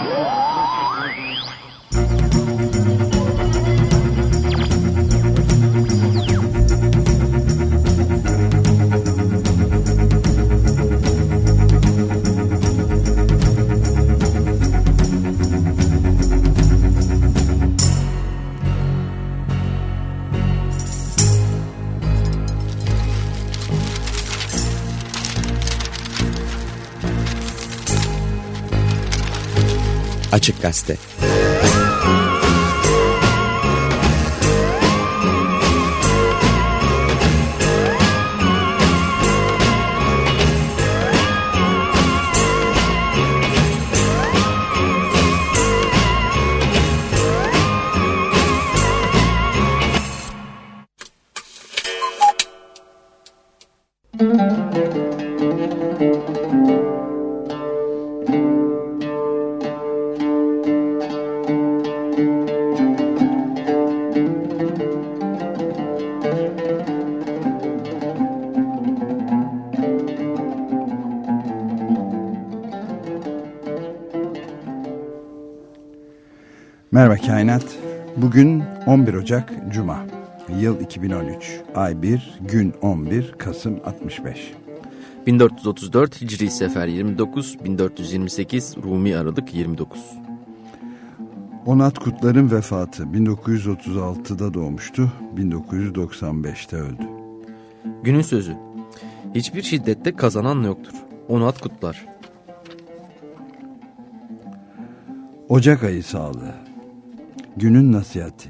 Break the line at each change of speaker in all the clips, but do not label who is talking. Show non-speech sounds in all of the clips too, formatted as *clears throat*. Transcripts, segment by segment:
Oh! Açık Gazete
Kainat. Bugün 11 Ocak Cuma. Yıl 2013. Ay 1, gün 11, Kasım 65.
1434 Hicri Sefer 29, 1428 Rumi Aralık 29.
Onat Kutlar'ın vefatı 1936'da doğmuştu, 1995'te öldü.
Günün sözü. Hiçbir şiddette kazanan yoktur. Onat Kutlar.
Ocak ayı sağlığı. Günün nasihati.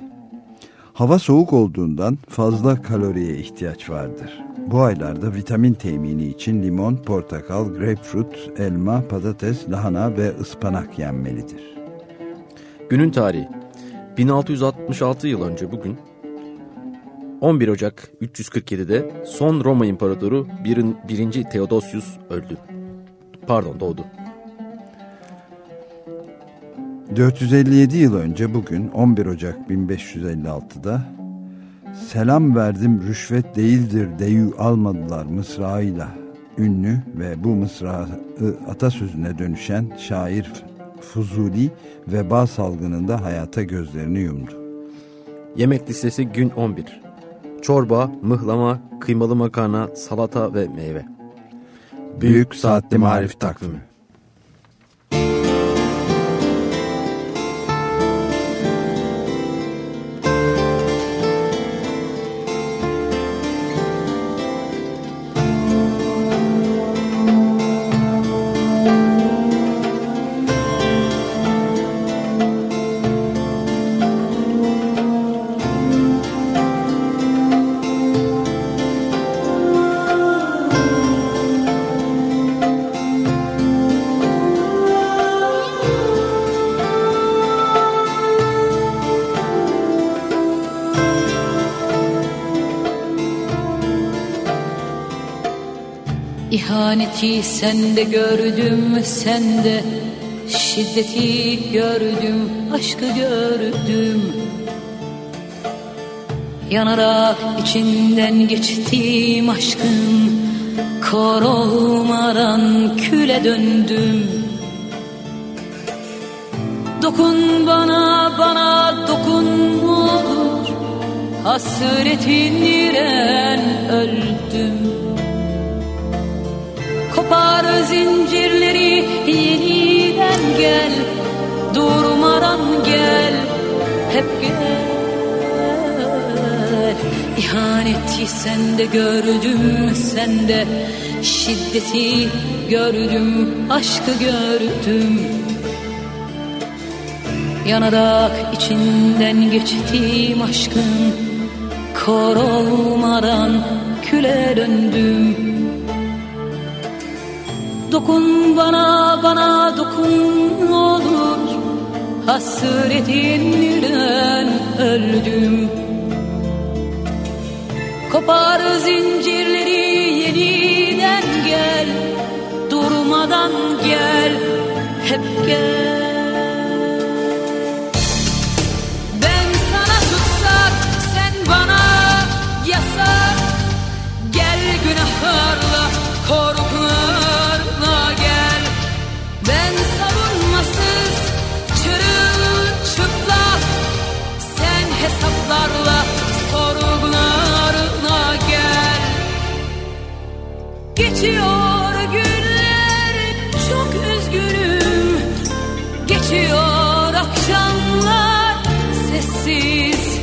Hava soğuk olduğundan fazla kaloriye ihtiyaç vardır. Bu aylarda vitamin temini için limon, portakal, grapefruit, elma, patates, lahana ve ıspanak yenmelidir.
Günün tarihi. 1666 yıl önce bugün 11 Ocak 347'de son Roma İmparatoru 1. Theodosius öldü. Pardon doğdu.
457 yıl önce bugün 11 Ocak 1556'da Selam verdim rüşvet değildir deyü almadılar mısrağıyla ünlü ve bu mısrağı atasözüne dönüşen şair Fuzuli veba salgınında hayata gözlerini yumdu.
Yemek listesi gün 11. Çorba, mıhlama, kıymalı makarna, salata ve meyve.
Büyük, Saatli Marif Takvimi
İhaneti sende gördüm sende Şiddeti gördüm aşkı gördüm. Yanarak içinden geçtiğim aşkın Kor olmadan küle döndüm. Dokun bana bana dokun olur. Hasretin öldüm Kopar zincirleri yeniden gel. Durmadan gel. Hep gel. İhaneti sende gördüm sende Şiddeti gördüm aşkı gördüm. Yanarak içinden geçtiğim aşkın Kor olmadan küle döndüm Dokun bana bana dokun olur. Hasretinle öldüm. Kopar zincirleri yeniden gel. Durmadan gel hep gel. Bana yasak. Gel günahlarla korkma hesaplarla sorunlarına gel. Geçiyor günler çok üzgünüm. Geçiyor akşamlar sessiz.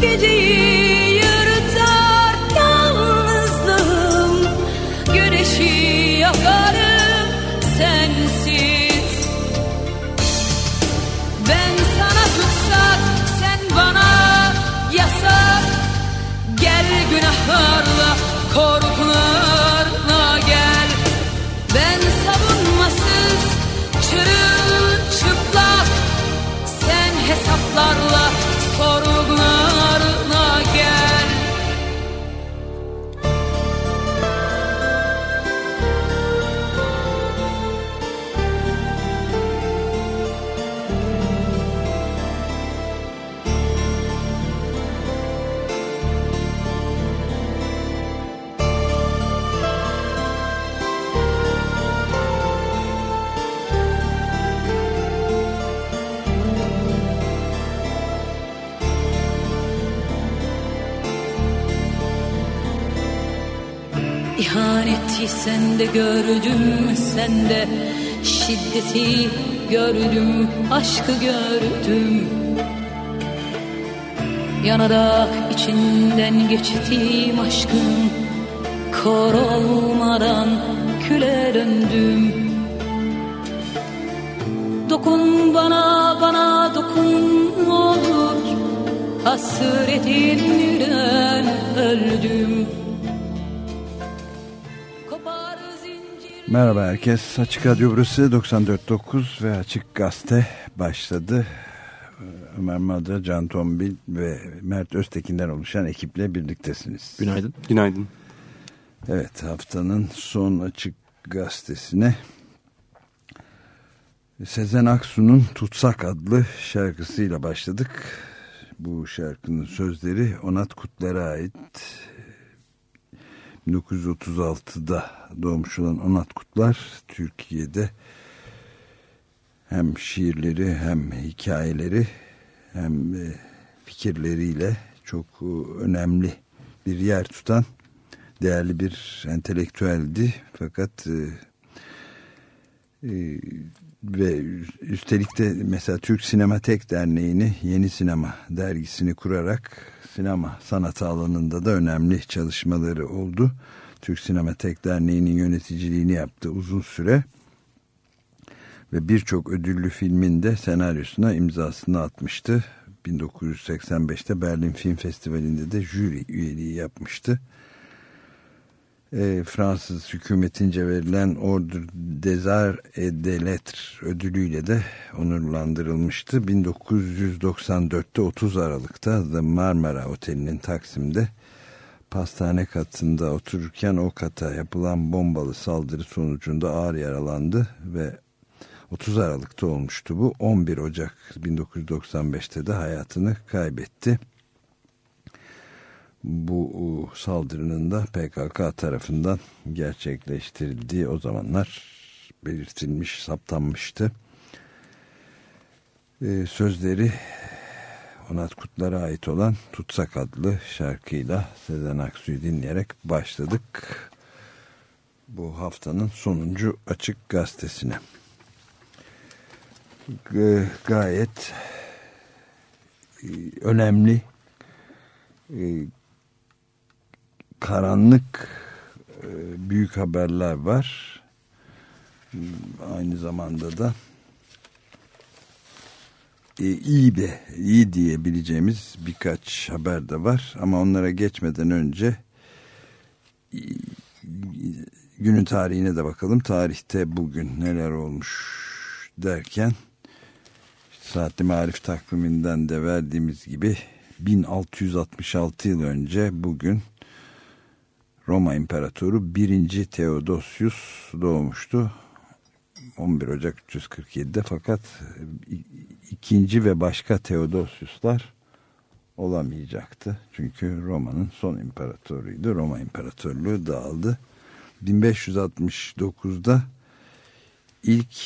Geceyi coro. Sende gördüm sende Şiddeti gördüm aşkı gördüm. Yanarak içinden geçtiğim aşkın Kor olmadan küle döndüm. Dokun bana bana dokun olur. Hasretinden öldüm
Merhaba herkes. Açık Radyo burası 94.9 ve Açık Gazete başladı. Ömer Madra, Can Tombil ve Mert Öztekin'den oluşan ekiple birliktesiniz.
Günaydın.
Günaydın.
Evet haftanın son Açık Gazetesi'ne Sezen Aksu'nun Tutsak adlı şarkısıyla başladık. Bu şarkının sözleri Onat Kutlar'a ait. 1936'da doğmuş olan Onat Kutlar Türkiye'de hem şiirleri hem hikayeleri hem e, fikirleriyle çok e, önemli bir yer tutan değerli bir entelektüeldi. Fakat e, e, ve üstelik de mesela Türk Sinematek Derneği'ni Yeni Sinema dergisini kurarak sinema sanatı alanında da önemli çalışmaları oldu. Türk Sinematek Derneği'nin yöneticiliğini yaptı uzun süre ve birçok ödüllü filmin de senaryosuna imzasını atmıştı. 1985'te Berlin Film Festivali'nde de jüri üyeliği yapmıştı. E, Fransız hükümetince verilen Ordre des et des Lettres ödülüyle de onurlandırılmıştı. 1994'te 30 Aralık'ta The Marmara Oteli'nin Taksim'de pastane katında otururken o kata yapılan bombalı saldırı sonucunda ağır yaralandı ve 30 Aralık'ta olmuştu bu. 11 Ocak 1995'te de hayatını kaybetti. Bu saldırının da PKK tarafından gerçekleştirildiği o zamanlar belirtilmiş, saptanmıştı. Ee, sözleri Onat Kutlar'a ait olan Tutsak adlı şarkıyla Sezen Aksu'yu dinleyerek başladık. Bu haftanın sonuncu açık gazetesine. G gayet e, önemli e, karanlık e, büyük haberler var. Aynı zamanda da iyi be iyi diyebileceğimiz birkaç haber de var ama onlara geçmeden önce günün tarihine de bakalım tarihte bugün neler olmuş derken saatli marif takviminden de verdiğimiz gibi 1666 yıl önce bugün Roma İmparatoru 1. Theodosius doğmuştu. 11 Ocak 347'de fakat ikinci ve başka Theodosius'lar olamayacaktı. Çünkü Roma'nın son imparatoruydu. Roma İmparatorluğu dağıldı. 1569'da ilk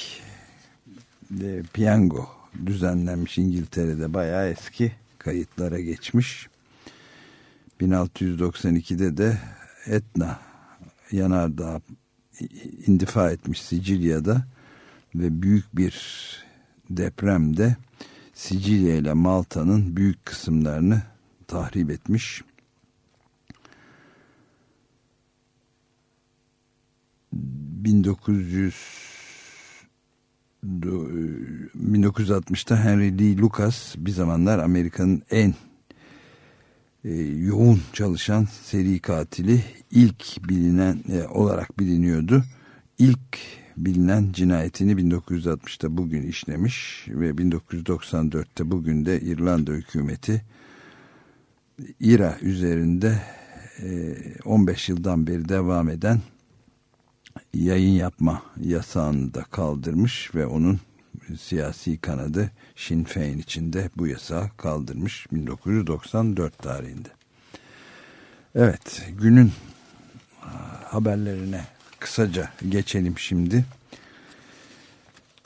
de piyango düzenlenmiş İngiltere'de bayağı eski kayıtlara geçmiş. 1692'de de Etna yanardağ indifa etmiş Sicilya'da ve büyük bir depremde Sicilya ile Malta'nın büyük kısımlarını tahrip etmiş. ...1900... 1960'ta Henry Lee Lucas bir zamanlar Amerika'nın en e, yoğun çalışan seri katili ilk bilinen e, olarak biliniyordu. İlk bilinen cinayetini 1960'ta bugün işlemiş ve 1994'te bugün de İrlanda hükümeti İRA üzerinde e, 15 yıldan beri devam eden yayın yapma yasağını da kaldırmış ve onun siyasi kanadı Sinn Féin içinde bu yasağı kaldırmış 1994 tarihinde. Evet günün haberlerine kısaca geçelim şimdi.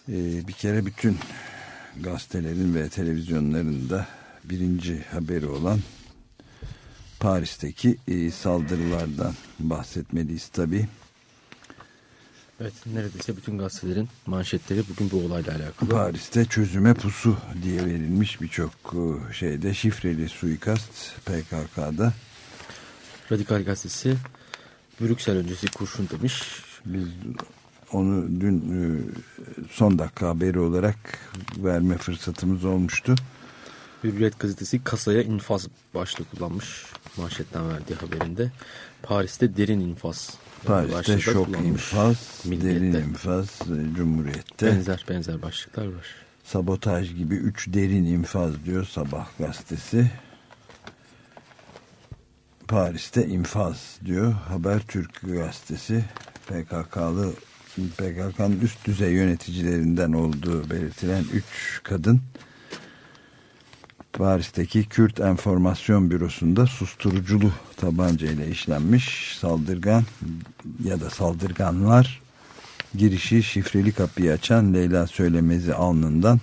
Ee, bir kere bütün gazetelerin ve televizyonların da birinci haberi olan Paris'teki e, saldırılardan bahsetmeliyiz tabii.
Evet neredeyse bütün gazetelerin manşetleri bugün bu olayla alakalı.
Paris'te çözüme pusu diye verilmiş birçok e, şeyde şifreli suikast PKK'da.
Radikal gazetesi Brüksel öncesi kurşun demiş.
Biz onu dün e, son dakika haberi olarak verme fırsatımız olmuştu.
Hürriyet gazetesi kasaya infaz başlığı kullanmış manşetten verdiği haberinde. Paris'te derin infaz.
Paris'te şok infaz, Milliyette. derin infaz, e, Cumhuriyet'te.
Benzer benzer başlıklar var.
Sabotaj gibi üç derin infaz diyor Sabah gazetesi. Paris'te infaz diyor Habertürk gazetesi. PKK'lı PKK'nın üst düzey yöneticilerinden olduğu belirtilen üç kadın Paris'teki Kürt Enformasyon Bürosu'nda susturuculu tabanca ile işlenmiş saldırgan ya da saldırganlar girişi şifreli kapıyı açan Leyla Söylemezi alnından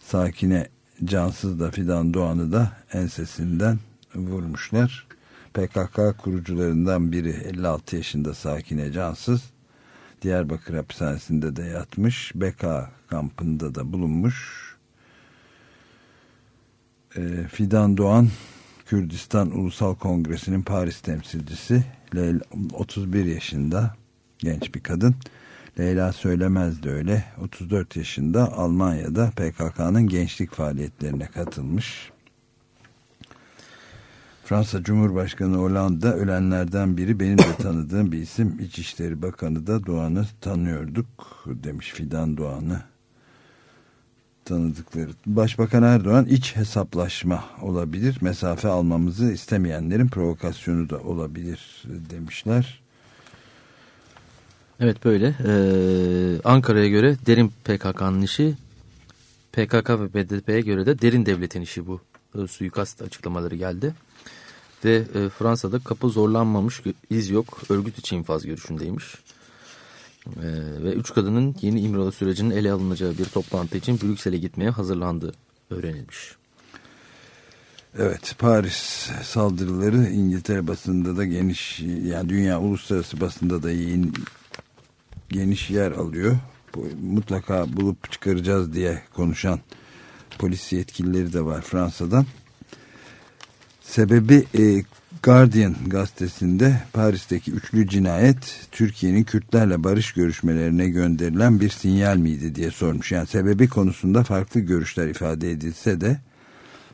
Sakine Cansız da Fidan Doğan'ı da ensesinden vurmuşlar. PKK kurucularından biri 56 yaşında Sakine Cansız Diyarbakır hapishanesinde de yatmış. Beka kampında da bulunmuş e, Fidan Doğan Kürdistan Ulusal Kongresi'nin Paris temsilcisi. Leyla, 31 yaşında genç bir kadın. Leyla Söylemez de öyle. 34 yaşında Almanya'da PKK'nın gençlik faaliyetlerine katılmış. Fransa Cumhurbaşkanı Hollande ölenlerden biri. Benim de tanıdığım bir isim. İçişleri Bakanı da Doğan'ı tanıyorduk demiş Fidan Doğan'ı tanıdıkları. Başbakan Erdoğan iç hesaplaşma olabilir. Mesafe almamızı istemeyenlerin provokasyonu da olabilir demişler.
Evet böyle. Ee, Ankara'ya göre derin PKK'nın işi PKK ve BDP'ye göre de derin devletin işi bu. E, suikast açıklamaları geldi. Ve e, Fransa'da kapı zorlanmamış iz yok. Örgüt içi infaz görüşündeymiş. Ee, ve üç kadının yeni İmralı sürecinin ele alınacağı bir toplantı için Brüksel'e gitmeye hazırlandığı öğrenilmiş.
Evet Paris saldırıları İngiltere basında da geniş yani dünya uluslararası basında da yeni, geniş yer alıyor. Mutlaka bulup çıkaracağız diye konuşan polis yetkilileri de var Fransa'dan. Sebebi e, Guardian gazetesinde Paris'teki üçlü cinayet Türkiye'nin Kürtlerle barış görüşmelerine gönderilen bir sinyal miydi diye sormuş. Yani sebebi konusunda farklı görüşler ifade edilse de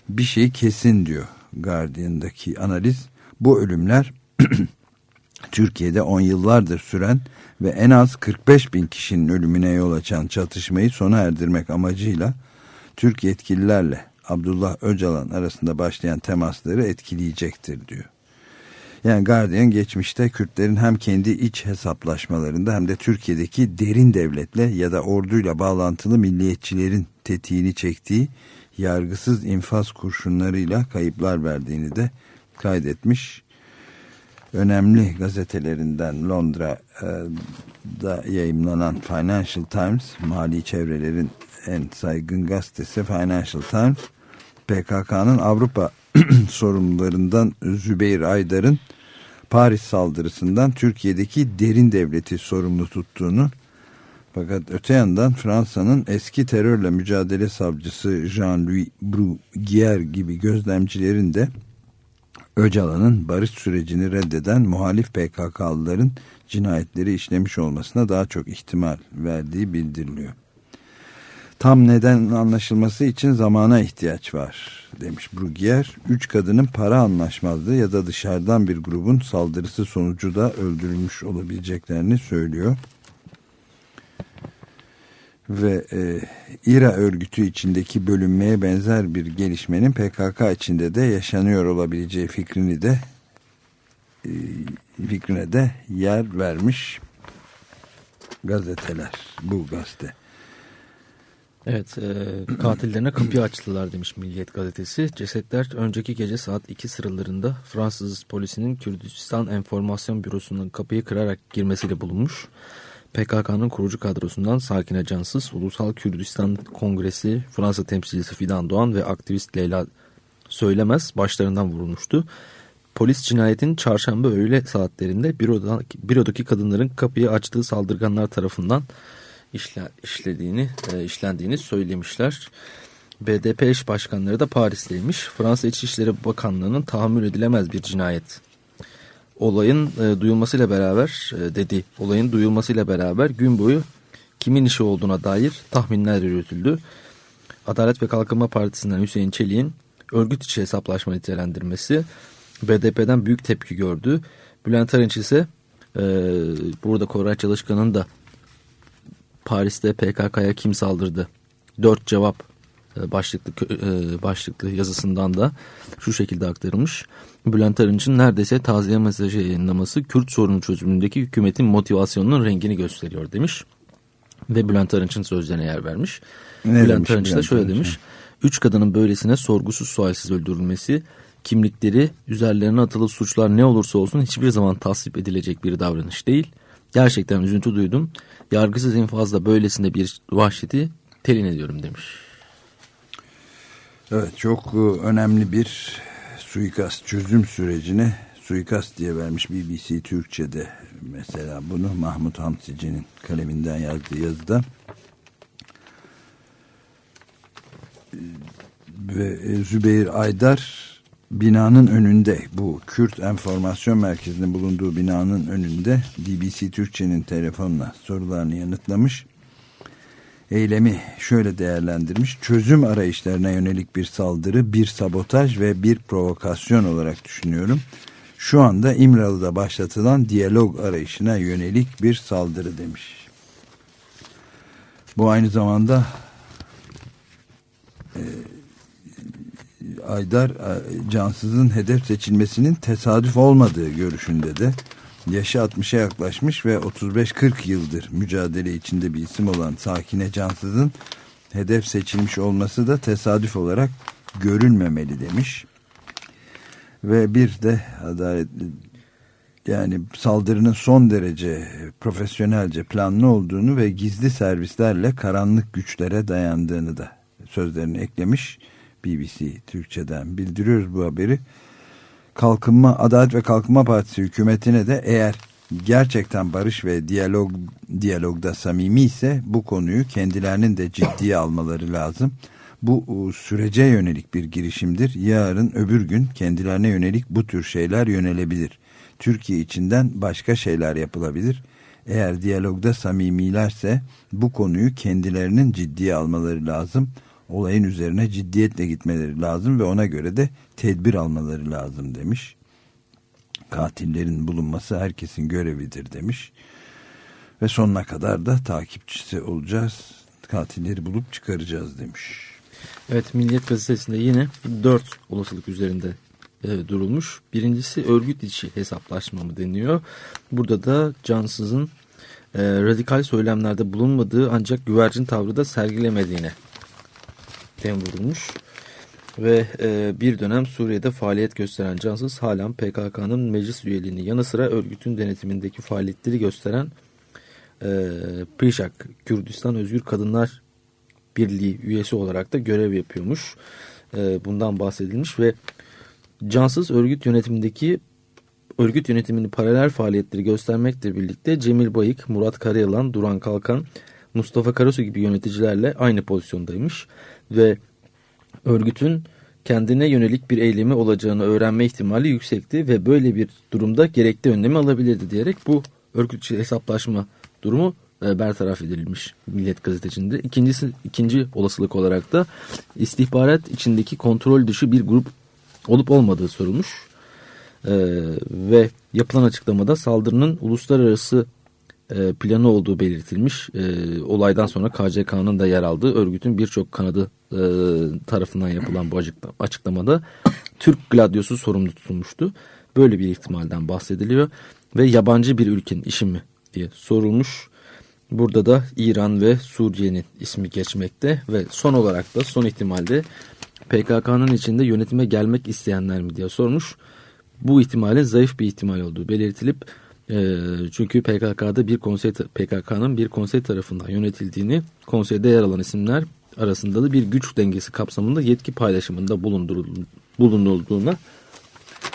bir şey kesin diyor Guardian'daki analiz. Bu ölümler *clears throat* Türkiye'de on yıllardır süren ve en az 45 bin kişinin ölümüne yol açan çatışmayı sona erdirmek amacıyla Türk yetkililerle Abdullah Öcalan arasında başlayan temasları etkileyecektir diyor. Yani Guardian geçmişte Kürtlerin hem kendi iç hesaplaşmalarında hem de Türkiye'deki derin devletle ya da orduyla bağlantılı milliyetçilerin tetiğini çektiği yargısız infaz kurşunlarıyla kayıplar verdiğini de kaydetmiş. Önemli gazetelerinden Londra'da yayımlanan Financial Times, mali çevrelerin en saygın gazetesi Financial Times, PKK'nın Avrupa *clears throat* sorumlularından Zübeyir Aydar'ın Paris saldırısından Türkiye'deki derin devleti sorumlu tuttuğunu fakat öte yandan Fransa'nın eski terörle mücadele savcısı Jean-Louis Bruguière gibi gözlemcilerin de Öcalan'ın barış sürecini reddeden muhalif PKK'lıların cinayetleri işlemiş olmasına daha çok ihtimal verdiği bildiriliyor tam neden anlaşılması için zamana ihtiyaç var demiş Brugier. Üç kadının para anlaşmazlığı ya da dışarıdan bir grubun saldırısı sonucu da öldürülmüş olabileceklerini söylüyor. Ve e, İRA örgütü içindeki bölünmeye benzer bir gelişmenin PKK içinde de yaşanıyor olabileceği fikrini de e, fikrine de yer vermiş gazeteler bu gazete.
Evet, e, katillerine kapıyı açtılar demiş Milliyet gazetesi. Cesetler önceki gece saat 2 sıralarında Fransız polisinin Kürdistan Enformasyon Bürosu'nun kapıyı kırarak girmesiyle bulunmuş. PKK'nın kurucu kadrosundan Sakine Cansız, Ulusal Kürdistan Kongresi, Fransa temsilcisi Fidan Doğan ve aktivist Leyla Söylemez başlarından vurulmuştu. Polis cinayetin çarşamba öğle saatlerinde bürodaki, kadınların kapıyı açtığı saldırganlar tarafından işle, işlediğini, e, işlendiğini söylemişler. BDP eş başkanları da Paris'teymiş. Fransa İçişleri Bakanlığı'nın tahammül edilemez bir cinayet. Olayın e, duyulmasıyla beraber e, dedi. Olayın duyulmasıyla beraber gün boyu kimin işi olduğuna dair tahminler yürütüldü. Adalet ve Kalkınma Partisi'nden Hüseyin Çelik'in örgüt içi hesaplaşma nitelendirmesi BDP'den büyük tepki gördü. Bülent Arınç ise e, burada Koray Çalışkan'ın da Paris'te PKK'ya kim saldırdı? Dört cevap e, başlıklı e, başlıklı yazısından da şu şekilde aktarılmış. Bülent Arınç'ın neredeyse taziye mesajı yayınlaması Kürt sorunu çözümündeki hükümetin motivasyonunun rengini gösteriyor demiş. Ve Bülent Arınç'ın sözlerine yer vermiş. Ne Bülent Arınç da şöyle demiş. Üç kadının böylesine sorgusuz sualsiz öldürülmesi, kimlikleri, üzerlerine atılı suçlar ne olursa olsun hiçbir zaman tasvip edilecek bir davranış değil. Gerçekten üzüntü duydum. Yargısız infazla böylesine bir vahşeti telin ediyorum demiş.
Evet çok e, önemli bir suikast çözüm sürecine suikast diye vermiş BBC Türkçe'de mesela bunu Mahmut Hamsici'nin kaleminden yazdığı yazıda ve e, Zübeyir Aydar binanın önünde bu Kürt Enformasyon Merkezi'nin bulunduğu binanın önünde BBC Türkçe'nin telefonla sorularını yanıtlamış. Eylemi şöyle değerlendirmiş. Çözüm arayışlarına yönelik bir saldırı, bir sabotaj ve bir provokasyon olarak düşünüyorum. Şu anda İmralı'da başlatılan diyalog arayışına yönelik bir saldırı demiş. Bu aynı zamanda e, Aydar e, Cansız'ın hedef seçilmesinin tesadüf olmadığı görüşünde de yaşı 60'a yaklaşmış ve 35-40 yıldır mücadele içinde bir isim olan Sakine Cansız'ın hedef seçilmiş olması da tesadüf olarak görülmemeli demiş. Ve bir de adalet yani saldırının son derece profesyonelce planlı olduğunu ve gizli servislerle karanlık güçlere dayandığını da sözlerini eklemiş. BBC Türkçe'den bildiriyoruz bu haberi. Kalkınma Adalet ve Kalkınma Partisi hükümetine de eğer gerçekten barış ve diyalog diyalogda samimi ise bu konuyu kendilerinin de ciddiye almaları lazım. Bu sürece yönelik bir girişimdir. Yarın öbür gün kendilerine yönelik bu tür şeyler yönelebilir. Türkiye içinden başka şeyler yapılabilir. Eğer diyalogda samimilerse bu konuyu kendilerinin ciddiye almaları lazım olayın üzerine ciddiyetle gitmeleri lazım ve ona göre de tedbir almaları lazım demiş. Katillerin bulunması herkesin görevidir demiş. Ve sonuna kadar da takipçisi olacağız. Katilleri bulup çıkaracağız demiş.
Evet Milliyet Gazetesi'nde yine dört olasılık üzerinde e, durulmuş. Birincisi örgüt içi hesaplaşma mı deniyor. Burada da cansızın e, radikal söylemlerde bulunmadığı ancak güvercin tavrı da sergilemediğine tem vurulmuş. Ve e, bir dönem Suriye'de faaliyet gösteren cansız halen PKK'nın meclis üyeliğini yanı sıra örgütün denetimindeki faaliyetleri gösteren e, Prişak Kürdistan Özgür Kadınlar Birliği üyesi olarak da görev yapıyormuş. E, bundan bahsedilmiş ve cansız örgüt yönetimindeki örgüt yönetimini paralel faaliyetleri göstermekle birlikte Cemil Bayık, Murat Karayalan, Duran Kalkan, Mustafa Karasu gibi yöneticilerle aynı pozisyondaymış ve örgütün kendine yönelik bir eylemi olacağını öğrenme ihtimali yüksekti ve böyle bir durumda gerekli önlemi alabilirdi diyerek bu örgütçü hesaplaşma durumu e, bertaraf edilmiş Milliyet Gazetesi'nde. İkincisi, ikinci olasılık olarak da istihbarat içindeki kontrol dışı bir grup olup olmadığı sorulmuş. Ee, ve yapılan açıklamada saldırının uluslararası e, planı olduğu belirtilmiş. E, olaydan sonra KCK'nın da yer aldığı örgütün birçok kanadı e, tarafından yapılan bu açıklamada Türk gladyosu sorumlu tutulmuştu. Böyle bir ihtimalden bahsediliyor ve yabancı bir ülkenin işi mi diye sorulmuş. Burada da İran ve Suriye'nin ismi geçmekte ve son olarak da son ihtimalde PKK'nın içinde yönetime gelmek isteyenler mi diye sormuş. Bu ihtimalin zayıf bir ihtimal olduğu belirtilip e, çünkü PKK'da bir konsey PKK'nın bir konsey tarafından yönetildiğini, konseyde yer alan isimler arasında da bir güç dengesi kapsamında yetki paylaşımında bulunduğuna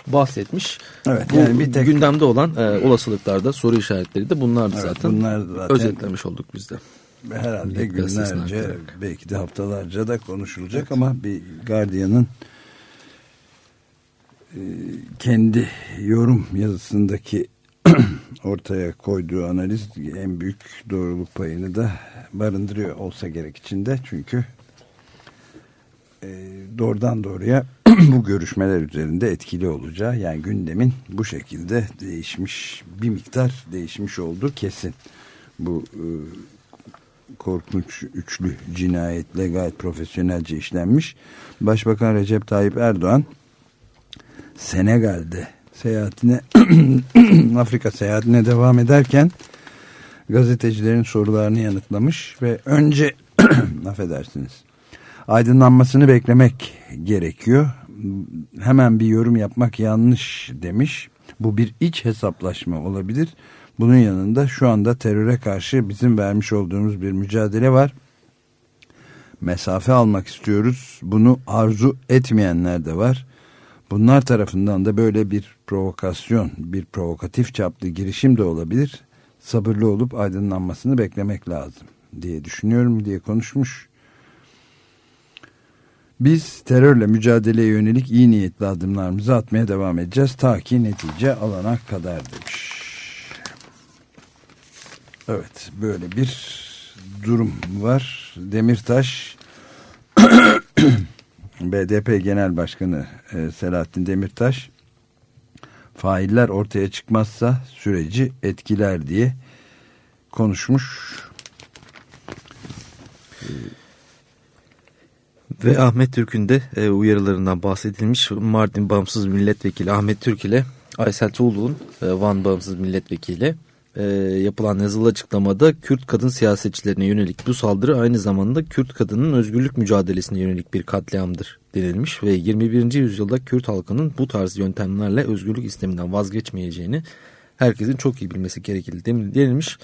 bahsetmiş.
Evet,
Bu
yani bir tek-
gündemde olan e, olasılıklarda soru işaretleri de bunlardı
Evet,
zaten.
bunlar zaten-
Özetlemiş olduk biz de.
herhalde
Millet
günlerce belki de haftalarca da konuşulacak ama bir Guardian'ın e, kendi yorum yazısındaki *clears throat* ortaya koyduğu analiz en büyük doğruluk payını da barındırıyor olsa gerek içinde çünkü e, doğrudan doğruya *clears throat* bu görüşmeler üzerinde etkili olacağı yani gündemin bu şekilde değişmiş bir miktar değişmiş olduğu kesin bu e, korkunç üçlü cinayetle gayet profesyonelce işlenmiş. Başbakan Recep Tayyip Erdoğan Senegal'de seyahatine *clears throat* Afrika seyahatine devam ederken gazetecilerin sorularını yanıtlamış ve önce *clears throat* affedersiniz aydınlanmasını beklemek gerekiyor. Hemen bir yorum yapmak yanlış demiş. Bu bir iç hesaplaşma olabilir. Bunun yanında şu anda teröre karşı bizim vermiş olduğumuz bir mücadele var. Mesafe almak istiyoruz. Bunu arzu etmeyenler de var. Bunlar tarafından da böyle bir provokasyon, bir provokatif çaplı girişim de olabilir. Sabırlı olup aydınlanmasını beklemek lazım diye düşünüyorum diye konuşmuş. Biz terörle mücadeleye yönelik iyi niyetli adımlarımızı atmaya devam edeceğiz ta ki netice alana kadar demiş. Evet böyle bir durum var. Demirtaş *clears throat* *coughs* BDP Genel Başkanı e, Selahattin Demirtaş failler ortaya çıkmazsa süreci etkiler diye konuşmuş.
Ve Ahmet Türk'ün de e, uyarılarından bahsedilmiş. Mardin Bağımsız Milletvekili Ahmet Türk ile Aysel Tuğlu'nun e, Van Bağımsız Milletvekili e, yapılan yazılı açıklamada Kürt kadın siyasetçilerine yönelik bu saldırı aynı zamanda Kürt kadının özgürlük mücadelesine yönelik bir katliamdır denilmiş ve 21. yüzyılda Kürt halkının bu tarz yöntemlerle özgürlük isteminden vazgeçmeyeceğini herkesin çok iyi bilmesi gerekli denilmiş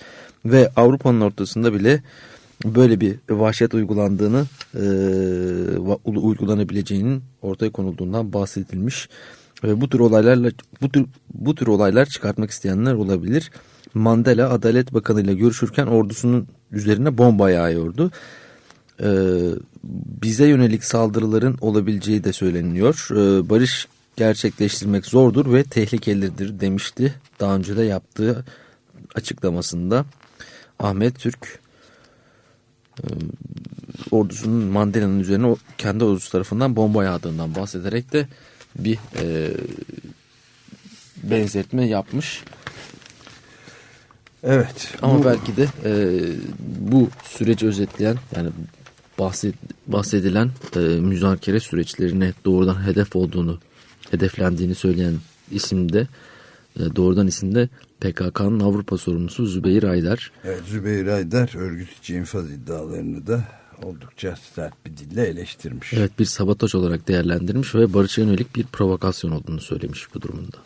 ve Avrupa'nın ortasında bile böyle bir vahşet uygulandığını e, uygulanabileceğinin ortaya konulduğundan bahsedilmiş ve bu tür olaylarla bu tür bu tür olaylar çıkartmak isteyenler olabilir. Mandela Adalet Bakanı ile görüşürken ordusunun üzerine bomba yağıyordu. Ee, bize yönelik saldırıların olabileceği de söyleniyor. Ee, barış gerçekleştirmek zordur ve tehlikelidir demişti. Daha önce de yaptığı açıklamasında Ahmet Türk e, ordusunun Mandela'nın üzerine kendi ordusu tarafından bomba yağdığından bahsederek de bir e, benzetme yapmış.
Evet.
Ama
bu-
belki de e, bu süreci özetleyen yani bahset, bahsedilen e, müzakere süreçlerine doğrudan hedef olduğunu, hedeflendiğini söyleyen isimde e, doğrudan isimde PKK'nın Avrupa sorumlusu Zübeyir Aydar.
Evet, Zübeyir Aydar örgüt içi infaz iddialarını da oldukça sert bir dille eleştirmiş.
Evet bir sabotaj olarak değerlendirmiş ve barışa yönelik bir provokasyon olduğunu söylemiş bu durumunda.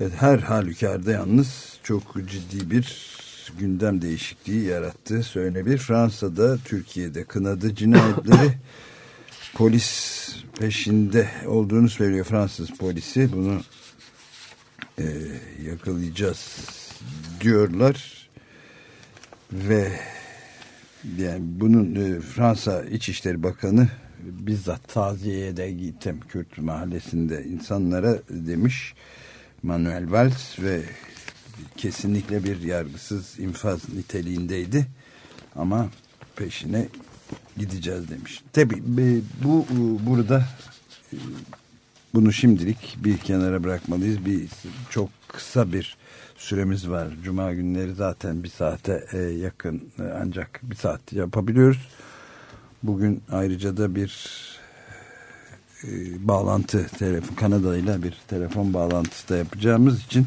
Evet, her halükarda yalnız çok ciddi bir gündem değişikliği yarattığı söylenebilir. Fransa'da, Türkiye'de kınadı cinayetleri *laughs* polis peşinde olduğunu söylüyor Fransız polisi. Bunu e, yakalayacağız diyorlar ve yani bunun e, Fransa İçişleri Bakanı bizzat taziyeye de gittim Kürt mahallesinde insanlara demiş Manuel Valls ve kesinlikle bir yargısız infaz niteliğindeydi ama peşine gideceğiz demiş. Tabi e, bu e, burada e, bunu şimdilik bir kenara bırakmalıyız. Bir çok kısa bir süremiz var. Cuma günleri zaten bir saate yakın ancak bir saat yapabiliyoruz. Bugün ayrıca da bir bağlantı telefon Kanada ile bir telefon bağlantısı da yapacağımız için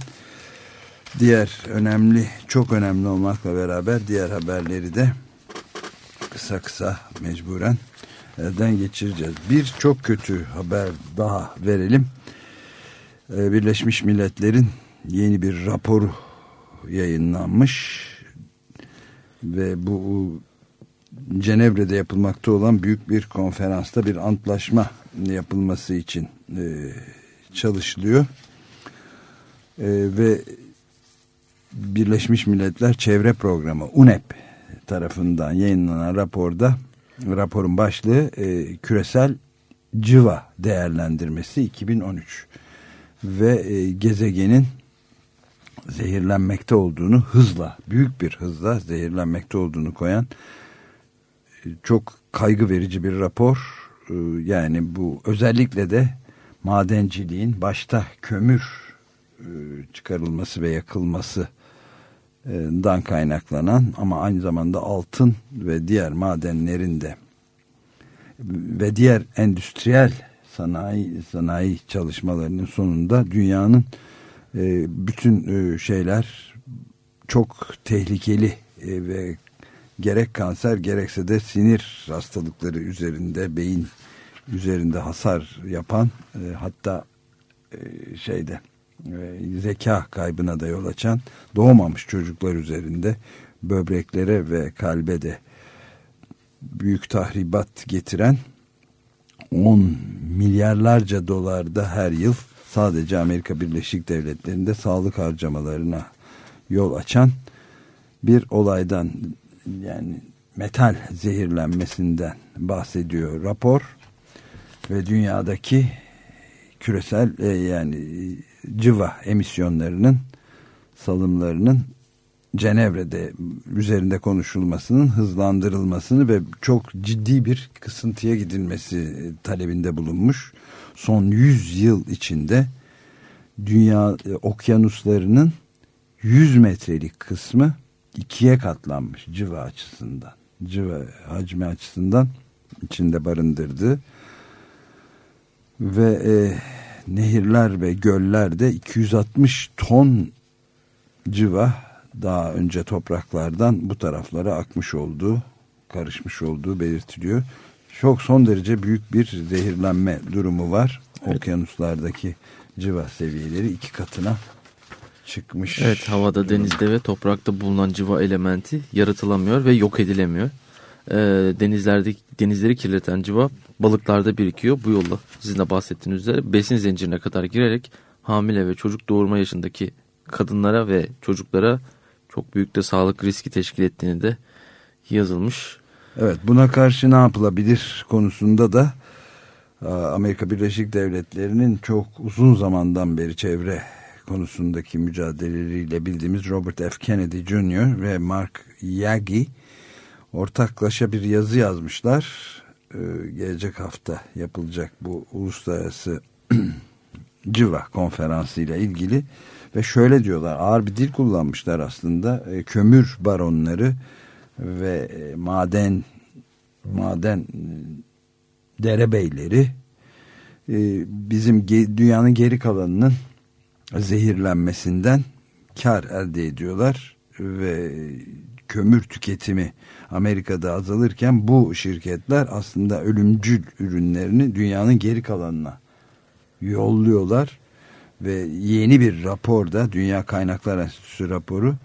diğer önemli çok önemli olmakla beraber diğer haberleri de kısa kısa mecburen elden geçireceğiz. Bir çok kötü haber daha verelim. Ee, Birleşmiş Milletler'in yeni bir raporu yayınlanmış ve bu Cenevre'de yapılmakta olan büyük bir konferansta bir antlaşma yapılması için e, çalışılıyor. E, ve Birleşmiş Milletler Çevre Programı UNEP tarafından yayınlanan raporda raporun başlığı e, küresel civa değerlendirmesi 2013 ve e, gezegenin zehirlenmekte olduğunu hızla büyük bir hızla zehirlenmekte olduğunu koyan e, çok kaygı verici bir rapor. E, yani bu özellikle de madenciliğin başta kömür e, çıkarılması ve yakılması dan kaynaklanan ama aynı zamanda altın ve diğer madenlerin de ve diğer endüstriyel sanayi sanayi çalışmalarının sonunda dünyanın e, bütün e, şeyler çok tehlikeli e, ve gerek kanser gerekse de sinir hastalıkları üzerinde beyin üzerinde hasar yapan e, hatta e, şeyde zeka kaybına da yol açan doğmamış çocuklar üzerinde böbreklere ve kalbe de büyük tahribat getiren 10 milyarlarca dolarda her yıl sadece Amerika Birleşik Devletleri'nde sağlık harcamalarına yol açan bir olaydan yani metal zehirlenmesinden bahsediyor rapor. Ve dünyadaki küresel e, yani civa emisyonlarının salımlarının Cenevre'de üzerinde konuşulmasının hızlandırılmasını ve çok ciddi bir kısıntıya gidilmesi talebinde bulunmuş. Son 100 yıl içinde dünya e, okyanuslarının 100 metrelik kısmı ikiye katlanmış civa açısından. Civa hacmi açısından içinde barındırdı. Ve e, nehirler ve göller de 260 ton civa daha önce topraklardan bu taraflara akmış olduğu, karışmış olduğu belirtiliyor. Çok son derece büyük bir zehirlenme durumu var. Evet. Okyanuslardaki civa seviyeleri iki katına çıkmış.
Evet havada, durum. denizde ve toprakta bulunan civa elementi yaratılamıyor ve yok edilemiyor. Ee, denizlerde denizleri kirleten civa balıklarda birikiyor. Bu yolla sizin de bahsettiğiniz üzere besin zincirine kadar girerek hamile ve çocuk doğurma yaşındaki kadınlara ve çocuklara çok büyük de sağlık riski teşkil ettiğini de yazılmış.
Evet buna karşı ne yapılabilir konusunda da Amerika Birleşik Devletleri'nin çok uzun zamandan beri çevre konusundaki mücadeleleriyle bildiğimiz Robert F. Kennedy Jr. ve Mark Yagi ortaklaşa bir yazı yazmışlar. Ee, gelecek hafta yapılacak bu uluslararası *clears throat* Civa konferansı ile ilgili ve şöyle diyorlar ağır bir dil kullanmışlar aslında e, kömür baronları ve e, maden maden e, derebeyleri e, bizim ge dünyanın geri kalanının zehirlenmesinden kar elde ediyorlar ve kömür tüketimi Amerika'da azalırken bu şirketler aslında ölümcül ürünlerini dünyanın geri kalanına yolluyorlar ve yeni bir raporda Dünya Kaynaklar Enstitüsü raporu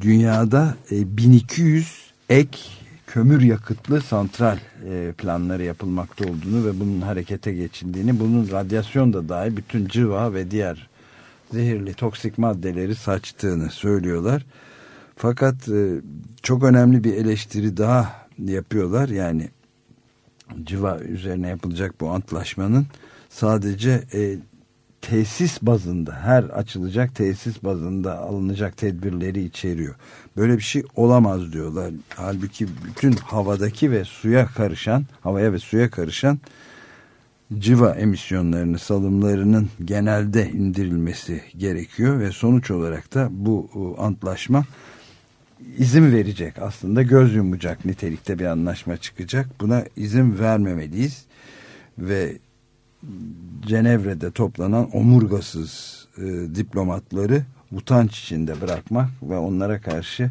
dünyada 1200 e, ek kömür yakıtlı santral e, planları yapılmakta olduğunu ve bunun harekete geçildiğini, bunun radyasyon da dahil bütün cıva ve diğer zehirli toksik maddeleri saçtığını söylüyorlar. Fakat e, çok önemli bir eleştiri daha yapıyorlar. Yani civa üzerine yapılacak bu antlaşmanın sadece tesis bazında her açılacak tesis bazında alınacak tedbirleri içeriyor. Böyle bir şey olamaz diyorlar. Halbuki bütün havadaki ve suya karışan, havaya ve suya karışan civa emisyonlarını, salımlarının genelde indirilmesi gerekiyor ve sonuç olarak da bu antlaşma izin verecek aslında göz yumacak nitelikte bir anlaşma çıkacak. Buna izin vermemeliyiz ve Cenevre'de toplanan omurgasız e, diplomatları utanç içinde bırakmak ve onlara karşı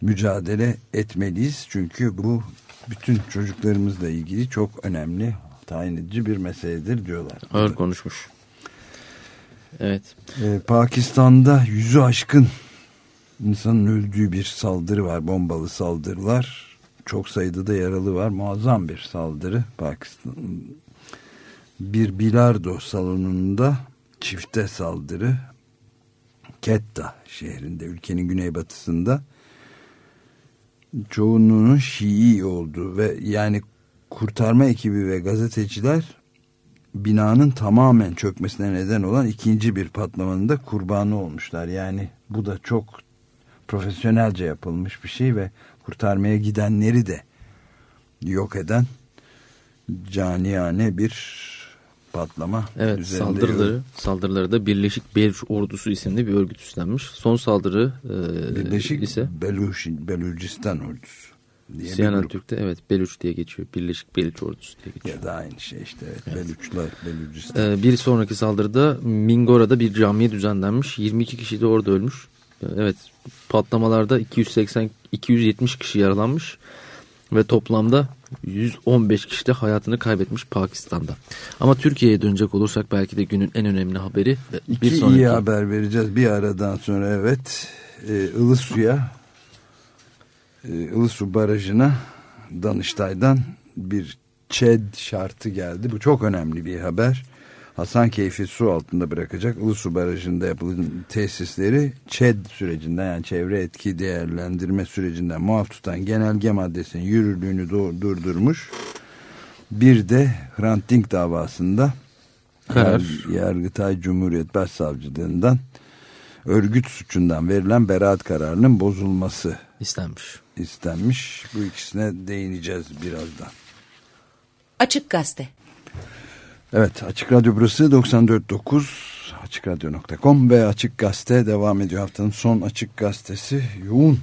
mücadele etmeliyiz. Çünkü bu bütün çocuklarımızla ilgili çok önemli, tayin edici bir meseledir diyorlar.
Ağır konuşmuş. Evet.
Ee, Pakistan'da yüzü aşkın insanın öldüğü bir saldırı var. Bombalı saldırılar. Çok sayıda da yaralı var. Muazzam bir saldırı Pakistan bir bilardo salonunda çifte saldırı Ketta şehrinde ülkenin güneybatısında çoğunluğunun Şii olduğu ve yani kurtarma ekibi ve gazeteciler binanın tamamen çökmesine neden olan ikinci bir patlamanın da kurbanı olmuşlar. Yani bu da çok profesyonelce yapılmış bir şey ve kurtarmaya gidenleri de yok eden caniyane bir patlama.
Evet saldırıları yok. saldırıları da Birleşik Beluç Ordusu isimli bir örgüt üstlenmiş. Son saldırı e,
Birleşik
ise
Beluş, Belucistan Ordusu.
Diye CNN Türk'te evet Beluç diye geçiyor. Birleşik Beluç Ordusu diye geçiyor.
Ya da aynı şey işte evet, evet. Beluçlar Belucistan.
Ee, bir sonraki saldırıda Mingora'da bir camiye düzenlenmiş. 22 kişi de orada ölmüş. Evet patlamalarda 280 270 kişi yaralanmış ve toplamda 115 kişi de hayatını kaybetmiş Pakistan'da. Ama Türkiye'ye dönecek olursak belki de günün en önemli haberi.
İki bir sonraki... iyi haber vereceğiz bir aradan sonra evet. Ee, Ilısu'ya e, Ilısu Barajı'na Danıştay'dan bir ÇED şartı geldi. Bu çok önemli bir haber. Hasankeyf'i su altında bırakacak Ulusu Barajı'nda yapılan tesisleri ÇED sürecinden yani çevre etki değerlendirme sürecinden muaf tutan genelge maddesinin yürürlüğünü durdurmuş. Bir de Hrant Dink davasında Karar. Yargıtay Cumhuriyet Başsavcılığından örgüt suçundan verilen beraat kararının bozulması
istenmiş.
istenmiş. Bu ikisine değineceğiz birazdan.
Açık Gazete
Evet Açık Radyo burası 94.9 AçıkRadyo.com ve Açık Gazete devam ediyor. Haftanın son Açık Gazetesi yoğun.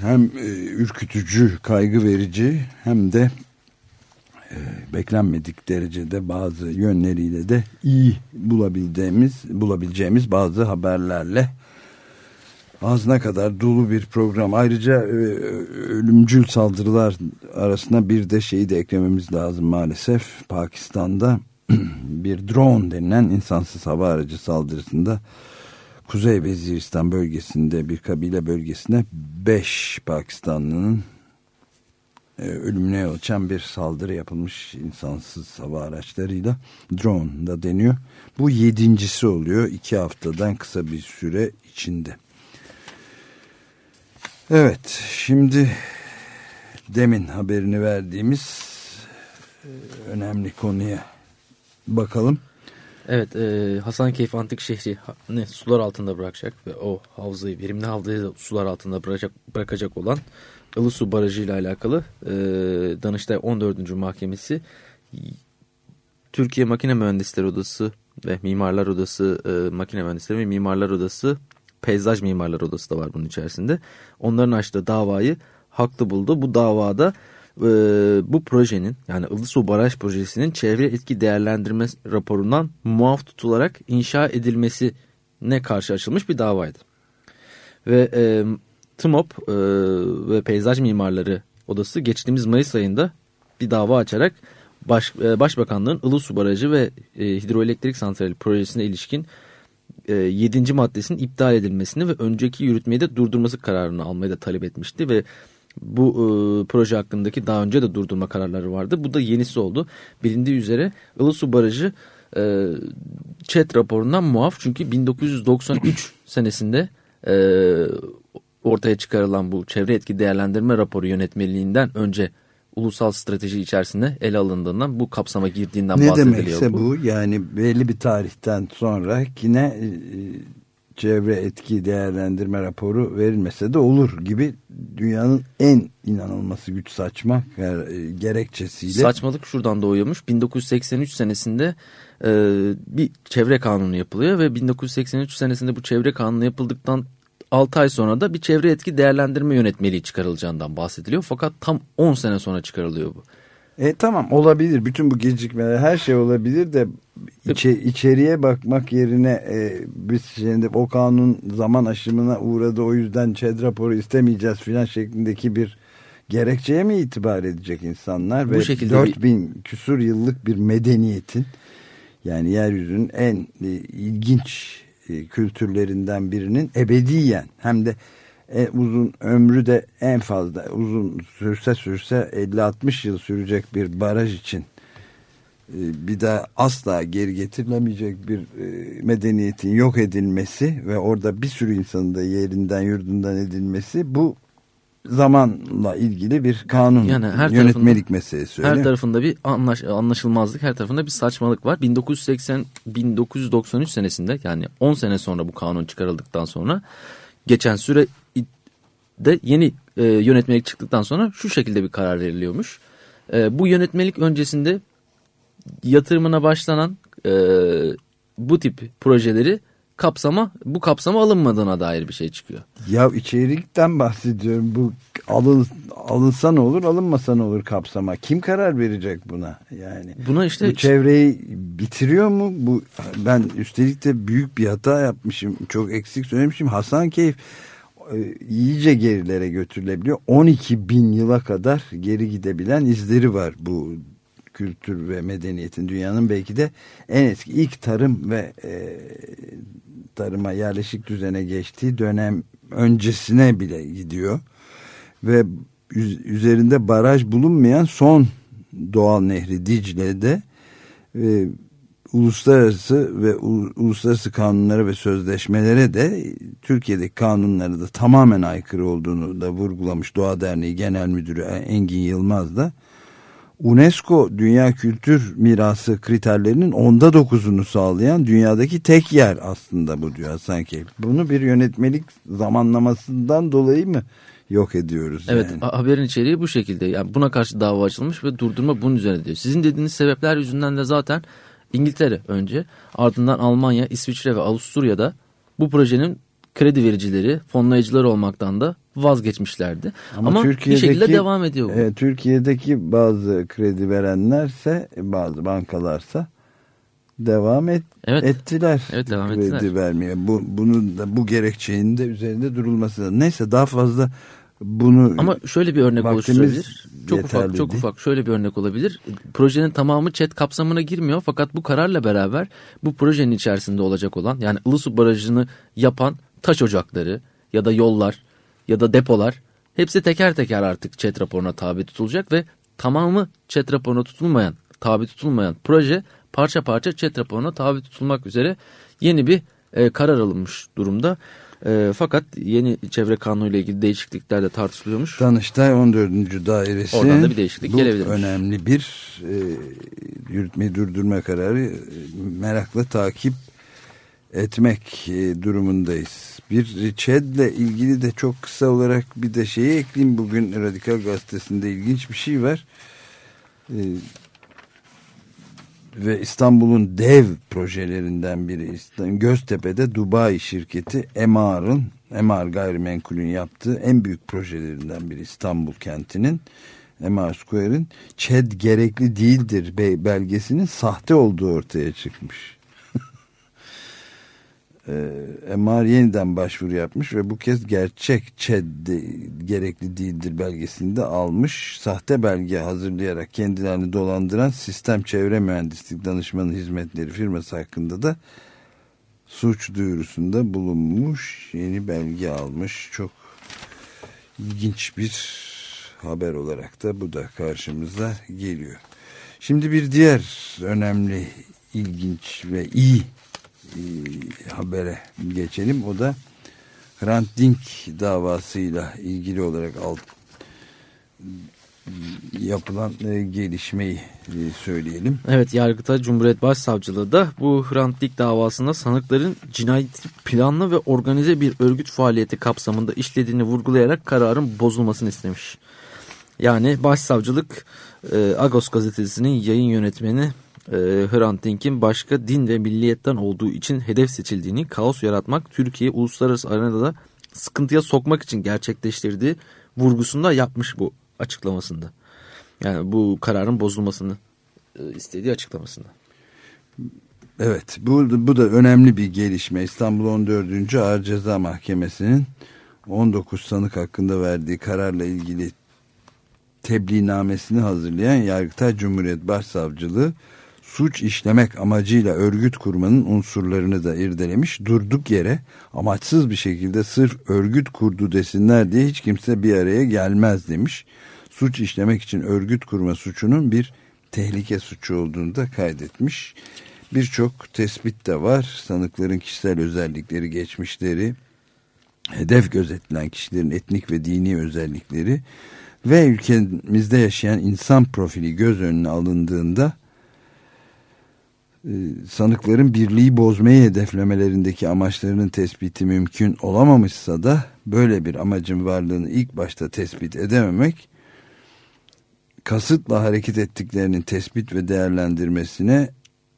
Hem e, ürkütücü kaygı verici hem de e, beklenmedik derecede bazı yönleriyle de iyi bulabildiğimiz bulabileceğimiz bazı haberlerle ağzına kadar dolu bir program. Ayrıca e, ölümcül saldırılar arasında bir de şeyi de eklememiz lazım maalesef. Pakistan'da *clears throat* bir drone denilen insansız hava aracı saldırısında Kuzey Veziristan bölgesinde bir kabile bölgesine 5 Pakistanlının e, ölümüne yol açan bir saldırı yapılmış insansız hava araçlarıyla drone da deniyor. Bu yedincisi oluyor iki haftadan kısa bir süre içinde. Evet şimdi demin haberini verdiğimiz e, önemli konuya bakalım.
Evet e, Hasankeyf Antik Şehri ne, sular altında bırakacak ve o havzayı verimli havzayı da sular altında bırakacak, bırakacak olan Ilısu Barajı ile alakalı e, Danıştay 14. Mahkemesi Türkiye Makine Mühendisleri Odası ve Mimarlar Odası e, Makine Mühendisleri ve Mimarlar Odası Peyzaj Mimarlar Odası da var bunun içerisinde. Onların açtığı davayı haklı buldu. Bu davada e, bu projenin yani Ilısu Baraj Projesi'nin çevre etki değerlendirme raporundan muaf tutularak inşa edilmesi ne karşı açılmış bir davaydı. Ve e, TMOP e, ve Peyzaj Mimarları Odası geçtiğimiz Mayıs ayında bir dava açarak Baş, e, Başbakanlığın Ilısu Barajı ve e, Hidroelektrik Santrali projesine ilişkin e, 7. maddesinin iptal edilmesini ve önceki yürütmeyi de durdurması kararını almayı da talep etmişti ve bu e, proje hakkındaki daha önce de durdurma kararları vardı. Bu da yenisi oldu. Bilindiği üzere Ilısu Barajı e, ÇED raporundan muaf çünkü 1993 senesinde e, ortaya çıkarılan bu çevre etki değerlendirme raporu yönetmeliğinden önce ulusal strateji içerisinde ele alındığından bu kapsama girdiğinden
ne
bahsediliyor.
Ne demekse bu. bu yani belli bir tarihten sonra yine e, çevre etki değerlendirme raporu verilmese de olur gibi dünyanın en inanılması güç saçma e, gerekçesiyle.
Saçmalık şuradan doğuyormuş. 1983 senesinde e, bir çevre kanunu yapılıyor ve 1983 senesinde bu çevre kanunu yapıldıktan 6 ay sonra da bir çevre etki değerlendirme yönetmeliği çıkarılacağından bahsediliyor. Fakat tam 10 sene sonra çıkarılıyor bu.
E tamam olabilir. Bütün bu gecikmeler her şey olabilir de içe, içeriye bakmak yerine e, biz şimdi o kanun zaman aşımına uğradı o yüzden ÇED raporu istemeyeceğiz filan şeklindeki bir gerekçeye mi itibar edecek insanlar? Bu Ve şekilde 4000 bir... küsur yıllık bir medeniyetin yani yeryüzünün en e, ilginç kültürlerinden birinin ebediyen. Hem de en uzun ömrü de en fazla uzun sürse sürse 50-60 yıl sürecek bir baraj için e, bir daha asla geri getirilemeyecek bir e, medeniyetin yok edilmesi ve orada bir sürü insanın da yerinden yurdundan edilmesi bu zamanla ilgili bir kanun
Yani her
yönetmelik
tarafında-
meselesi öyle
Her tarafında bir anlaş, anlaşılmazlık, her tarafında bir saçmalık var. 1980-1993 senesinde yani 10 sene sonra bu kanun çıkarıldıktan sonra geçen süre de yeni e, yönetmelik çıktıktan sonra şu şekilde bir karar veriliyormuş. E, bu yönetmelik öncesinde yatırımına başlanan e, bu tip projeleri kapsama bu kapsama alınmadığına dair bir şey çıkıyor.
Ya içerikten bahsediyorum. Bu alın, alınsa ne olur, alınmasa ne olur kapsama. Kim karar verecek buna? Yani
Buna işte
bu çevreyi bitiriyor mu? Bu ben üstelik de büyük bir hata yapmışım. Çok eksik söylemişim. Hasankeyf e, iyice gerilere götürülebiliyor. 12 bin yıla kadar geri gidebilen izleri var bu kültür ve medeniyetin dünyanın belki de en eski ilk tarım ve e, tarıma yerleşik düzene geçtiği dönem öncesine bile gidiyor. Ve üz- üzerinde baraj bulunmayan son doğal nehri Dicle'de e, uluslararası ve uluslararası kanunlara ve sözleşmelere de Türkiye'deki kanunlara da tamamen aykırı olduğunu da vurgulamış Doğa Derneği Genel Müdürü Engin Yılmaz da UNESCO Dünya Kültür Mirası kriterlerinin onda dokuzunu sağlayan dünyadaki tek yer aslında bu diyor Hasankeyf. Bunu bir yönetmelik zamanlamasından dolayı mı yok ediyoruz?
Evet
yani?
ha- haberin içeriği bu şekilde. Yani buna karşı dava açılmış ve durdurma bunun üzerine diyor. Sizin dediğiniz sebepler yüzünden de zaten İngiltere önce ardından Almanya, İsviçre ve Avusturya'da bu projenin kredi vericileri, fonlayıcıları olmaktan da vazgeçmişlerdi. Ama, bir şekilde devam ediyor bu.
e, Türkiye'deki bazı kredi verenlerse bazı bankalarsa devam et,
Evet.
ettiler.
Evet, devam
kredi
ettiler.
vermeye. Bu, bunun da bu gerekçenin de üzerinde durulması lazım. Neyse daha fazla bunu
Ama şöyle bir örnek oluşturabilir. Çok ufak,
yeterli
çok
değil.
ufak. Şöyle bir örnek olabilir. Projenin tamamı chat kapsamına girmiyor. Fakat bu kararla beraber bu projenin içerisinde olacak olan yani Ilısu Barajı'nı yapan taş ocakları ya da yollar ya da depolar hepsi teker teker artık chat raporuna tabi tutulacak ve tamamı chat raporuna tutulmayan, tabi tutulmayan proje parça parça chat raporuna tabi tutulmak üzere yeni bir e, karar alınmış durumda. E, fakat yeni çevre kanunu ile ilgili değişiklikler de tartışılıyormuş.
Danıştay 14. Dairesi
Oradan da bir değişiklik
bu
gelebilirmiş.
önemli bir e, yürütmeyi durdurma kararı e, merakla takip etmek e, durumundayız. Bir ÇED'le ilgili de çok kısa olarak bir de şeyi ekleyeyim. Bugün Radikal Gazetesi'nde ilginç bir şey var. E, ve İstanbul'un dev projelerinden biri Göztepe'de Dubai şirketi Emar'ın Emar Gayrimenkul'ün yaptığı en büyük projelerinden biri İstanbul kentinin Emar Square'ın ÇED gerekli değildir be- belgesinin sahte olduğu ortaya çıkmış. Ee, Emar yeniden başvuru yapmış ve bu kez gerçek ÇED gerekli değildir belgesini de almış. Sahte belge hazırlayarak kendilerini dolandıran Sistem Çevre Mühendislik Danışmanı Hizmetleri firması hakkında da suç duyurusunda bulunmuş. Yeni belge almış. Çok ilginç bir haber olarak da bu da karşımıza geliyor. Şimdi bir diğer önemli, ilginç ve iyi e, habere geçelim. O da Hrant Dink davasıyla ilgili olarak alt, yapılan e, gelişmeyi e, söyleyelim.
Evet Yargıtay Cumhuriyet Başsavcılığı da bu Hrant Dink davasında sanıkların cinayeti planlı ve organize bir örgüt faaliyeti kapsamında işlediğini vurgulayarak kararın bozulmasını istemiş. Yani Başsavcılık e, Agos gazetesinin yayın yönetmeni e, Hrant Dink'in başka din ve milliyetten olduğu için hedef seçildiğini, kaos yaratmak, Türkiye'yi uluslararası arenada sıkıntıya sokmak için gerçekleştirdiği vurgusunda yapmış bu açıklamasında. Yani bu kararın bozulmasını e, istediği açıklamasında.
Evet bu, bu da önemli bir gelişme. İstanbul 14. Ağır Ceza Mahkemesi'nin 19 sanık hakkında verdiği kararla ilgili tebliğnamesini hazırlayan Yargıtay Cumhuriyet Başsavcılığı suç işlemek amacıyla örgüt kurmanın unsurlarını da irdelemiş. Durduk yere amaçsız bir şekilde sırf örgüt kurdu desinler diye hiç kimse bir araya gelmez demiş. Suç işlemek için örgüt kurma suçunun bir tehlike suçu olduğunu da kaydetmiş. Birçok tespit de var. Sanıkların kişisel özellikleri, geçmişleri, hedef gözetilen kişilerin etnik ve dini özellikleri ve ülkemizde yaşayan insan profili göz önüne alındığında sanıkların birliği bozmayı hedeflemelerindeki amaçlarının tespiti mümkün olamamışsa da böyle bir amacın varlığını ilk başta tespit edememek kasıtla hareket ettiklerinin tespit ve değerlendirmesine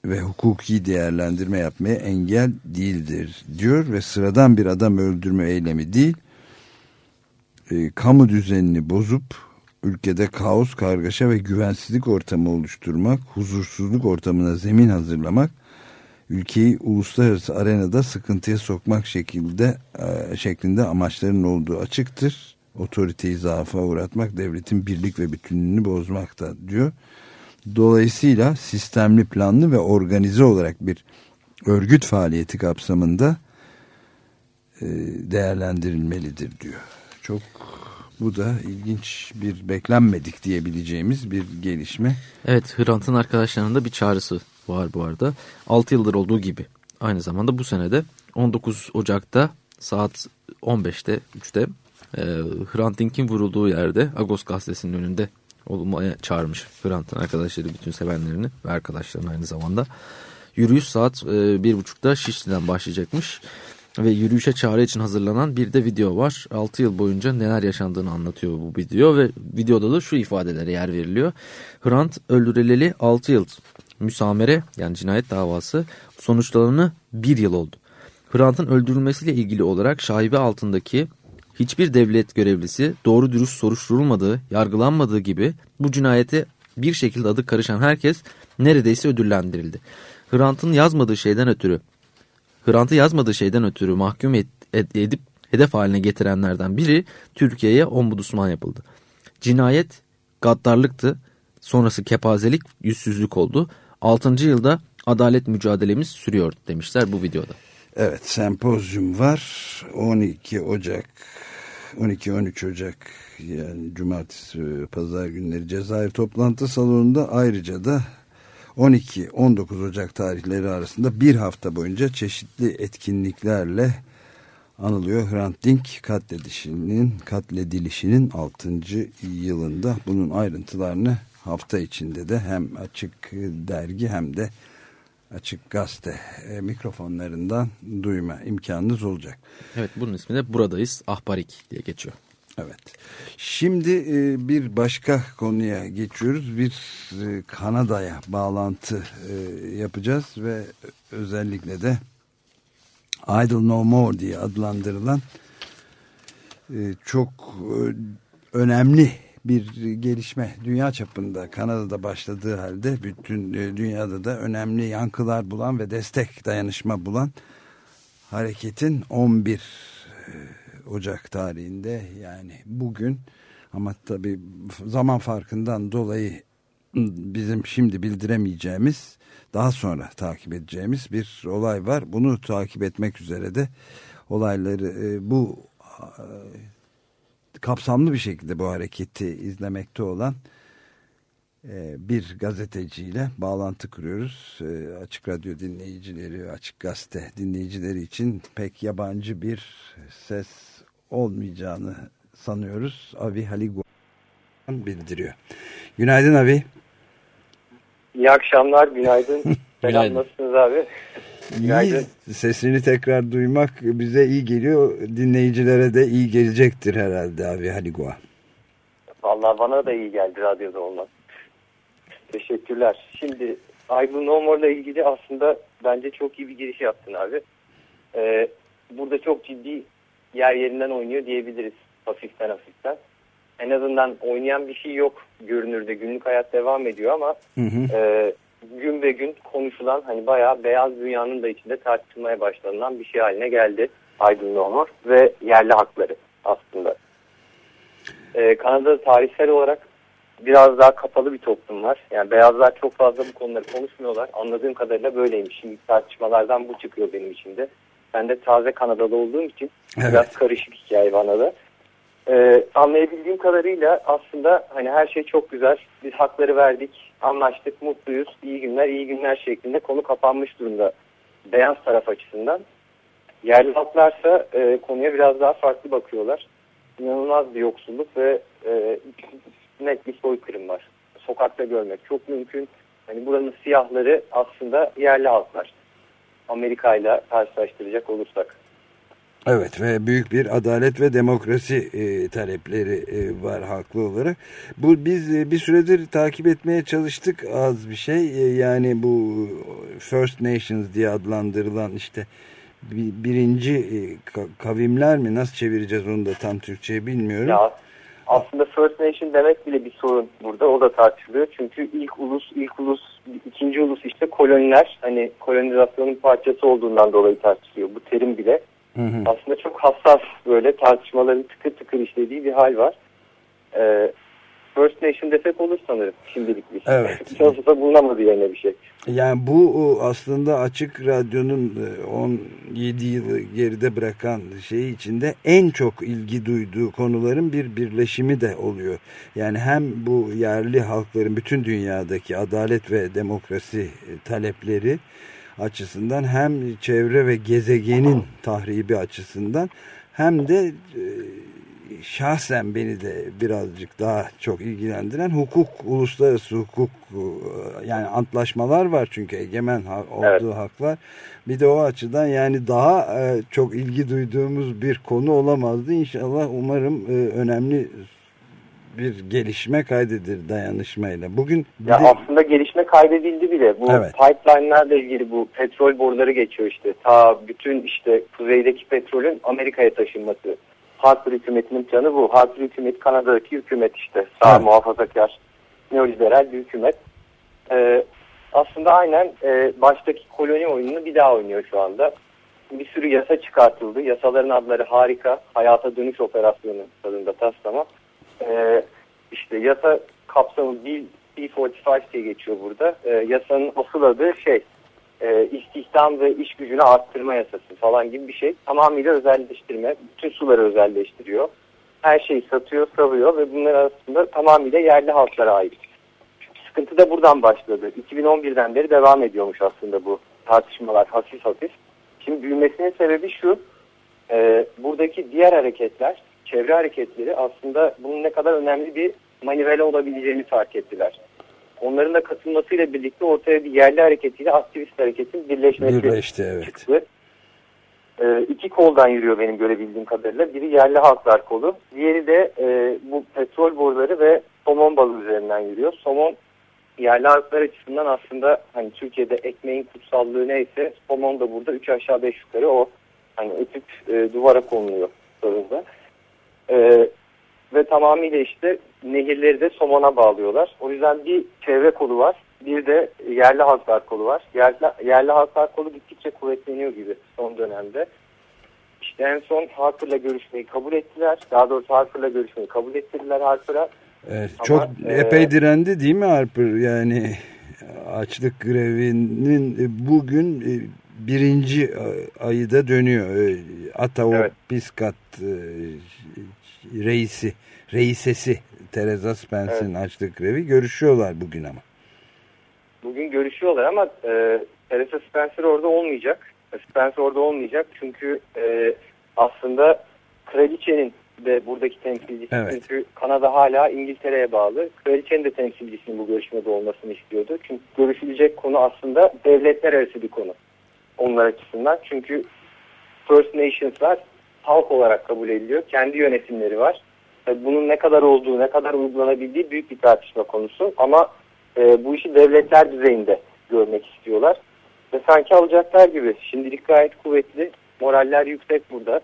ve hukuki değerlendirme yapmaya engel değildir diyor ve sıradan bir adam öldürme eylemi değil e, kamu düzenini bozup ülkede kaos, kargaşa ve güvensizlik ortamı oluşturmak, huzursuzluk ortamına zemin hazırlamak, ülkeyi uluslararası arenada sıkıntıya sokmak şekilde e, şeklinde amaçlarının olduğu açıktır. Otoriteyi zaafa uğratmak, devletin birlik ve bütünlüğünü bozmakta diyor. Dolayısıyla sistemli, planlı ve organize olarak bir örgüt faaliyeti kapsamında e, değerlendirilmelidir diyor. Çok bu da ilginç bir beklenmedik diyebileceğimiz bir gelişme.
Evet Hrant'ın arkadaşlarının da bir çağrısı var bu arada. 6 yıldır olduğu gibi aynı zamanda bu senede 19 Ocak'ta saat 15'te 3'te e, Hrant Dink'in vurulduğu yerde Agos gazetesinin önünde olmaya çağırmış Hrant'ın arkadaşları bütün sevenlerini ve arkadaşlarını aynı zamanda. Yürüyüş saat e, bir buçukta Şişli'den başlayacakmış ve yürüyüşe çağrı için hazırlanan bir de video var. 6 yıl boyunca neler yaşandığını anlatıyor bu video ve videoda da şu ifadelere yer veriliyor. Hrant öldürüleli 6 yıl müsamere yani cinayet davası sonuçlarını bir yıl oldu. Hrant'ın öldürülmesiyle ilgili olarak şaibe altındaki hiçbir devlet görevlisi doğru dürüst soruşturulmadığı, yargılanmadığı gibi bu cinayete bir şekilde adı karışan herkes neredeyse ödüllendirildi. Hrant'ın yazmadığı şeyden ötürü Hrant'ı yazmadığı şeyden ötürü mahkum et, ed, edip hedef haline getirenlerden biri Türkiye'ye ombudsman yapıldı. Cinayet gaddarlıktı, sonrası kepazelik, yüzsüzlük oldu. 6. yılda adalet mücadelemiz sürüyor demişler bu videoda.
Evet sempozyum var 12 Ocak 12-13 Ocak yani cumartesi pazar günleri Cezayir toplantı salonunda ayrıca da 12-19 Ocak tarihleri arasında bir hafta boyunca çeşitli etkinliklerle anılıyor. Hrant Dink katledilişinin, katledilişinin 6. yılında bunun ayrıntılarını hafta içinde de hem açık dergi hem de açık gazete e, mikrofonlarından duyma imkanınız olacak.
Evet bunun ismi de Buradayız Ahbarik diye geçiyor.
Evet. Şimdi e, bir başka konuya geçiyoruz. Bir e, Kanada'ya bağlantı e, yapacağız ve özellikle de Idle No More diye adlandırılan çok önemli bir gelişme dünya çapında Kanada'da başladığı halde bütün dünyada da önemli yankılar bulan ve destek dayanışma bulan hareketin 11 Ocak tarihinde yani bugün ama tabi zaman farkından dolayı bizim şimdi bildiremeyeceğimiz daha sonra takip edeceğimiz bir olay var. Bunu takip etmek üzere de olayları e, bu e, kapsamlı bir şekilde bu hareketi izlemekte olan e, bir gazeteciyle bağlantı kuruyoruz. Açık Radyo dinleyicileri, Açık Gazete dinleyicileri için pek yabancı bir ses olmayacağını sanıyoruz. Avi Haliguan bildiriyor. Günaydın Avi.
İyi akşamlar, günaydın. *laughs* Selam, nasılsınız abi?
Günaydın. İyi, sesini tekrar duymak bize iyi geliyor. Dinleyicilere de iyi gelecektir herhalde abi Haligua.
Vallahi bana da iyi geldi radyoda olmak. Teşekkürler. Şimdi Aygün Nomor'la ilgili aslında bence çok iyi bir giriş yaptın abi. Ee, burada çok ciddi yer yerinden oynuyor diyebiliriz hafiften hafiften. En azından oynayan bir şey yok görünürde günlük hayat devam ediyor ama hı hı. E, gün ve gün konuşulan hani bayağı beyaz dünyanın da içinde tartışılmaya başlanılan bir şey haline geldi Aydın Nomor ve yerli hakları aslında. E, Kanada'da tarihsel olarak biraz daha kapalı bir toplum var. Yani beyazlar çok fazla bu konuları konuşmuyorlar. Anladığım kadarıyla böyleymiş. Şimdi tartışmalardan bu çıkıyor benim için de. Ben de taze Kanadalı olduğum için evet. biraz karışık hikaye bana da. Ee, anlayabildiğim kadarıyla aslında hani her şey çok güzel. Biz hakları verdik, anlaştık, mutluyuz, iyi günler, iyi günler şeklinde konu kapanmış durumda beyaz taraf açısından. Yerli halklarsa e, konuya biraz daha farklı bakıyorlar. İnanılmaz bir yoksulluk ve e, net bir soykırım var. Sokakta görmek çok mümkün. Hani buranın siyahları aslında yerli halklar. Amerika ile karşılaştıracak olursak.
Evet ve büyük bir adalet ve demokrasi e, talepleri e, var haklı olarak. Bu biz e, bir süredir takip etmeye çalıştık az bir şey. E, yani bu First Nations diye adlandırılan işte bir, birinci e, kavimler mi nasıl çevireceğiz onu da tam Türkçe bilmiyorum.
Ya aslında First Nation demek bile bir sorun burada. O da tartışılıyor. Çünkü ilk ulus, ilk ulus, ikinci ulus işte koloniler. Hani kolonizasyonun parçası olduğundan dolayı tartışılıyor. Bu terim bile Hı hı. Aslında çok hassas böyle tartışmaların tıkır tıkır işlediği bir hal var. Ee, First Nation desek olur sanırım şimdilik bir şey.
Evet. *laughs*
Çalışırsa bulunamadı yerine bir şey.
Yani bu aslında Açık Radyo'nun 17 e, yılı geride bırakan şey içinde en çok ilgi duyduğu konuların bir birleşimi de oluyor. Yani hem bu yerli halkların bütün dünyadaki adalet ve demokrasi talepleri açısından hem çevre ve gezegenin tahribi açısından hem de e, şahsen beni de birazcık daha çok ilgilendiren hukuk, uluslararası hukuk e, yani antlaşmalar var çünkü egemen olduğu evet. haklar. Bir de o açıdan yani daha e, çok ilgi duyduğumuz bir konu olamazdı. İnşallah umarım önemli bir gelişme kaydedilir dayanışmayla. Bugün
ya de... aslında gelişme kaydedildi bile. Bu evet. pipeline'lerle ilgili bu petrol boruları geçiyor işte. Ta bütün işte kuzeydeki petrolün Amerika'ya taşınması. Harper hükümetinin planı bu. Harper hükümet Kanada'daki hükümet işte. Sağ evet. muhafazakar neoliberal bir hükümet. Ee, aslında aynen e, baştaki koloni oyununu bir daha oynuyor şu anda. Bir sürü yasa çıkartıldı. Yasaların adları harika. Hayata dönüş operasyonu tadında taslama e, işte yasa kapsamı Bill B45 diye geçiyor burada. E, yasanın asıl adı şey e, istihdam ve iş gücünü arttırma yasası falan gibi bir şey. Tamamıyla özelleştirme. Bütün suları özelleştiriyor. Her şeyi satıyor, savuyor ve bunlar aslında tamamıyla yerli halklara ait. Sıkıntı da buradan başladı. 2011'den beri devam ediyormuş aslında bu tartışmalar hafif hafif. Şimdi büyümesinin sebebi şu. E, buradaki diğer hareketler çevre hareketleri aslında bunun ne kadar önemli bir manivela olabileceğini fark ettiler. Onların da katılmasıyla birlikte ortaya bir yerli hareketiyle aktivist hareketin birleşmesi
Birleşti, evet.
çıktı. Ee, iki koldan yürüyor benim görebildiğim kadarıyla. Biri yerli halklar kolu. Diğeri de e, bu petrol boruları ve somon balığı üzerinden yürüyor. Somon yerli halklar açısından aslında hani Türkiye'de ekmeğin kutsallığı neyse somon da burada üç aşağı beş yukarı o hani ötüp e, duvara konuluyor sorunda. Ee, ve tamamıyla işte nehirleri de somona bağlıyorlar. O yüzden bir çevre kolu var. Bir de yerli halklar kolu var. Yerli, yerli halklar kolu gittikçe kuvvetleniyor gibi son dönemde. İşte en son Harper'la görüşmeyi kabul ettiler. Daha doğrusu Harper'la görüşmeyi kabul ettirdiler Harper'a.
Evet, Ama, çok e, epey direndi değil mi Harper? Yani açlık grevinin bugün e, birinci ayı da dönüyor. E, Atao evet. Piskat reisi, reisesi Teresa Spence'in evet. açtığı grevi görüşüyorlar bugün ama.
Bugün görüşüyorlar ama e, Teresa Spencer orada olmayacak. Spencer orada olmayacak çünkü e, aslında kraliçenin de buradaki temsilcisi evet. çünkü Kanada hala İngiltere'ye bağlı. Kraliçenin de temsilcisinin bu görüşmede olmasını istiyordu. Çünkü görüşülecek konu aslında devletler arası bir konu onlar açısından. Çünkü First Nations'lar halk olarak kabul ediliyor. Kendi yönetimleri var. Bunun ne kadar olduğu, ne kadar uygulanabildiği büyük bir tartışma konusu. Ama e, bu işi devletler düzeyinde görmek istiyorlar. Ve sanki alacaklar gibi. Şimdilik gayet kuvvetli. Moraller yüksek burada.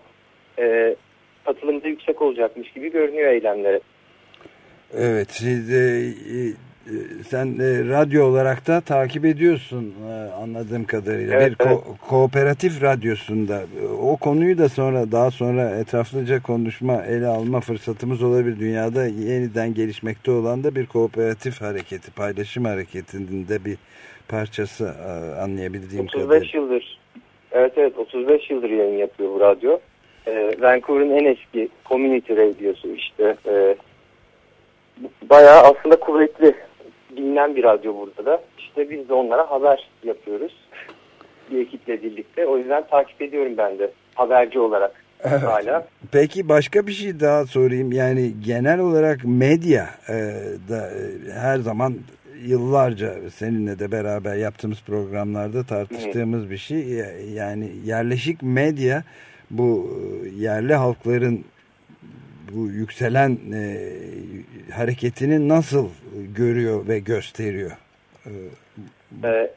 E, katılımda yüksek olacakmış gibi görünüyor eylemlere.
Evet, de ee, sen e, radyo olarak da takip ediyorsun e, anladığım kadarıyla. Evet, bir ko evet. kooperatif radyosunda. O konuyu da sonra daha sonra etraflıca konuşma, ele alma fırsatımız olabilir. Dünyada yeniden gelişmekte olan da bir kooperatif hareketi, paylaşım hareketinin de bir parçası e, anlayabildiğim 35
kadarıyla. 35 yıldır. Evet evet 35 yıldır yayın yapıyor bu radyo. E, Vancouver'ın en eski community radyosu işte. E, bayağı aslında kuvvetli bilinen bir radyo burada da. İşte biz de onlara haber yapıyoruz. *laughs* Bir ekiple birlikte. O yüzden takip ediyorum ben de haberci olarak
Evet.
hala.
Peki başka bir şey daha sorayım. Yani genel olarak medya e, da e, her zaman yıllarca seninle de beraber yaptığımız programlarda tartıştığımız bir şey. Ya- Yani yerleşik medya bu e, yerli halkların bu yükselen e, hareketini nasıl görüyor ve gösteriyor?
Ee,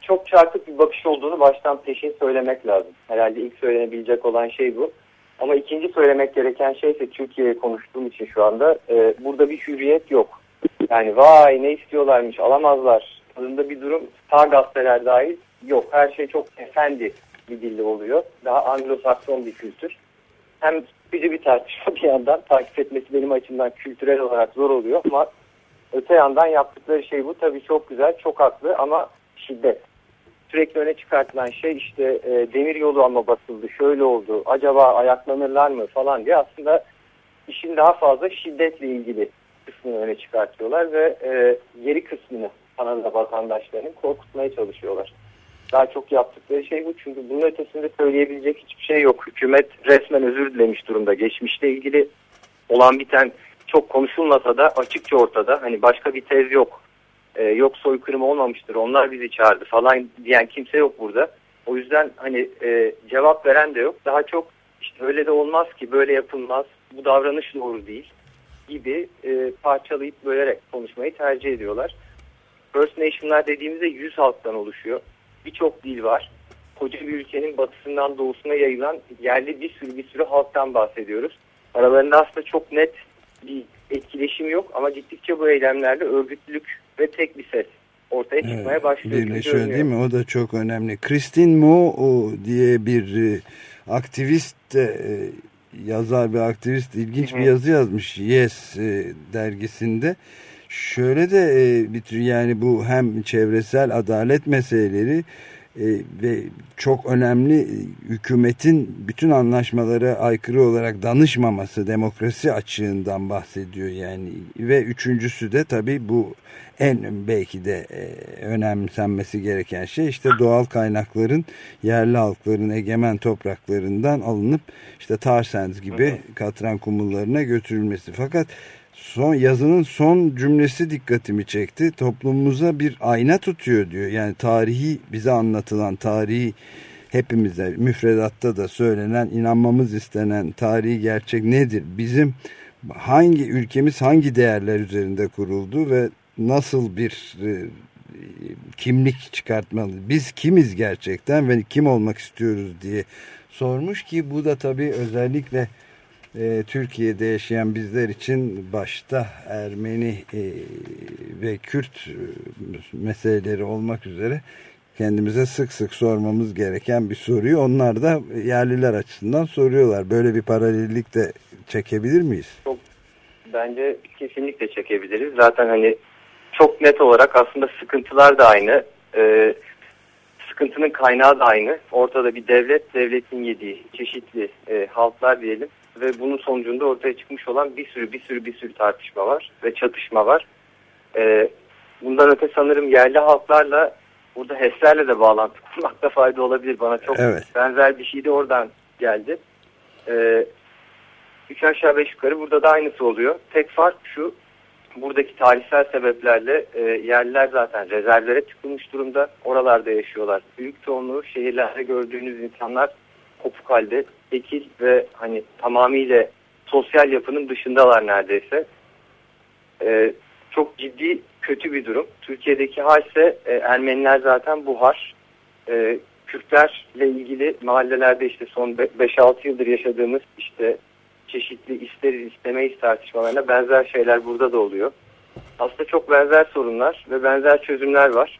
çok çarpık bir bakış olduğunu baştan peşin söylemek lazım. Herhalde ilk söylenebilecek olan şey bu. Ama ikinci söylemek gereken şey ise Türkiye'ye konuştuğum için şu anda e, burada bir hürriyet yok. Yani vay ne istiyorlarmış alamazlar tadında bir durum sağ gazeteler dahil yok. Her şey çok efendi bir dilde oluyor. Daha Anglo-Sakson bir kültür. Hem sıkıcı bir tartışma bir yandan takip etmesi benim açımdan kültürel olarak zor oluyor ama öte yandan yaptıkları şey bu. Tabii çok güzel, çok haklı ama şiddet. Sürekli öne çıkartılan şey işte e, demir yolu ama basıldı, şöyle oldu, acaba ayaklanırlar mı falan diye aslında işin daha fazla şiddetle ilgili kısmını öne çıkartıyorlar ve e, geri kısmını Kanada vatandaşlarının korkutmaya çalışıyorlar. Daha çok yaptıkları şey bu çünkü bunun ötesinde söyleyebilecek hiçbir şey yok. Hükümet resmen özür dilemiş durumda. Geçmişle ilgili olan biten çok konuşulmasa da açıkça ortada. Hani başka bir tez yok. Ee, yok soykırım olmamıştır. Onlar bizi çağırdı falan diyen kimse yok burada. O yüzden hani e, cevap veren de yok. Daha çok işte öyle de olmaz ki böyle yapılmaz. Bu davranış doğru değil gibi e, parçalayıp bölerek konuşmayı tercih ediyorlar. First Nation'lar dediğimizde 100 halktan oluşuyor. Birçok dil var. Koca bir ülkenin batısından doğusuna yayılan yerli bir sürü bir sürü halktan bahsediyoruz. Aralarında aslında çok net bir etkileşim yok ama gittikçe bu eylemlerle örgütlülük ve tek bir ses ortaya çıkmaya
Evet,
başlıyor.
Birleşiyor değil mi? O da çok önemli. Christine Mo diye bir e, aktivist de, e, yazar bir aktivist ilginç
Hı hı.
bir yazı yazmış Yes e, dergisinde. Şöyle de e, bir tür yani bu hem çevresel adalet meseleleri e, ve çok önemli e, hükümetin bütün anlaşmalara aykırı olarak danışmaması demokrasi açığından bahsediyor yani. Ve üçüncüsü de tabii bu en belki de e, önemsenmesi gereken şey işte doğal kaynakların yerli halkların egemen topraklarından alınıp işte tar sands gibi katran kumullarına götürülmesi. Fakat son yazının son cümlesi dikkatimi çekti. Toplumumuza bir ayna tutuyor diyor. Yani tarihi bize anlatılan tarihi hepimize müfredatta da söylenen inanmamız istenen tarihi gerçek nedir? Bizim hangi ülkemiz hangi değerler üzerinde kuruldu ve nasıl bir e, kimlik çıkartmalı? Biz kimiz gerçekten ve kim olmak istiyoruz diye sormuş ki bu da tabii özellikle e, Türkiye'de yaşayan bizler için başta Ermeni e, ve Kürt e, meseleleri olmak üzere kendimize sık sık sormamız gereken bir soruyu onlar da yerliler açısından soruyorlar. Böyle bir paralellik de çekebilir miyiz?
Bence kesinlikle çekebiliriz. Zaten hani çok net olarak aslında sıkıntılar da aynı. Ee, sıkıntının kaynağı da aynı. Ortada bir devlet, devletin yediği çeşitli e, halklar diyelim. Ve bunun sonucunda ortaya çıkmış olan bir sürü bir sürü bir sürü tartışma var ve çatışma var. Ee, bundan öte sanırım yerli halklarla burada HES'lerle de bağlantı *laughs* kurmakta fayda olabilir. Bana çok
Evet.
benzer bir şey de oradan geldi. Ee, üç aşağı beş yukarı burada da aynısı oluyor. Tek fark şu, buradaki tarihsel sebeplerle e, yerliler zaten rezervlere tıkılmış durumda. Oralarda yaşıyorlar. Büyük çoğunluğu şehirlerde gördüğünüz insanlar kopuk halde, tekil ve hani tamamıyla sosyal yapının dışındalar neredeyse. E, çok ciddi kötü bir durum. Türkiye'deki hal ise e, Ermeniler zaten buhar. E, Kürtlerle ilgili mahallelerde işte son 5-6 yıldır yaşadığımız işte çeşitli isteriz istemeyiz tartışmalarına benzer şeyler burada da oluyor. Aslında çok benzer sorunlar ve benzer çözümler var.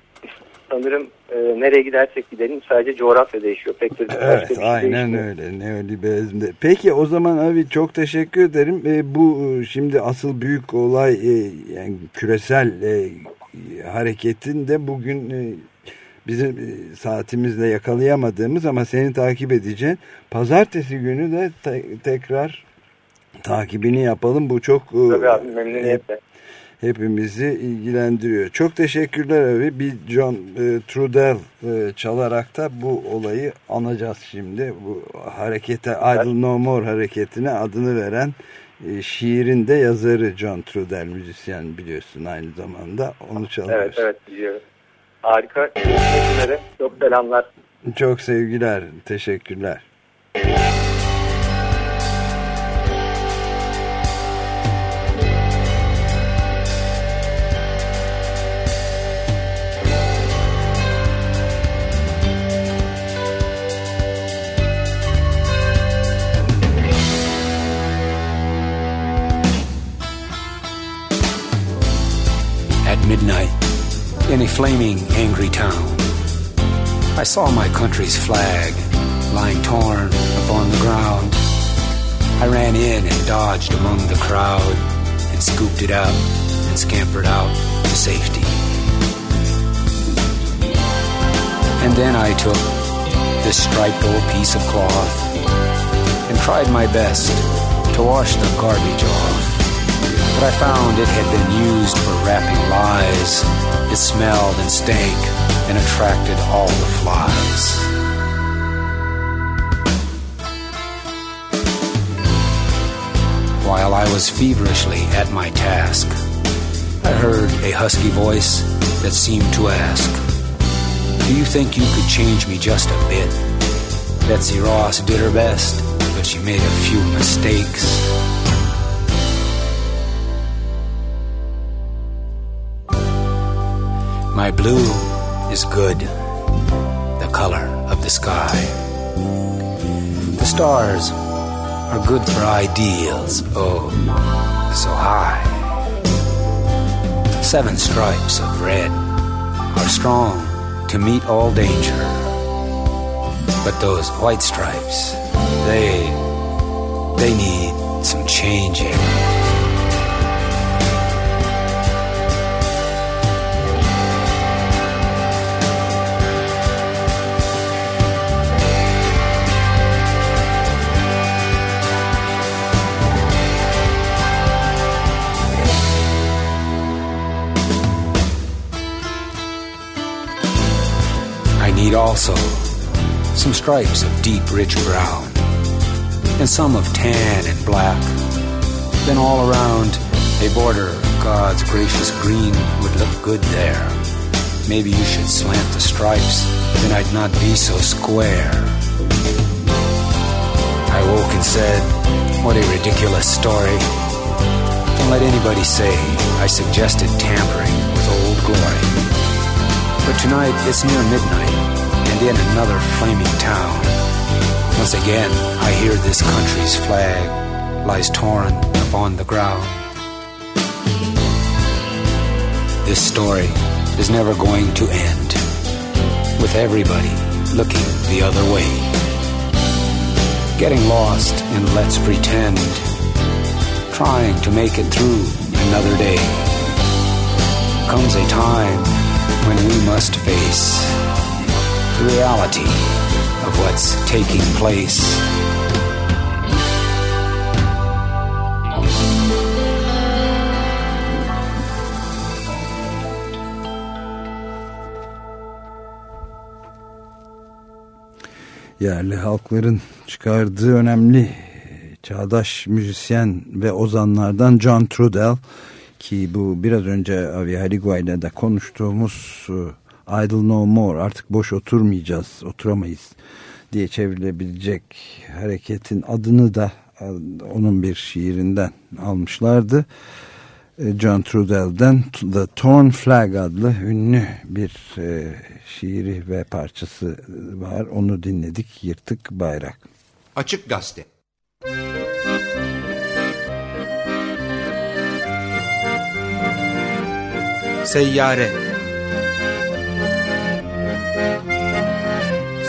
Sanırım e, nereye gidersek gidelim sadece coğrafya değişiyor. Pek de
Evet
bir şey
aynen
değişmiyor.
öyle neoliberalizmde. Peki o zaman abi çok teşekkür ederim. E, bu e, şimdi asıl büyük olay e, yani küresel e, hareketin de bugün e, bizim e, saatimizle yakalayamadığımız ama seni takip edeceğin pazartesi günü de te tekrar takibini yapalım. Bu çok e,
Tabii abi memnuniyetle.
Hepimizi ilgilendiriyor. Çok teşekkürler abi. Bir John e, Trudell e, çalarak da bu olayı anacağız şimdi. Bu harekete Idle No More hareketine adını veren e, şiirin de yazarı John Trudell müzisyen biliyorsun aynı zamanda. Onu çalıyoruz.
Evet evet biliyorum. Harika. Çok selamlar.
Çok sevgiler. Teşekkürler.
Flaming, angry town, I saw my country's flag lying torn upon the ground. I ran in and dodged among the crowd and scooped it up and scampered out to safety. And then I took this striped old piece of cloth and tried my best to wash the garbage off. But I found it had been used for wrapping lies. It smelled and stank and attracted all the flies. While I was feverishly at my task, I heard a husky voice that seemed to ask, Do you think you could change me just a bit? Betsy Ross did her best, but she made a few mistakes. My blue is good, the color of the sky. The stars are good for ideals, oh, so high. Seven stripes of red are strong to meet all danger. But those white stripes, they, they need some changing. Also some stripes of deep, rich brown, and some of tan and black. Then all around, a border of God's gracious green would look good there. Maybe you should slant the stripes, then I'd not be so square. I woke and said, What a ridiculous story. Don't let anybody say I suggested tampering with old glory. But tonight it's near midnight, in another flaming town. Once again, I hear this country's flag lies torn upon the ground. This story is never going to end, with everybody looking the other way. Getting lost in let's pretend, trying to make it through another day. Comes a time when we must face reality of what's taking place.
yerli halkların çıkardığı önemli çağdaş müzisyen ve ozanlardan John Trudell ki bu biraz önce Avi Haligua ile de konuştuğumuz e, Idle No More artık boş oturmayacağız, oturamayız diye çevrilebilecek hareketin adını da e, onun bir şiirinden almışlardı. E, John Trudell'den The Torn Flag adlı ünlü bir e, şiiri ve parçası var. Onu dinledik. Yırtık Bayrak.
Açık Gazete Seyyare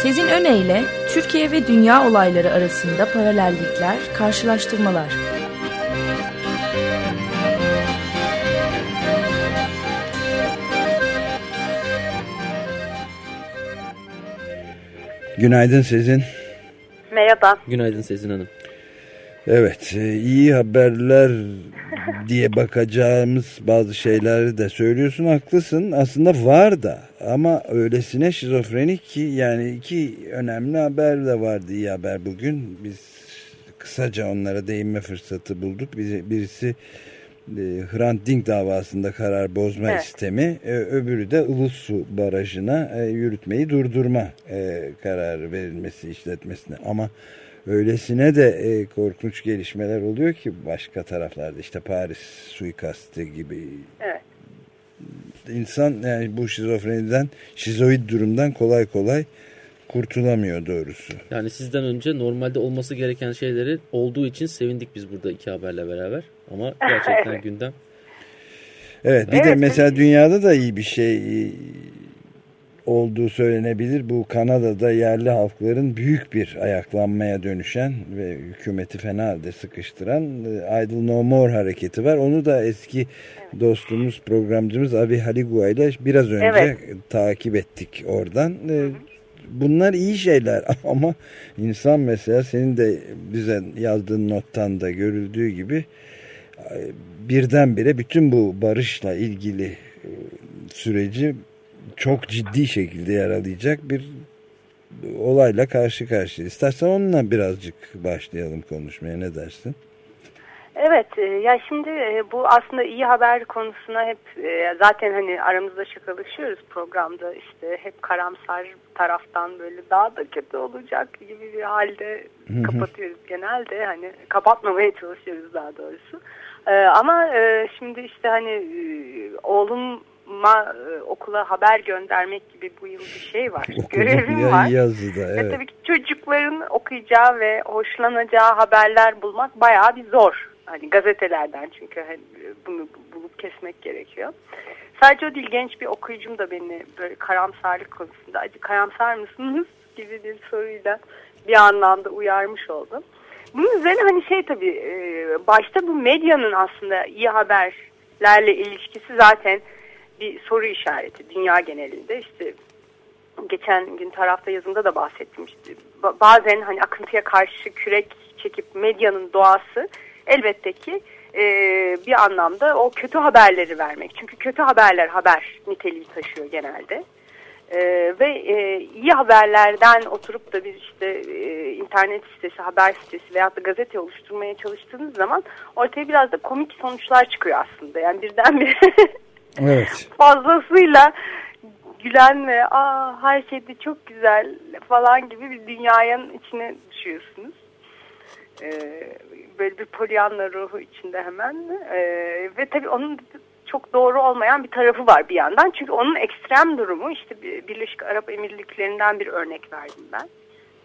Sezin Öne Türkiye ve dünya olayları arasında paralellikler, karşılaştırmalar.
Günaydın Sezin.
Merhaba.
Günaydın Sezin Hanım.
Evet, e, iyi haberler *laughs* diye bakacağımız bazı şeyleri de söylüyorsun, haklısın. Aslında var da ama öylesine şizofrenik ki yani iki önemli haber de vardı iyi haber bugün. Biz kısaca onlara değinme fırsatı bulduk. Birisi e, Hrant Dink davasında karar bozma
Evet.
istemi, e, öbürü de Ilısu Barajı'na yürütmeyi durdurma kararı verilmesi işletmesine. Ama öylesine de e, korkunç gelişmeler oluyor ki başka taraflarda işte Paris suikastı gibi
Evet.
insan yani bu şizofreniden şizoid durumdan kolay kolay kurtulamıyor doğrusu.
Yani sizden önce normalde olması gereken şeyleri olduğu için sevindik biz burada iki haberle beraber. Ama *laughs* gerçekten
Evet.
gündem.
Evet bir de
Evet,
mesela dünyada da iyi bir şey olduğu söylenebilir. Bu Kanada'da yerli halkların büyük bir ayaklanmaya dönüşen ve hükümeti fena halde sıkıştıran e, Idle No More hareketi var. Onu da eski dostumuz programcımız Abi Haligua ile biraz önce
Evet.
takip ettik oradan. E, Bunlar iyi şeyler *laughs* ama insan mesela senin de bize yazdığın nottan da görüldüğü gibi e, birdenbire bütün bu barışla ilgili süreci çok ciddi şekilde yaralayacak bir olayla karşı karşıya. İstersen onunla birazcık başlayalım konuşmaya ne dersin?
Evet e, ya şimdi e, bu aslında iyi haber konusuna hep e, zaten hani aramızda şakalaşıyoruz programda işte hep karamsar taraftan böyle daha da kötü olacak gibi bir halde kapatıyoruz genelde hani kapatmamaya çalışıyoruz daha doğrusu. Ama şimdi işte hani e, oğluma e, okula haber göndermek gibi bu yıl bir şey var. *laughs* Görevim var.
Yazıda
Ve
evet.
tabii ki çocukların okuyacağı ve hoşlanacağı haberler bulmak bayağı bir zor. Hani gazetelerden çünkü hani bunu bulup kesmek gerekiyor. Sadece o değil genç bir okuyucum da beni böyle karamsarlık konusunda acı karamsar mısınız gibi bir soruyla bir anlamda uyarmış oldu. Bunun üzerine hani şey tabii e, başta bu medyanın aslında iyi haberlerle ilişkisi zaten bir soru işareti dünya genelinde. İşte geçen gün tarafta yazımda da bahsettim. İşte ba- bazen hani akıntıya karşı kürek çekip medyanın doğası elbette ki e, bir anlamda o kötü haberleri vermek. Çünkü kötü haberler haber niteliği taşıyor genelde. E, ve e, iyi haberlerden oturup da bir işte e, internet sitesi haber sitesi veyahut da gazete oluşturmaya çalıştığınız zaman ortaya biraz da komik sonuçlar çıkıyor aslında. Yani birdenbire *laughs*
Evet.
fazlasıyla gülen ve aa her şey de çok güzel falan gibi bir dünyanın içine düşüyorsunuz. Ee, böyle bir polyanla ruhu içinde hemen Ee, ve tabii onun çok doğru olmayan bir tarafı var bir yandan. Çünkü onun ekstrem durumu işte Bir- Birleşik Arap Emirlikleri'nden bir örnek verdim ben.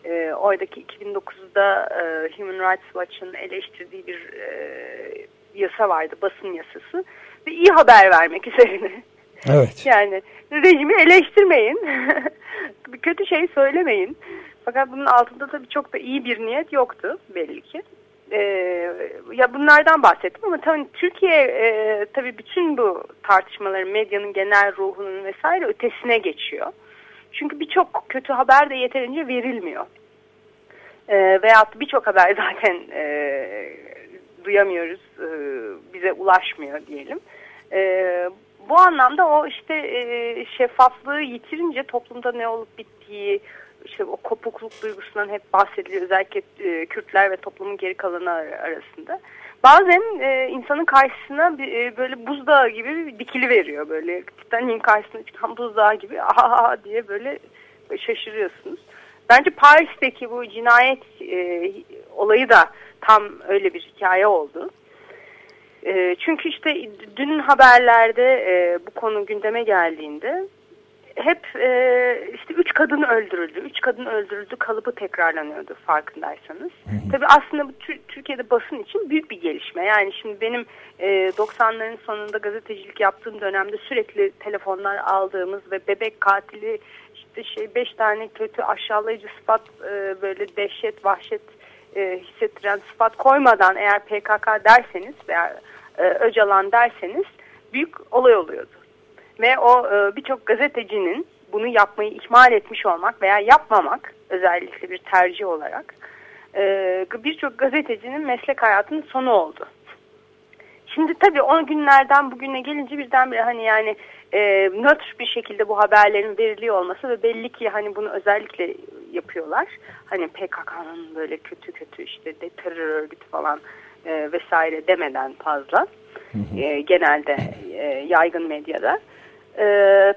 Ee, oradaki 2009'da e, Human Rights Watch'ın eleştirdiği bir e, yasa vardı, basın yasası. Ve iyi haber vermek üzerine.
Evet. *laughs*
Yani rejimi eleştirmeyin. *laughs* bir kötü şey söylemeyin. Fakat bunun altında tabii çok da iyi bir niyet yoktu belli ki. Ee, ya bunlardan bahsettim ama tabii Türkiye e, tabii bütün bu tartışmaların medyanın genel ruhunun vesaire ötesine geçiyor. Çünkü birçok kötü haber de yeterince verilmiyor. E, veyahut birçok haber *laughs* zaten e, duyamıyoruz, e, bize ulaşmıyor diyelim. E, bu anlamda o işte e, şeffaflığı yitirince toplumda ne olup bittiği, işte o kopukluk duygusundan hep bahsediliyor özellikle e, Kürtler ve toplumun geri kalanı ar- arasında. Bazen e, insanın karşısına bir, e, böyle buzdağı gibi bir dikili veriyor böyle Titanic'in karşısına çıkan buzdağı gibi aha diye böyle şaşırıyorsunuz. Bence Paris'teki bu cinayet e, olayı da tam öyle bir hikaye oldu. E, çünkü işte dün haberlerde e, bu konu gündeme geldiğinde hep e, işte üç kadın öldürüldü, üç kadın öldürüldü kalıbı tekrarlanıyordu farkındaysanız. Tabii aslında bu Tür- Türkiye'de basın için büyük bir gelişme. Yani şimdi benim e, 90'ların sonunda gazetecilik yaptığım dönemde sürekli telefonlar aldığımız ve bebek katili işte şey beş tane kötü aşağılayıcı sıfat e, böyle dehşet vahşet e, hissettiren sıfat koymadan eğer PKK derseniz veya e, Öcalan derseniz büyük olay oluyordu. Ve o e, birçok gazetecinin bunu yapmayı ihmal etmiş olmak veya yapmamak özellikle bir tercih olarak e, birçok gazetecinin meslek hayatının sonu oldu. Şimdi tabii o günlerden bugüne gelince birdenbire hani yani e, nötr bir şekilde bu haberlerin veriliyor olması ve belli ki hani bunu özellikle yapıyorlar. Hani PKK'nın böyle kötü kötü işte de terör örgütü falan e, vesaire demeden fazla e, genelde e, yaygın medyada. E,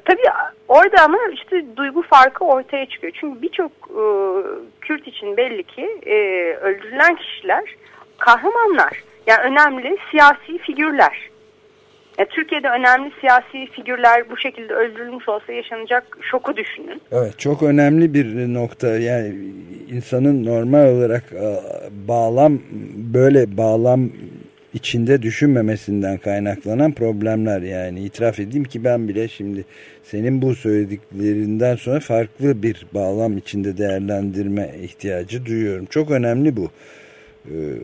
tabii orada ama işte duygu farkı ortaya çıkıyor. Çünkü birçok e, Kürt için belli ki e, öldürülen kişiler kahramanlar. Yani önemli siyasi figürler. Ya, Türkiye'de önemli siyasi figürler bu şekilde öldürülmüş olsa yaşanacak şoku düşünün.
Evet çok önemli bir nokta yani insanın normal olarak e, bağlam böyle bağlam içinde düşünmemesinden kaynaklanan problemler yani itiraf edeyim ki ben bile şimdi senin bu söylediklerinden sonra farklı bir bağlam içinde değerlendirme ihtiyacı duyuyorum. Çok önemli bu e,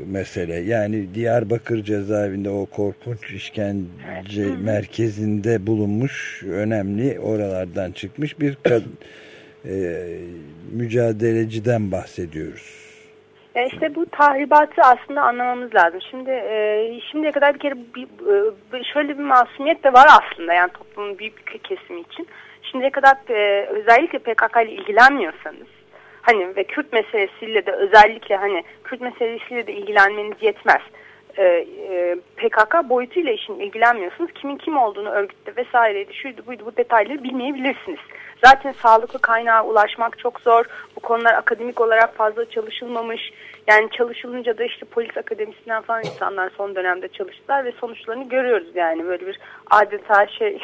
mesele. Yani Diyarbakır cezaevinde o korkunç işkence merkezinde bulunmuş önemli oralardan çıkmış bir kadın e, mücadeleciden bahsediyoruz.
Ya işte bu tahribatı aslında anlamamız lazım. Şimdi e, şimdiye kadar bir kere bir, e, şöyle bir masumiyet de var aslında yani toplumun büyük bir kesimi için. Şimdiye kadar e, özellikle PKK ile ilgilenmiyorsanız hani ve Kürt meselesiyle de özellikle hani Kürt meselesiyle de ilgilenmeniz yetmez. Ee, e, PKK boyutuyla işin ilgilenmiyorsunuz. Kimin kim olduğunu örgütte vesaireydi, şuydu buydu bu detayları bilmeyebilirsiniz. Zaten sağlıklı kaynağa ulaşmak çok zor. Bu konular akademik olarak fazla çalışılmamış. Yani çalışılınca da işte polis akademisinden falan insanlar son dönemde çalıştılar ve sonuçlarını görüyoruz yani böyle bir adeta şey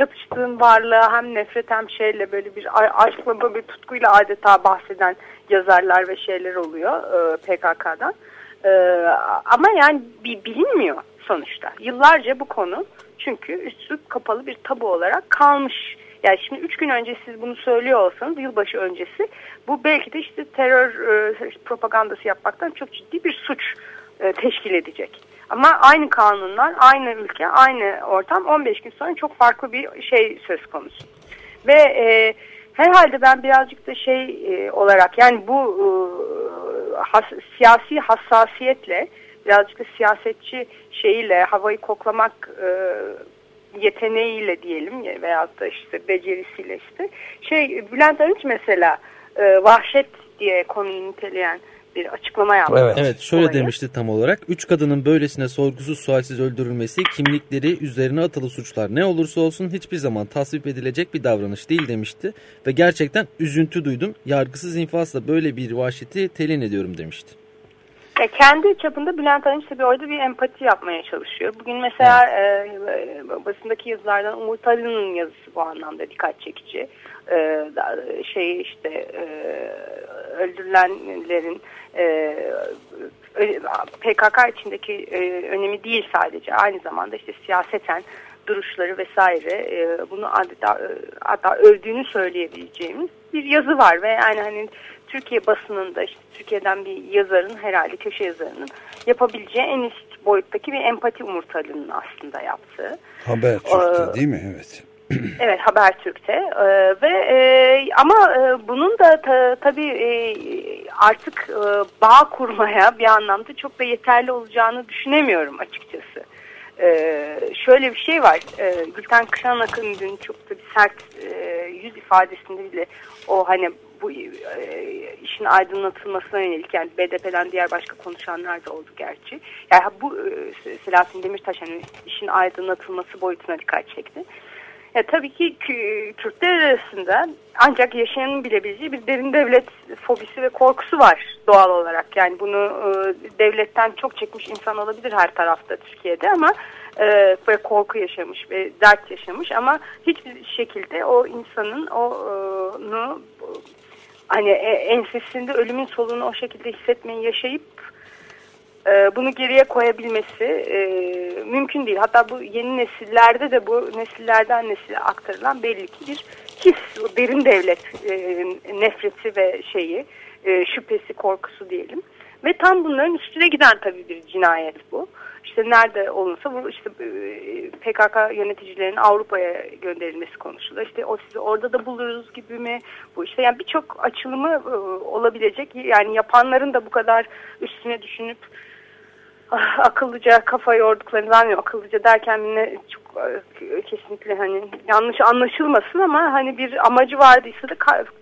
çatıştığın varlığa hem nefret hem şeyle böyle bir aşkla bir tutkuyla adeta bahseden yazarlar ve şeyler oluyor e, PKK'dan. E, ama yani bir bilinmiyor sonuçta. Yıllarca bu konu çünkü üstü kapalı bir tabu olarak kalmış. Yani şimdi üç gün önce siz bunu söylüyor olsanız yılbaşı öncesi bu belki de işte terör e, propagandası yapmaktan çok ciddi bir suç e, teşkil edecek. Ama aynı kanunlar, aynı ülke, aynı ortam 15 gün sonra çok farklı bir şey söz konusu. Ve e, herhalde ben birazcık da şey e, olarak yani bu e, has, siyasi hassasiyetle birazcık da siyasetçi şeyiyle havayı koklamak e, yeteneğiyle diyelim veyahut da işte becerisiyle işte şey Bülent Arınç mesela e, vahşet diye konuyu niteleyen bir açıklama yaptı.
Evet, evet şöyle olayı. demişti tam olarak. Üç kadının böylesine sorgusuz sualsiz öldürülmesi kimlikleri üzerine atılı suçlar ne olursa olsun hiçbir zaman tasvip edilecek bir davranış değil demişti. Ve gerçekten üzüntü duydum. Yargısız infazla böyle bir vahşeti telin ediyorum demişti.
Ya kendi çapında Bülent Arınç tabii orada bir empati yapmaya çalışıyor. Bugün mesela evet. e, basındaki yazılardan Umut Ali'nin yazısı bu anlamda dikkat çekici. E, şey işte e, öldürülenlerin e, PKK içindeki e, önemi değil sadece aynı zamanda işte siyaseten duruşları vesaire e, bunu adeta, hatta övdüğünü söyleyebileceğimiz bir yazı var ve yani hani Türkiye basınında işte Türkiye'den bir yazarın herhalde köşe yazarının yapabileceği en üst boyuttaki bir empati umurtalının aslında yaptığı.
Habertürk'te ee, değil mi? Evet. *clears throat*
Evet Habertürk'te ee, ve e, ama e, bunun da ta, tabii e, artık e, bağ kurmaya bir anlamda çok da yeterli olacağını düşünemiyorum açıkçası. Ee, şöyle bir şey var. Ee, Gülten Kışanak'ın dün çok da bir sert e, yüz ifadesinde bile o hani bu e, işin aydınlatılmasına yönelik yani BDP'den diğer başka konuşanlar da oldu gerçi. Yani bu e, Selahattin Demirtaş hani işin aydınlatılması boyutuna dikkat çekti. Ya, tabii ki Kürtler arasında ancak yaşayanın bilebileceği bir derin devlet fobisi ve korkusu var doğal olarak. Yani bunu e, devletten çok çekmiş insan olabilir her tarafta Türkiye'de ama e, ve korku yaşamış ve dert yaşamış ama hiçbir şekilde o insanın onu hani e, ensesinde ölümün soluğunu o şekilde hissetmeyi yaşayıp e, bunu geriye koyabilmesi e, mümkün değil. Hatta bu yeni nesillerde de bu nesillerden nesile aktarılan belli ki bir his, derin devlet e, nefreti ve şeyi, e, şüphesi, korkusu diyelim. Ve tam bunların üstüne giden tabii bir cinayet bu. işte nerede olunsa bu işte e, PKK yöneticilerinin Avrupa'ya gönderilmesi konuşuluyor. İşte o sizi orada da buluruz gibi mi? Bu işte yani birçok açılımı e, olabilecek. Yani yapanların da bu kadar üstüne düşünüp akıllıca kafa yorduklarını zannediyorum. Akıllıca derken yine çok e, kesinlikle hani yanlış anlaşılmasın ama hani bir amacı vardıysa da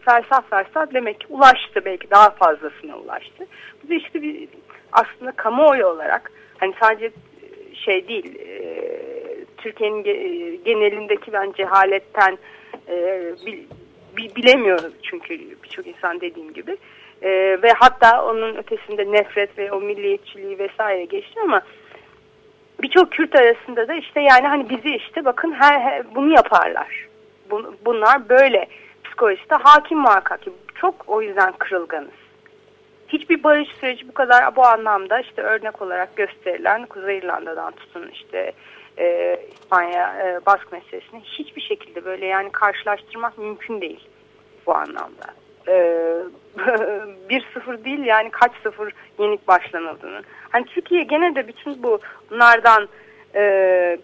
fersah fersah demek ki ulaştı belki daha fazlasına ulaştı. Bu da işte bir aslında kamuoyu olarak hani sadece şey değil e, Türkiye'nin ge- genelindeki ben cehaletten e, bil- bi- bilemiyor çünkü birçok insan dediğim gibi E, ve hatta onun ötesinde nefret ve o milliyetçiliği vesaire geçti ama birçok Kürt arasında da işte yani hani bizi işte bakın her, her bunu yaparlar. Bun- bunlar böyle psikolojide hakim muhakkak ki çok o yüzden kırılganız. Hiçbir barış süreci bu kadar bu anlamda işte örnek olarak gösterilen Kuzey İrlanda'dan tutun işte e, İspanya e, Bask meselesini hiçbir şekilde böyle yani karşılaştırmak mümkün değil bu anlamda. E, *laughs* bir sıfır değil yani kaç sıfır yenik başlanıldığını. Hani Türkiye gene de bütün bu bunlardan e,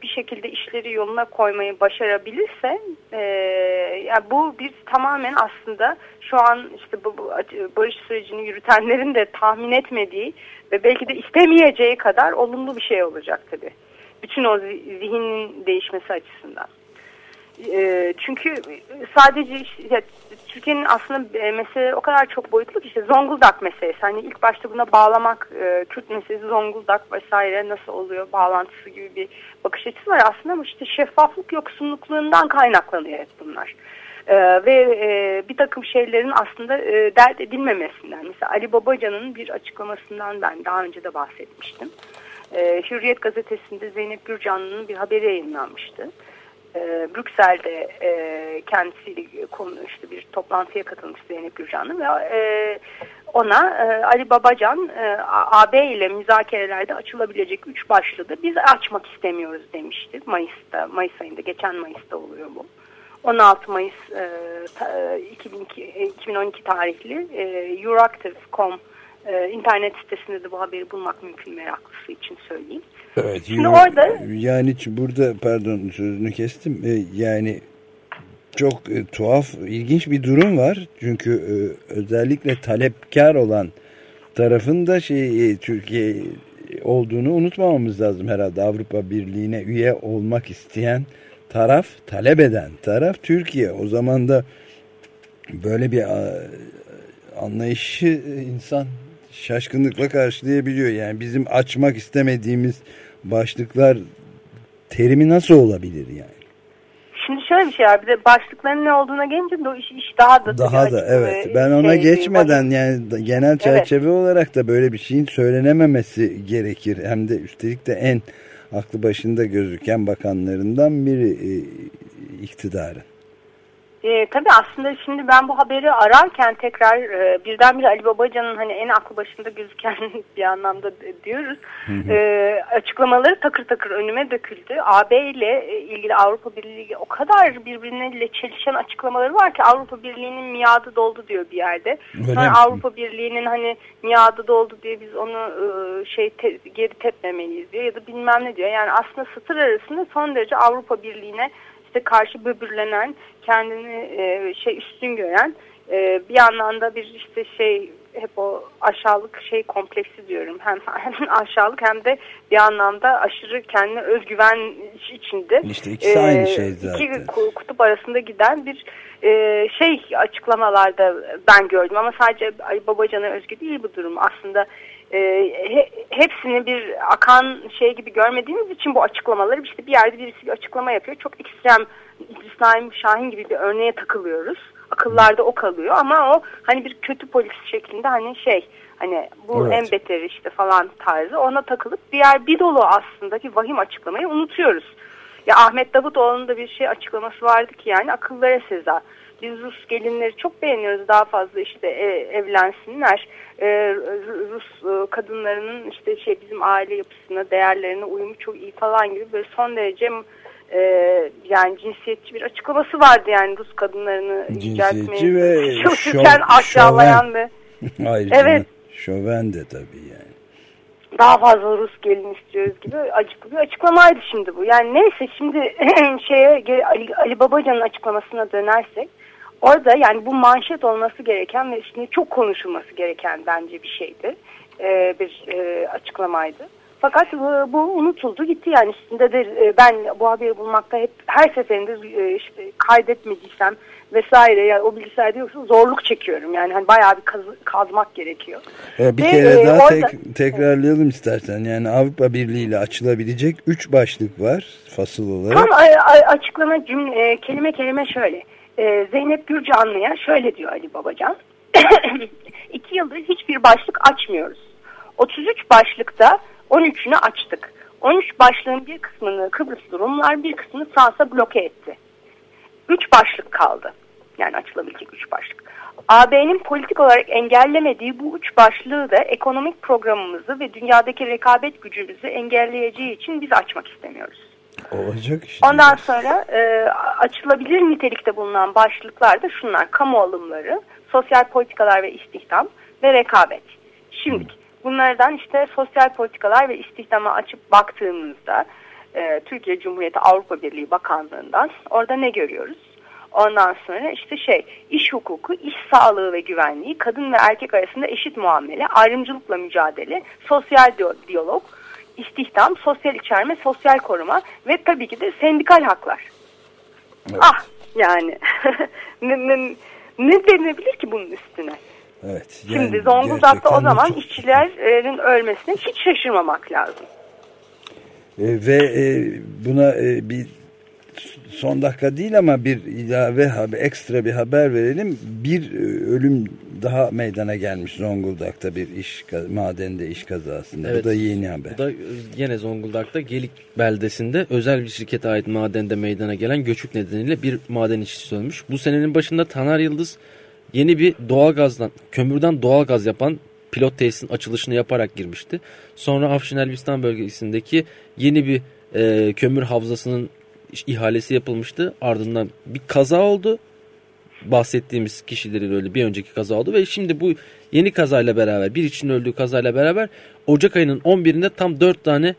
bir şekilde işleri yoluna koymayı başarabilirse e, ya bu bir tamamen aslında şu an işte bu, bu barış sürecini yürütenlerin de tahmin etmediği ve belki de istemeyeceği kadar olumlu bir şey olacak tabii. Bütün o zi- zihnin değişmesi açısından. E, çünkü sadece işte, Türkiye'nin aslında e, mesele o kadar çok boyutlu ki işte Zonguldak meselesi. Hani ilk başta buna bağlamak e, Kürt meselesi Zonguldak vesaire nasıl oluyor bağlantısı gibi bir bakış açısı var aslında ama işte şeffaflık yoksunlukluğundan kaynaklanıyor hep bunlar. E, ve e, bir takım şeylerin aslında e, dert edilmemesinden. Mesela Ali Babacan'ın bir açıklamasından ben daha önce de bahsetmiştim. E, Hürriyet gazetesinde Zeynep Gürcanlı'nın bir haberi yayınlanmıştı e, Brüksel'de e, kendisiyle konu işte bir toplantıya katılmış Zeynep Gürcan'ın ve e, ona e, Ali Babacan e, AB ile müzakerelerde açılabilecek üç başlığı biz açmak istemiyoruz demişti Mayıs'ta Mayıs ayında geçen Mayıs'ta oluyor bu. 16 Mayıs e, ta, 2002, e, 2012 tarihli e, Euractiv.com e, internet sitesinde de bu haberi bulmak mümkün meraklısı için söyleyeyim.
Evet.
Şimdi
yine-
orada-
yani burada pardon sözünü kestim. E, yani çok e, tuhaf, ilginç bir durum var. Çünkü e, özellikle talepkar olan tarafın da şey e, Türkiye olduğunu unutmamamız lazım herhalde. Avrupa Birliği'ne üye olmak isteyen taraf, talep eden taraf Türkiye. O zaman da böyle bir a, anlayışı e, insan şaşkınlıkla karşılayabiliyor. Yani bizim açmak istemediğimiz başlıklar terimi nasıl olabilir yani?
Şimdi şöyle bir şey var. Bir de başlıkların ne olduğuna gelince de o iş, iş daha da
Daha da evet.
ve
Ben ona
şey,
geçmeden
vahim.
yani genel çerçeve olarak da böyle bir şeyin söylenememesi gerekir. Hem de üstelik de en aklı başında gözüken bakanlarından biri e, iktidarın.
E, tabii aslında şimdi ben bu haberi ararken tekrar e, birdenbire Ali Babacan'ın hani en aklı başında gözüken *laughs* bir anlamda diyoruz. E, açıklamaları takır takır önüme döküldü. AB ile ilgili Avrupa Birliği o kadar birbirine çelişen açıklamaları var ki Avrupa Birliği'nin miadı doldu diyor bir yerde.
Öyle
Sonra
mi?
Avrupa Birliği'nin hani miadı doldu diye biz onu e, şey te- geri tepmemeliyiz diyor ya da bilmem ne diyor. Yani aslında satır arasında son derece Avrupa Birliği'ne işte karşı böbürlenen, kendini e, şey üstün gören e, bir yandan da bir işte şey hep o aşağılık şey kompleksi diyorum. Hem, *laughs* hem aşağılık hem de bir anlamda aşırı kendine özgüven içinde.
İşte ikisi aynı şey
İki
zaten.
ku- kutup arasında giden bir e, şey açıklamalarda ben gördüm ama sadece Ali Babacan'a özgü değil bu durum. Aslında e, he- hepsini bir akan şey gibi görmediğimiz için bu açıklamaları işte bir yerde birisi bir açıklama yapıyor. Çok ekstrem Naim Şahin gibi bir örneğe takılıyoruz. Akıllarda o kalıyor ama o hani bir kötü polis şeklinde hani şey hani bu
Evet.
en beteri işte falan tarzı ona takılıp diğer bir dolu aslında ki vahim açıklamayı unutuyoruz. Ya Ahmet Davutoğlu'nun da bir şey açıklaması vardı ki yani akıllara seza. Biz Rus gelinleri çok beğeniyoruz daha fazla işte e, evlensinler. E, Rus e, kadınlarının işte şey bizim aile yapısına, değerlerine uyumu çok iyi falan gibi böyle son derece e, yani cinsiyetçi bir açıklaması vardı yani Rus kadınlarını
Cinsiyetçi
yüceltmeye
ve
çalışırken
şov-
aşağılayan
şoven.
ve Evet.
şoven de tabii yani.
daha fazla Rus gelin istiyoruz gibi acıklı bir açıklamaydı şimdi bu. Yani neyse şimdi *laughs* şeye Ali, Ali Babacan'ın açıklamasına dönersek orada yani bu manşet olması gereken ve şimdi çok konuşulması gereken bence bir şeydi. Ee, bir e, açıklamaydı. Fakat bu, bu unutuldu gitti yani üstünde de e, ben bu haberi bulmakta hep her seferinde e, işte kaydetmediysem vesaire ya o bilgisayarda yoksa zorluk çekiyorum yani hani bayağı bir kazı- kazmak gerekiyor.
Ee, bir
Ve,
kere
e,
daha
orada-
tek- tekrarlayalım istersen. Yani Avrupa Birliği ile açılabilecek 3 başlık var fasıl olarak.
Tam açıklama cümle, e, kelime kelime şöyle. E, Zeynep Gürcanlı'ya şöyle diyor Ali Babacan. *coughs* İki yıldır hiçbir başlık açmıyoruz. 33 başlıkta 13'ünü açtık. 13 başlığın bir kısmını Kıbrıslı Rumlar bir kısmını Fransa bloke etti. 3 başlık kaldı. Yani açılabilecek 3 başlık. AB'nin politik olarak engellemediği bu üç başlığı da ekonomik programımızı ve dünyadaki rekabet gücümüzü engelleyeceği için biz açmak istemiyoruz.
Olacak işte.
Ondan sonra e, açılabilir nitelikte bulunan başlıklar da şunlar. Kamu alımları, sosyal politikalar ve istihdam ve rekabet. Şimdi bunlardan işte sosyal politikalar ve istihdama açıp baktığımızda e, Türkiye Cumhuriyeti Avrupa Birliği Bakanlığı'ndan orada ne görüyoruz? Ondan sonra işte şey iş hukuku, iş sağlığı ve güvenliği, kadın ve erkek arasında eşit muamele, ayrımcılıkla mücadele, sosyal diyalog, istihdam, sosyal içerme, sosyal koruma ve tabii ki de sendikal haklar. Ah yani *laughs* ne, ne, ne denilebilir ki bunun üstüne?
Evet.
Şimdi
yani
Zonguldak'ta o zaman
çok-
işçilerin ölmesine hiç şaşırmamak lazım.
E, ve e, buna e, bir son dakika değil ama bir ilave haber, ekstra bir haber verelim. Bir e, ölüm daha meydana gelmiş Zonguldak'ta bir iş madende iş kazasında.
Evet.
Bu da yeni haber.
Bu da yine Zonguldak'ta Gelik beldesinde özel bir şirkete ait madende meydana gelen göçük nedeniyle bir maden işçisi ölmüş. Bu senenin başında Taner Yıldız yeni bir doğalgazdan, kömürden doğalgaz yapan pilot tesisin açılışını yaparak girmişti. Sonra Afşin Elbistan bölgesindeki yeni bir e, kömür havzasının ihalesi yapılmıştı. Ardından bir kaza oldu. Bahsettiğimiz kişilerin öyle bir önceki kaza oldu ve şimdi bu yeni kazayla beraber bir için öldüğü kazayla beraber Ocak ayının 11'inde tam 4 tane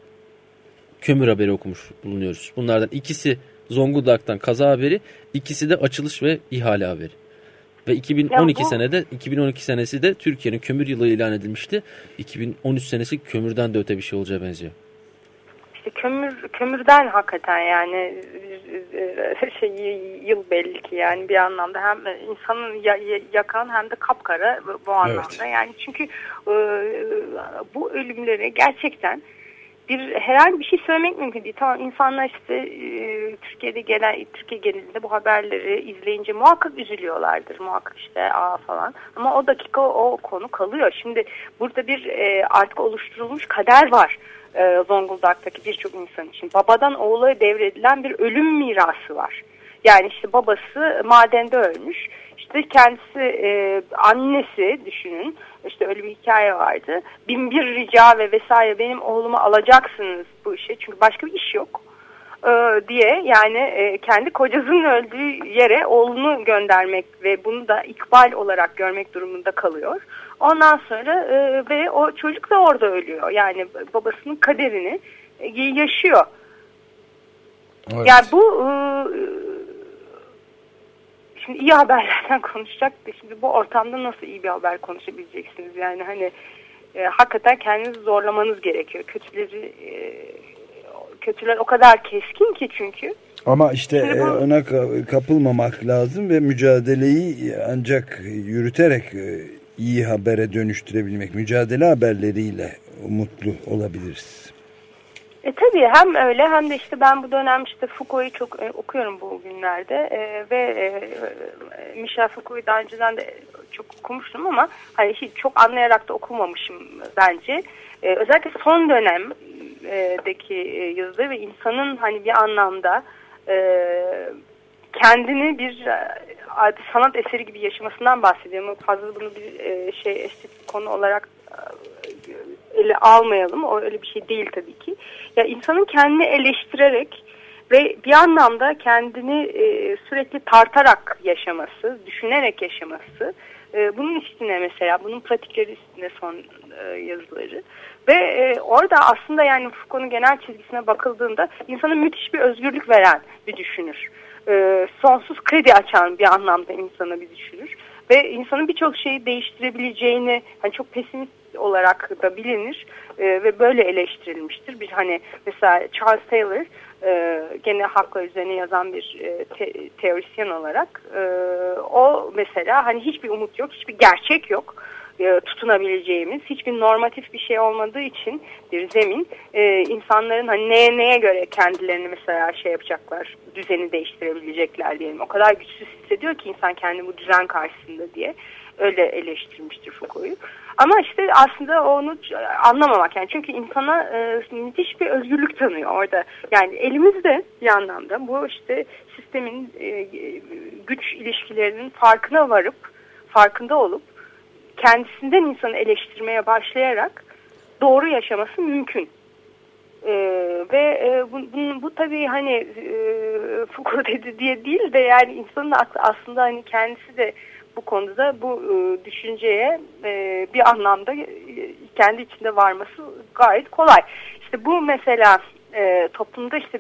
kömür haberi okumuş bulunuyoruz. Bunlardan ikisi Zonguldak'tan kaza haberi, ikisi de açılış ve ihale haberi. Ve 2012
Ya bu-
senede 2012 senesi de Türkiye'nin kömür yılı ilan edilmişti. 2013 senesi kömürden de öte bir şey olacağı benziyor.
İşte kömür kömürden hakikaten yani şey yıl belli ki yani bir anlamda hem insanın ya- ya- yakan hem de kapkara bu- anlamda. Yani çünkü e, bu ölümleri gerçekten bir herhangi bir şey söylemek mümkün değil. Tamam insanlar işte e, Türkiye'de gelen Türkiye genelinde bu haberleri izleyince muhakkak üzülüyorlardır. Muhakkak işte aa falan. Ama o dakika o, konu kalıyor. Şimdi burada bir e, artık oluşturulmuş kader var. E, Zonguldak'taki birçok insan için. Babadan oğula devredilen bir ölüm mirası var. Yani işte babası madende ölmüş. İşte kendisi e, annesi düşünün işte öyle bir hikaye vardı. Bin bir rica ve vesaire benim oğlumu alacaksınız bu işe çünkü başka bir iş yok e, diye yani e, kendi kocasının öldüğü yere oğlunu göndermek ve bunu da ikbal olarak görmek durumunda kalıyor. Ondan sonra e, ve o çocuk da orada ölüyor yani babasının kaderini e, yaşıyor.
Evet.
Yani bu şimdi iyi haberlerden *laughs* konuşacak da şimdi bu ortamda nasıl iyi bir haber konuşabileceksiniz? Yani hani e, hakikaten kendinizi zorlamanız gerekiyor. Kötüleri e, kötüler o kadar keskin ki çünkü.
Ama işte e,
bu-
ona ka- kapılmamak lazım ve mücadeleyi ancak yürüterek e, iyi habere dönüştürebilmek, mücadele haberleriyle mutlu olabiliriz.
E tabii hem öyle hem de işte ben bu dönem işte Foucault'u çok e, okuyorum bu günlerde e, ve e, e, Michel Foucault'u daha önceden de çok okumuştum ama hani hiç çok anlayarak da okumamışım bence. E, özellikle son dönemdeki e, yazıları ve insanın hani bir anlamda e, kendini bir e, adi sanat eseri gibi yaşamasından bahsediyorum. Fazla bunu bir e, şey estetik konu olarak e, ele almayalım. O öyle bir şey değil tabii ki. Ya insanın kendini eleştirerek ve bir anlamda kendini e, sürekli tartarak yaşaması, düşünerek yaşaması E, bunun üstüne mesela bunun pratikleri üstüne son e, yazıları. Ve e, orada aslında yani Foucault'un genel çizgisine bakıldığında insana müthiş bir özgürlük veren bir düşünür. E, sonsuz kredi açan bir anlamda insana bir düşünür. Ve insanın birçok şeyi değiştirebileceğini hani çok pesimist olarak da bilinir e, ve böyle eleştirilmiştir. Bir hani mesela Charles Taylor e, gene hakla üzerine yazan bir e, te teorisyen olarak e, o mesela hani hiçbir umut yok, hiçbir gerçek yok e, tutunabileceğimiz hiçbir normatif bir şey olmadığı için bir zemin. E, insanların hani neye neye göre kendilerini mesela şey yapacaklar düzeni değiştirebilecekler diyelim. O kadar güçsüz hissediyor ki insan kendi bu düzen karşısında diye öyle eleştirmiştir Foucault'u. Ama işte aslında onu anlamamak yani çünkü insana e, müthiş bir özgürlük tanıyor orada. Yani elimizde bir anlamda bu işte sistemin e, güç ilişkilerinin farkına varıp farkında olup kendisinden insanı eleştirmeye başlayarak doğru yaşaması mümkün. Ee, ve e, bu, bu, bu tabii hani e, Foucault dedi diye değil de yani insanın aslında hani kendisi de bu konuda bu e, düşünceye e, bir anlamda e, kendi içinde varması gayet kolay. İşte bu mesela toplumda işte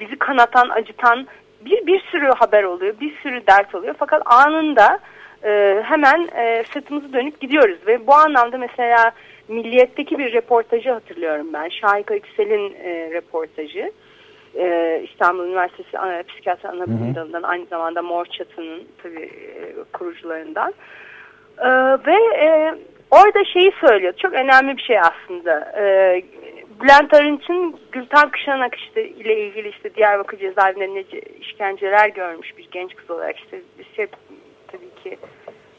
bizi kanatan, acıtan bir bir sürü haber oluyor, bir sürü dert oluyor. Fakat anında hemen e, sırtımızı dönüp gidiyoruz ve bu anlamda mesela Milliyet'teki bir reportajı hatırlıyorum ben. Şahika Yüksel'in e, reportajı. E, İstanbul Üniversitesi Ana, Psikiyatri Anabilim Dalı'ndan aynı zamanda Mor Çatı'nın tabii e, kurucularından. E, ve e, orada şeyi söylüyor. Çok önemli bir şey aslında. E, Bülent Arınç'ın Gülten Kışanak işte ile ilgili işte Diyarbakır cezaevinde işkenceler görmüş bir genç kız olarak işte biz hep tabii ki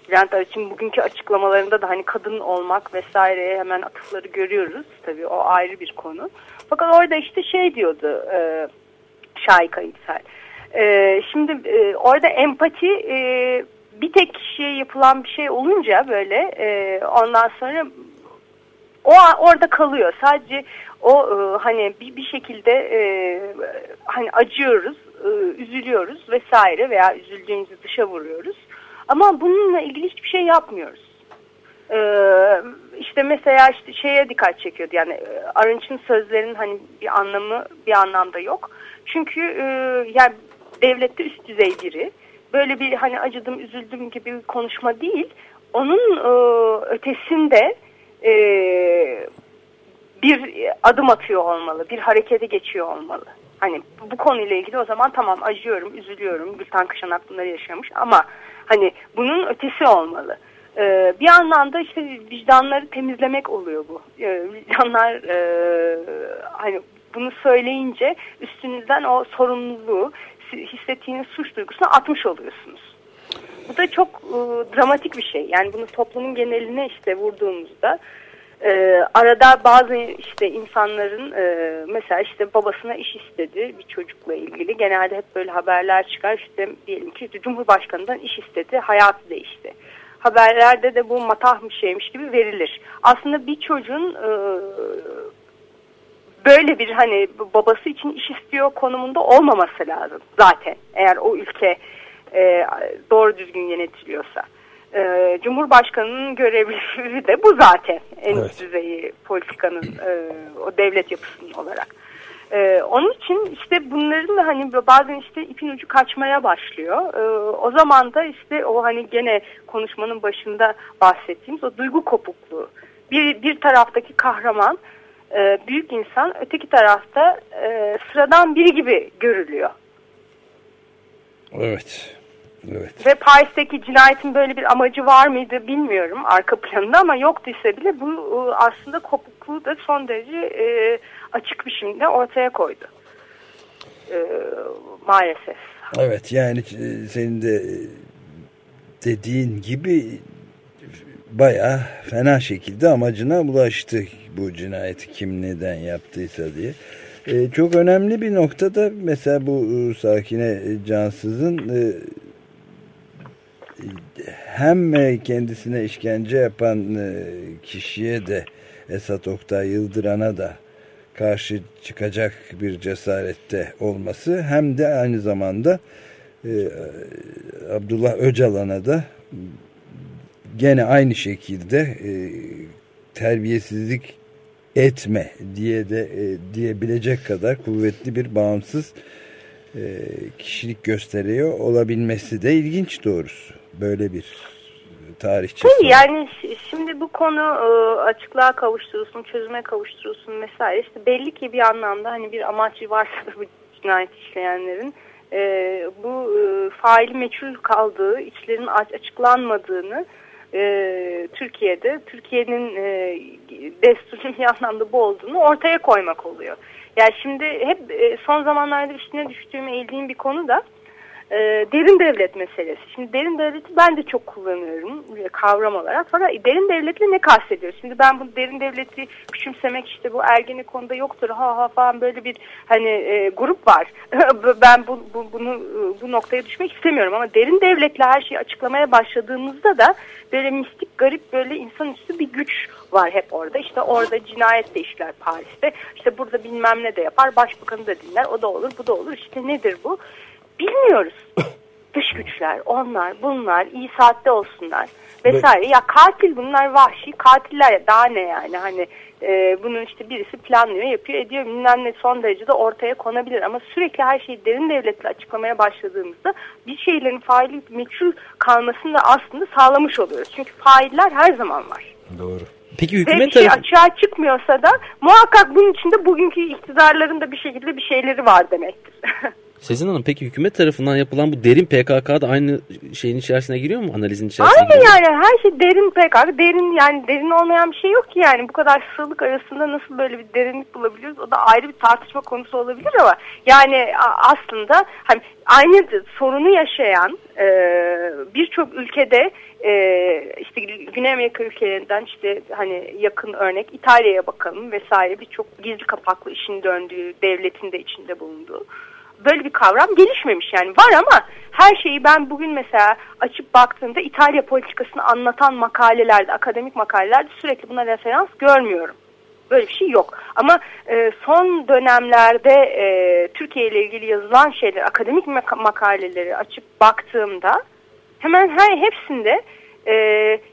Bülent Arınç'ın bugünkü açıklamalarında da hani kadın olmak vesaireye hemen atıfları görüyoruz. Tabii o ayrı bir konu. Fakat orada işte şey diyordu e, Şahika İlsel. E, şimdi e, orada empati e, bir tek kişiye yapılan bir şey olunca böyle e, ondan sonra o orada kalıyor. Sadece o e, hani bir, bir şekilde e, hani acıyoruz, e, üzülüyoruz vesaire veya üzüldüğümüzü dışa vuruyoruz. Ama bununla ilgili hiçbir şey yapmıyoruz. Ee, işte mesela işte şeye dikkat çekiyordu yani e, Arınç'ın sözlerinin hani bir anlamı bir anlamda yok. Çünkü e, yani devlette üst düzey biri böyle bir hani acıdım üzüldüm gibi bir konuşma değil. Onun e, ötesinde e, bir adım atıyor olmalı, bir harekete geçiyor olmalı. Hani bu konuyla ilgili o zaman tamam acıyorum, üzülüyorum. Gülten Kışanak bunları yaşamış ama hani bunun ötesi olmalı. Ee, bir anlamda işte vicdanları temizlemek oluyor bu. Ee, vicdanlar e, hani bunu söyleyince üstünüzden o sorumluluğu hissettiğiniz suç duygusunu atmış oluyorsunuz. Bu da çok e, dramatik bir şey. Yani bunu toplumun geneline işte vurduğumuzda e, arada bazı işte insanların e, mesela işte babasına iş istedi bir çocukla ilgili. Genelde hep böyle haberler çıkar. İşte diyelim ki Cumhurbaşkanı'ndan iş istedi, hayatı değişti. Haberlerde de bu matah bir şeymiş gibi verilir. Aslında bir çocuğun e, böyle bir hani babası için iş istiyor konumunda olmaması lazım zaten. Eğer o ülke e, doğru düzgün yönetiliyorsa e, Cumhurbaşkanı'nın görevlisi de bu zaten en evet. üst düzeyi politikanın e, o devlet yapısının olarak. E, onun için işte bunların da hani bazen işte ipin ucu kaçmaya başlıyor. E, o zaman da işte o hani gene konuşmanın başında bahsettiğimiz o duygu kopukluğu. Bir, bir taraftaki kahraman e, büyük insan öteki tarafta e, sıradan biri gibi görülüyor.
Evet. Evet.
Ve Paris'teki cinayetin böyle bir amacı var mıydı bilmiyorum arka planında ama yoktuysa bile bu e, aslında kopukluğu da son derece e, açık biçimde ortaya koydu. E, maalesef.
Evet yani e, senin de dediğin gibi baya fena şekilde amacına ulaştı bu cinayeti kim neden yaptıysa diye. Ee, çok önemli bir noktada mesela bu e, Sakine Cansız'ın e, hem kendisine işkence yapan e, kişiye de Esat Oktay Yıldıran'a da karşı çıkacak bir cesarette olması hem de aynı zamanda e, Abdullah Öcalan'a da gene aynı şekilde e, terbiyesizlik etme diye de e, diyebilecek kadar kuvvetli bir bağımsız e, kişilik gösteriyor olabilmesi de ilginç doğrusu. Böyle bir tarihçesi.
Tabii yani şimdi bu konu e, açıklığa kavuşturulsun, çözüme kavuşturulsun vesaire. İşte belli ki bir anlamda hani bir amacı varsa da bu cinayet işleyenlerin e, bu e, faili meçhul kaldığı, içlerin açıklanmadığını e, Türkiye'de, Türkiye'nin e, desturun bir anlamda bu olduğunu ortaya koymak oluyor. Yani şimdi hep e, son zamanlarda üstüne düştüğüm eğildiğim bir konu da e, derin devlet meselesi. Şimdi derin devleti ben de çok kullanıyorum e, kavram olarak. Fakat derin devletle ne kastediyoruz? Şimdi ben bu derin devleti küçümsemek işte bu Ergenekon'da yoktur ha ha falan böyle bir hani e, grup var. *laughs* ben bu, bu, bunu e, bu noktaya düşmek istemiyorum ama derin devletle her şeyi açıklamaya başladığımızda da böyle mistik garip böyle insanüstü bir güç var hep orada. İşte orada cinayet de işler Paris'te. İşte burada bilmem ne de yapar. Başbakanı da dinler. O da olur bu da olur. İşte nedir bu? Bilmiyoruz. *laughs* Dış güçler, onlar, bunlar, iyi saatte olsunlar vesaire. Ya katil bunlar vahşi katiller daha ne yani hani e, bunun işte birisi planlıyor, yapıyor, ediyor bilmem ne son derecede ortaya konabilir. Ama sürekli her şeyi derin devletle açıklamaya başladığımızda bir şeylerin faili meçhul kalmasını da aslında sağlamış oluyoruz. Çünkü failler her zaman var.
Doğru.
Peki hükümet
Ve bir şey açığa çıkmıyorsa da muhakkak bunun içinde bugünkü iktidarların da bir şekilde bir şeyleri var demektir. *laughs*
Sezin Hanım peki hükümet tarafından yapılan bu derin PKK da aynı şeyin içerisine giriyor mu? Analizin içerisine
Aynı
giriyor
yani her şey derin PKK. Derin yani derin olmayan bir şey yok ki yani. Bu kadar sığlık arasında nasıl böyle bir derinlik bulabiliyoruz? O da ayrı bir tartışma konusu olabilir ama yani aslında hani aynı sorunu yaşayan e, birçok ülkede e, işte Güney Amerika ülkelerinden işte hani yakın örnek İtalya'ya bakalım vesaire birçok gizli kapaklı işin döndüğü devletin de içinde bulunduğu böyle bir kavram gelişmemiş yani var ama her şeyi ben bugün mesela açıp baktığımda İtalya politikasını anlatan makalelerde akademik makalelerde sürekli buna referans görmüyorum. Böyle bir şey yok. Ama e, son dönemlerde e, Türkiye ile ilgili yazılan şeyler, akademik mak makaleleri açıp baktığımda hemen her hepsinde e,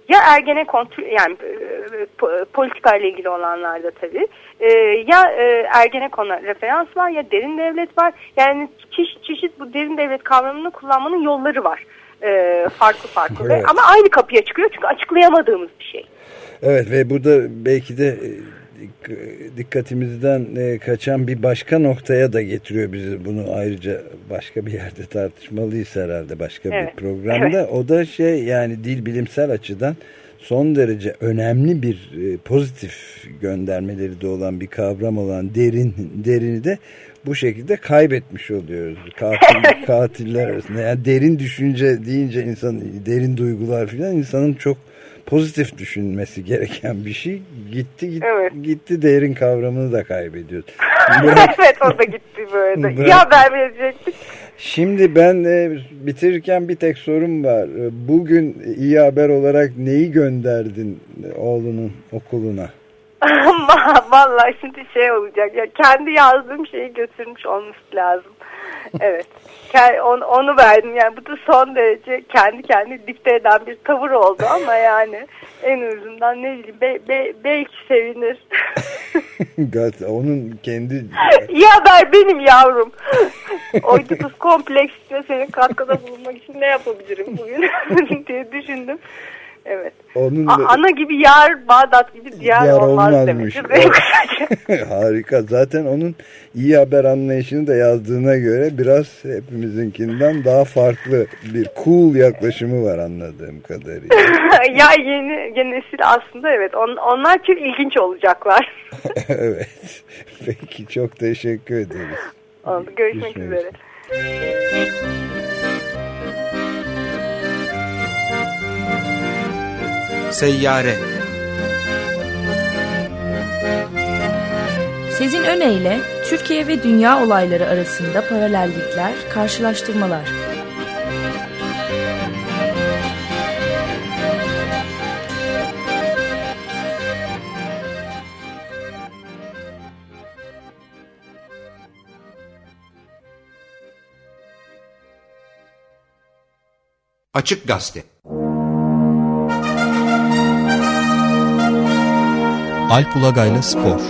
ya Ergenekon yani e, politika ile ilgili olanlarda tabii e, ya e, Ergenekon'a referans var ya derin devlet var. Yani çeşit çeşit bu derin devlet kavramını kullanmanın yolları var. E, farklı farklı. Evet. Ama aynı kapıya çıkıyor çünkü açıklayamadığımız bir şey.
Evet ve burada belki de e, dikkatimizden e, kaçan bir başka noktaya da getiriyor bizi. Bunu ayrıca başka bir yerde tartışmalıyız herhalde başka evet. bir programda. Evet. O da şey yani dil bilimsel açıdan son derece önemli bir e, pozitif göndermeleri de olan bir kavram olan derin derini de bu şekilde kaybetmiş oluyoruz. Katil, *laughs* katiller arasında. Yani derin düşünce deyince insan derin duygular filan insanın çok pozitif düşünmesi gereken bir şey. Gitti gitti, evet. gitti derin kavramını da kaybediyor. *laughs*
evet o da gitti böyle. Bırak... İyi haber verecektik.
Şimdi ben e, bitirirken bir tek sorum var. E, bugün iyi haber olarak neyi gönderdin oğlunun okuluna? *laughs*
Vallahi şimdi şey olacak. Ya kendi yazdığım şeyi götürmüş olması lazım. Evet. Onu, onu verdim. Yani bu da son derece kendi kendi dikte eden bir tavır oldu ama yani en azından ne bileyim be, be, belki sevinir. *laughs*
Onun kendi...
İyi haber benim yavrum. Oedipus kompleksine senin katkıda bulunmak için ne yapabilirim bugün *laughs* diye düşündüm. Evet. Onun da... Ana gibi yer, Bağdat gibi diyar, diyar olmaz, olmaz demek. *laughs*
Harika. Zaten onun iyi haber anlayışını da yazdığına göre biraz hepimizinkinden daha farklı bir cool yaklaşımı var anladığım kadarıyla. *laughs*
ya yeni, yeni nesil aslında evet. On, onlar çok ilginç olacaklar. *laughs*
evet. Peki çok teşekkür ederiz.
Oldu. Görüşmek, Görüşmek üzere.
Seyyare
Sezin Öne Türkiye ve dünya olayları arasında paralellikler, karşılaştırmalar.
Açık Gazete
Alp Ulagay'la Spor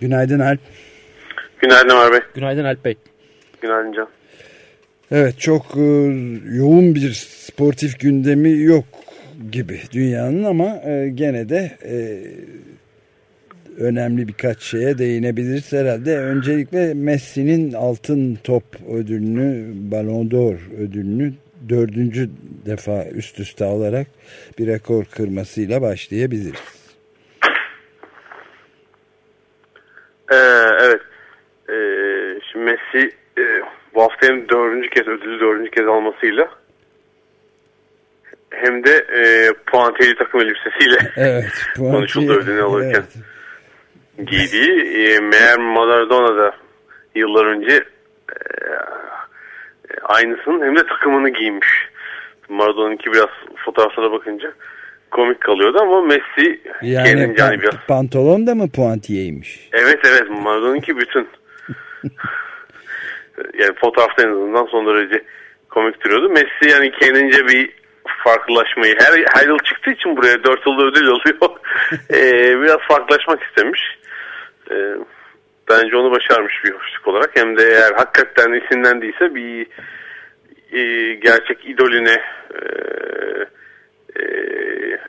Günaydın Alp.
Günaydın Ömer Bey.
Günaydın Alp Bey.
Günaydın Can.
Evet çok e, yoğun bir sportif gündemi yok gibi dünyanın ama e, gene de e, önemli birkaç şeye değinebiliriz herhalde. Öncelikle Messi'nin altın top ödülünü, Ballon d'Or ödülünü dördüncü defa üst üste alarak bir rekor kırmasıyla başlayabiliriz.
Ee, evet. Ee, şimdi Messi e, bu hafta hem dördüncü kez ödülü dördüncü kez almasıyla hem de e, puantiyeli takım elbisesiyle
evet, *laughs*
konuşuldu ödülünü alırken evet. Giydiği. E, meğer Maradona da yıllar önce e, aynısının hem de takımını giymiş. Maradona'nınki biraz fotoğraflara bakınca komik kalıyordu ama Messi
yani kendince hani biraz... Pantolon da mı puantiyeymiş?
Evet evet Maradona'nınki bütün. *laughs* yani fotoğrafta en azından son derece komik duruyordu. Messi yani kendince bir farklılaşmayı her, her yıl çıktığı için buraya dört yılda ödül alıyor. ee, *laughs* biraz farklılaşmak istemiş. Ee, bence onu başarmış bir hoşluk olarak. Hem de eğer hakikaten esinlendiyse bir e, gerçek idolüne e, e,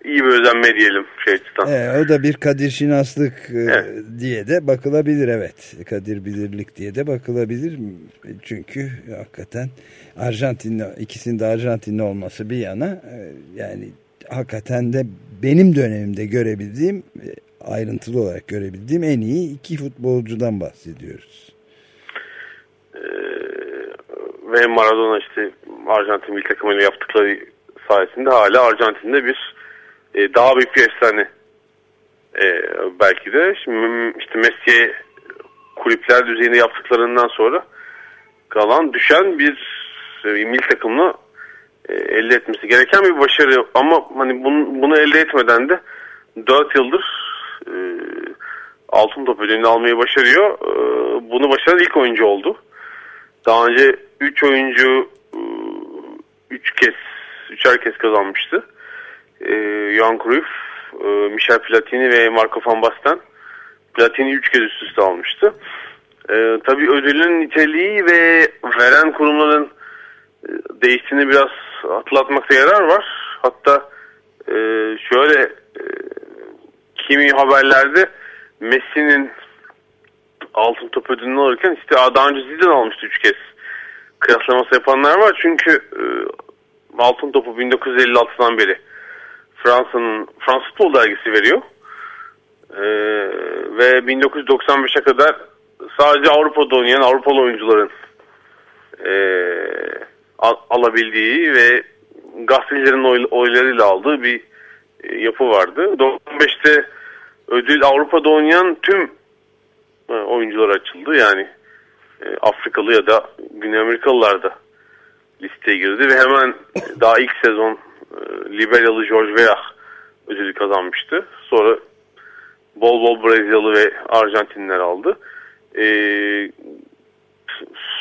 iyi bir özenme diyelim şey açıdan.
E, o da bir Kadir Şinaslık e, evet. diye de bakılabilir evet. Kadir Bilirlik diye de bakılabilir. Çünkü hakikaten Arjantinli ikisinin de Arjantinli olması bir yana e, yani hakikaten de benim dönemimde görebildiğim e, ayrıntılı olarak görebildiğim en iyi iki futbolcudan bahsediyoruz.
Ee, ve Maradona işte Arjantin milli takımıyla yaptıkları sayesinde hala Arjantin'de bir e, daha büyük bir efsane e, belki de. Şimdi işte Messi'ye kulüpler düzeyinde yaptıklarından sonra kalan düşen bir e, milli takımla elde etmesi gereken bir başarı ama hani bunu, bunu elde etmeden de 4 yıldır e, altın top ödülünü almayı başarıyor. E, bunu başaran ilk oyuncu oldu. Daha önce 3 oyuncu 3 e, kez, üçer kez kazanmıştı. E, Johan Cruyff, Michel Platini ve Marco van Basten. Platini 3 kez üst üste almıştı. E, tabii ödülün niteliği ve veren kurumların e, değiştiğini biraz hatırlatmakta yarar var. Hatta şöyle kimi haberlerde Messi'nin altın top ödülünü alırken işte daha önce Zidane almıştı 3 kez. Kıyaslaması yapanlar var çünkü e, altın topu 1956'dan beri Fransa'nın Fransız Futbol Dergisi veriyor. E, ve 1995'e kadar sadece Avrupa'da oynayan Avrupalı oyuncuların e, al, alabildiği ve gazetecilerin oy, oylarıyla aldığı bir yapı vardı. 95'te ödül Avrupa'da oynayan tüm e, oyuncular açıldı. Yani e, Afrikalı ya da Güney Amerikalılar da listeye girdi ve hemen daha ilk sezon e, Libyalı George Weah ödülü kazanmıştı. Sonra bol bol Brezilyalı ve Arjantinler aldı. E,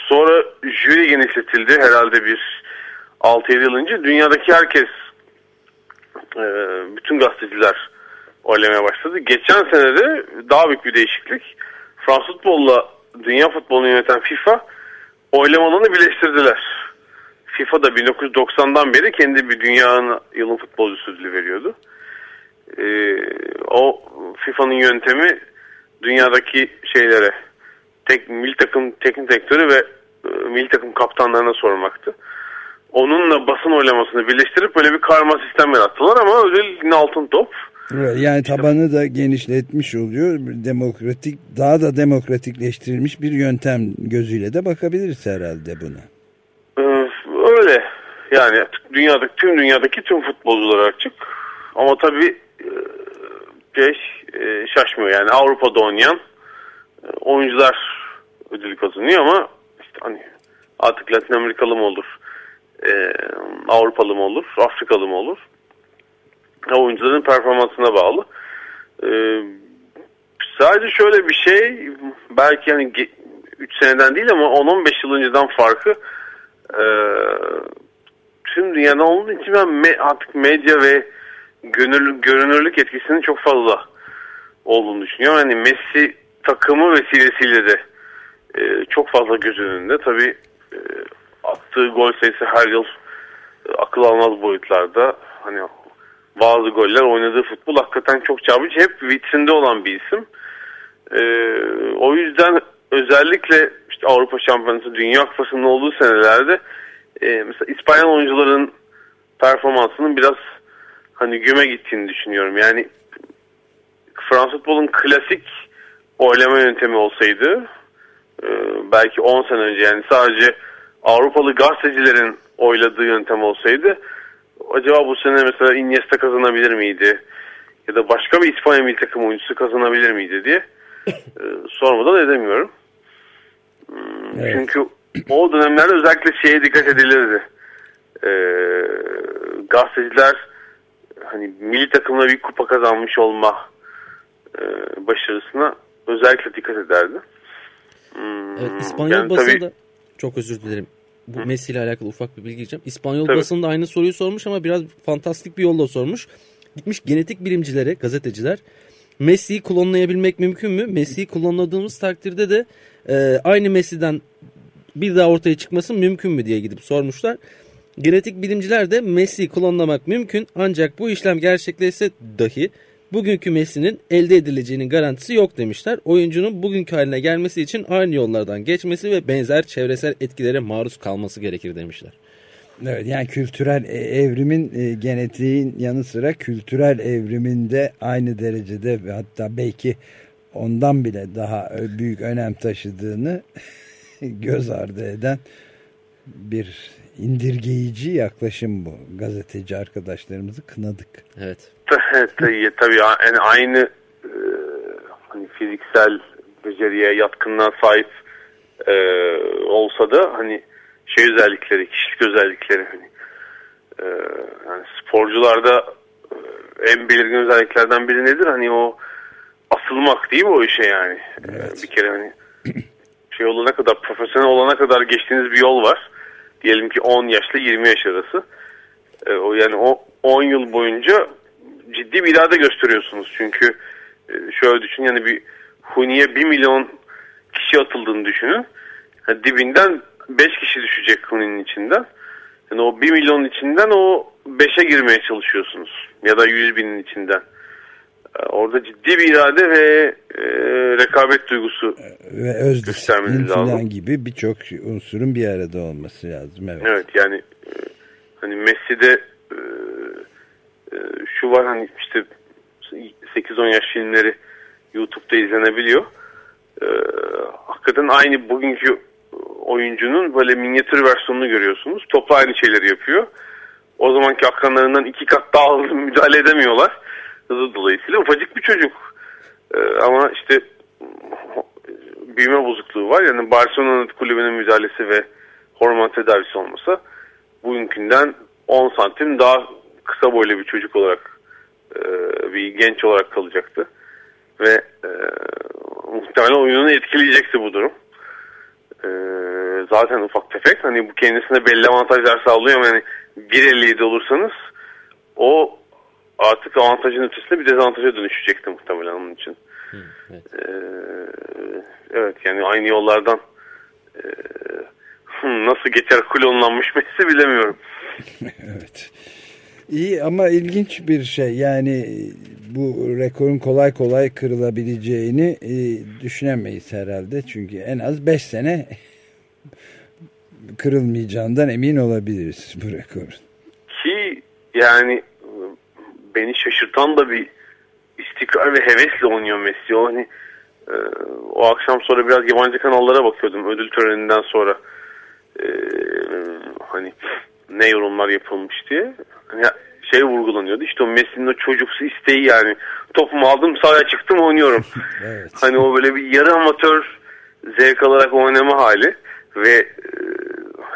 sonra jüri genişletildi herhalde bir 6-7 yıl önce. Dünyadaki herkes e, bütün gazeteciler oylamaya başladı. Geçen senede daha büyük bir değişiklik. Fransız futbolla dünya futbolunu yöneten FIFA oylamalarını birleştirdiler. FIFA da 1990'dan beri kendi bir dünyanın yılın futbolcusu ödülü veriyordu. Ee, o FIFA'nın yöntemi dünyadaki şeylere tek milli takım teknik direktörü ve e, milli takım kaptanlarına sormaktı. Onunla basın oylamasını birleştirip böyle bir karma sistem yarattılar ama yine altın top.
Yani tabanı da genişletmiş oluyor. Demokratik, daha da demokratikleştirilmiş bir yöntem gözüyle de bakabiliriz herhalde buna.
Ee, öyle. Yani dünyadaki tüm dünyadaki tüm futbolcular açık. Ama tabii e, şey e, şaşmıyor. Yani Avrupa'da oynayan e, oyuncular ödül kazanıyor ama işte hani artık Latin Amerikalı mı olur, Avrupalı mı olur, Afrikalı mı olur? oyuncuların performansına bağlı. Ee, sadece şöyle bir şey belki hani 3 seneden değil ama 10-15 yıl önceden farkı Ee, tüm dünyada olduğu için ben me- artık medya ve gönül, görünürlük etkisinin çok fazla olduğunu düşünüyorum. Hani Messi takımı vesilesiyle de e, çok fazla göz önünde. Tabii e, attığı gol sayısı her yıl e, akıl almaz boyutlarda. Hani bazı goller oynadığı futbol hakikaten çok çarpıcı. Hep vitrinde olan bir isim. E, o yüzden özellikle işte Avrupa Şampiyonası, Dünya Kupası'nın olduğu senelerde e, mesela İspanyol oyuncuların performansının biraz hani güme gittiğini düşünüyorum. Yani Fransız futbolun klasik oylama yöntemi olsaydı e, belki 10 sene önce yani sadece Avrupalı gazetecilerin oyladığı yöntem olsaydı acaba bu sene mesela Iniesta kazanabilir miydi? Ya da başka bir İspanya milli takım oyuncusu kazanabilir miydi diye *laughs* e, sormadan edemiyorum. Hmm,
Evet.
Çünkü o dönemlerde özellikle şeye dikkat edilirdi. E, gazeteciler hani milli takımla bir kupa kazanmış olma e, başarısına özellikle dikkat ederdi. Hmm,
Evet, İspanyol
yani
basında
tabii-
çok özür dilerim. Bu Messi ile alakalı ufak bir bilgi diyeceğim. İspanyol
Tabii.
basında aynı soruyu sormuş ama biraz fantastik bir yolla sormuş. Gitmiş genetik bilimcilere, gazeteciler Messi'yi klonlayabilmek mümkün mü? Messi'yi klonladığımız takdirde de e, aynı Messi'den bir daha ortaya çıkması mümkün mü diye gidip sormuşlar. Genetik bilimciler de Messi'yi klonlamak mümkün ancak bu işlem gerçekleşse dahi bugünkü Messi'nin elde edileceğinin garantisi yok demişler. Oyuncunun bugünkü haline gelmesi için aynı yollardan geçmesi ve benzer çevresel etkilere maruz kalması gerekir demişler.
Evet yani kültürel e, evrimin e, genetiğin yanı sıra kültürel evriminde aynı derecede ve hatta belki ondan bile daha ö- büyük önem taşıdığını *laughs* göz ardı eden bir indirgeyici yaklaşım bu. Gazeteci arkadaşlarımızı kınadık.
Evet.
Tabii, yani aynı e, hani fiziksel beceriye yatkınlığa sahip e, olsa da hani şey özellikleri, kişilik özellikleri hani e, yani sporcularda e, en belirgin özelliklerden biri nedir? Hani o asılmak değil mi o işe yani? E, bir kere hani *clears throat* şey olana kadar profesyonel olana kadar geçtiğiniz bir yol var. Diyelim ki 10 yaşla 20 yaş arası. E, o yani o 10 yıl boyunca ciddi bir irade gösteriyorsunuz. Çünkü e, şöyle düşün yani bir Huni'ye 1 milyon kişi atıldığını düşünün. Yani dibinden 5 kişi düşecek Huni'nin içinden. Yani o 1 milyonun içinden o 5'e girmeye çalışıyorsunuz. Ya da 100 binin içinden. E, Orada ciddi bir irade ve e, rekabet duygusu
Ve öz
Göstermeniz lazım.
gibi birçok unsurun bir arada olması lazım. Evet.
Evet yani e, hani Messi'de e, e, şu var hani işte 8-10 yaş filmleri YouTube'da izlenebiliyor. E, hakikaten aynı bugünkü oyuncunun böyle minyatür versiyonunu görüyorsunuz. Topla aynı şeyleri yapıyor. O zamanki akranlarından iki kat daha hızlı müdahale edemiyorlar. Hızı dolayısıyla ufacık bir çocuk. E, ama işte büyüme bozukluğu var. Yani Barcelona kulübünün müdahalesi ve hormon tedavisi olmasa bugünkünden 10 santim daha kısa boylu bir çocuk olarak e, bir genç olarak kalacaktı. Ve e, muhtemelen oyununu etkileyecekti bu durum. E, zaten ufak tefek hani bu kendisine belli avantajlar sağlıyor ama yani 1.57 olursanız o artık avantajın ötesinde bir dezavantaja dönüşecekti muhtemelen onun için.
evet.
E, evet yani aynı yollardan e, nasıl geçer klonlanmış Messi bilemiyorum. *laughs*
evet. İyi ama ilginç bir şey yani bu rekorun kolay kolay kırılabileceğini e, düşünemeyiz herhalde. Çünkü en az 5 sene *laughs* kırılmayacağından emin olabiliriz bu rekorun.
Ki yani beni şaşırtan da bir istikrar ve hevesle oynuyor Messi. O hani e, o akşam sonra biraz yabancı kanallara bakıyordum ödül töreninden sonra. E, hani ne yorumlar yapılmış diye. Şey vurgulanıyordu. İşte o Messi'nin o çocuksu isteği yani. Topumu aldım sahaya çıktım oynuyorum. *laughs*
Evet.
Hani o böyle bir yarı amatör zevk alarak oynama hali ve e,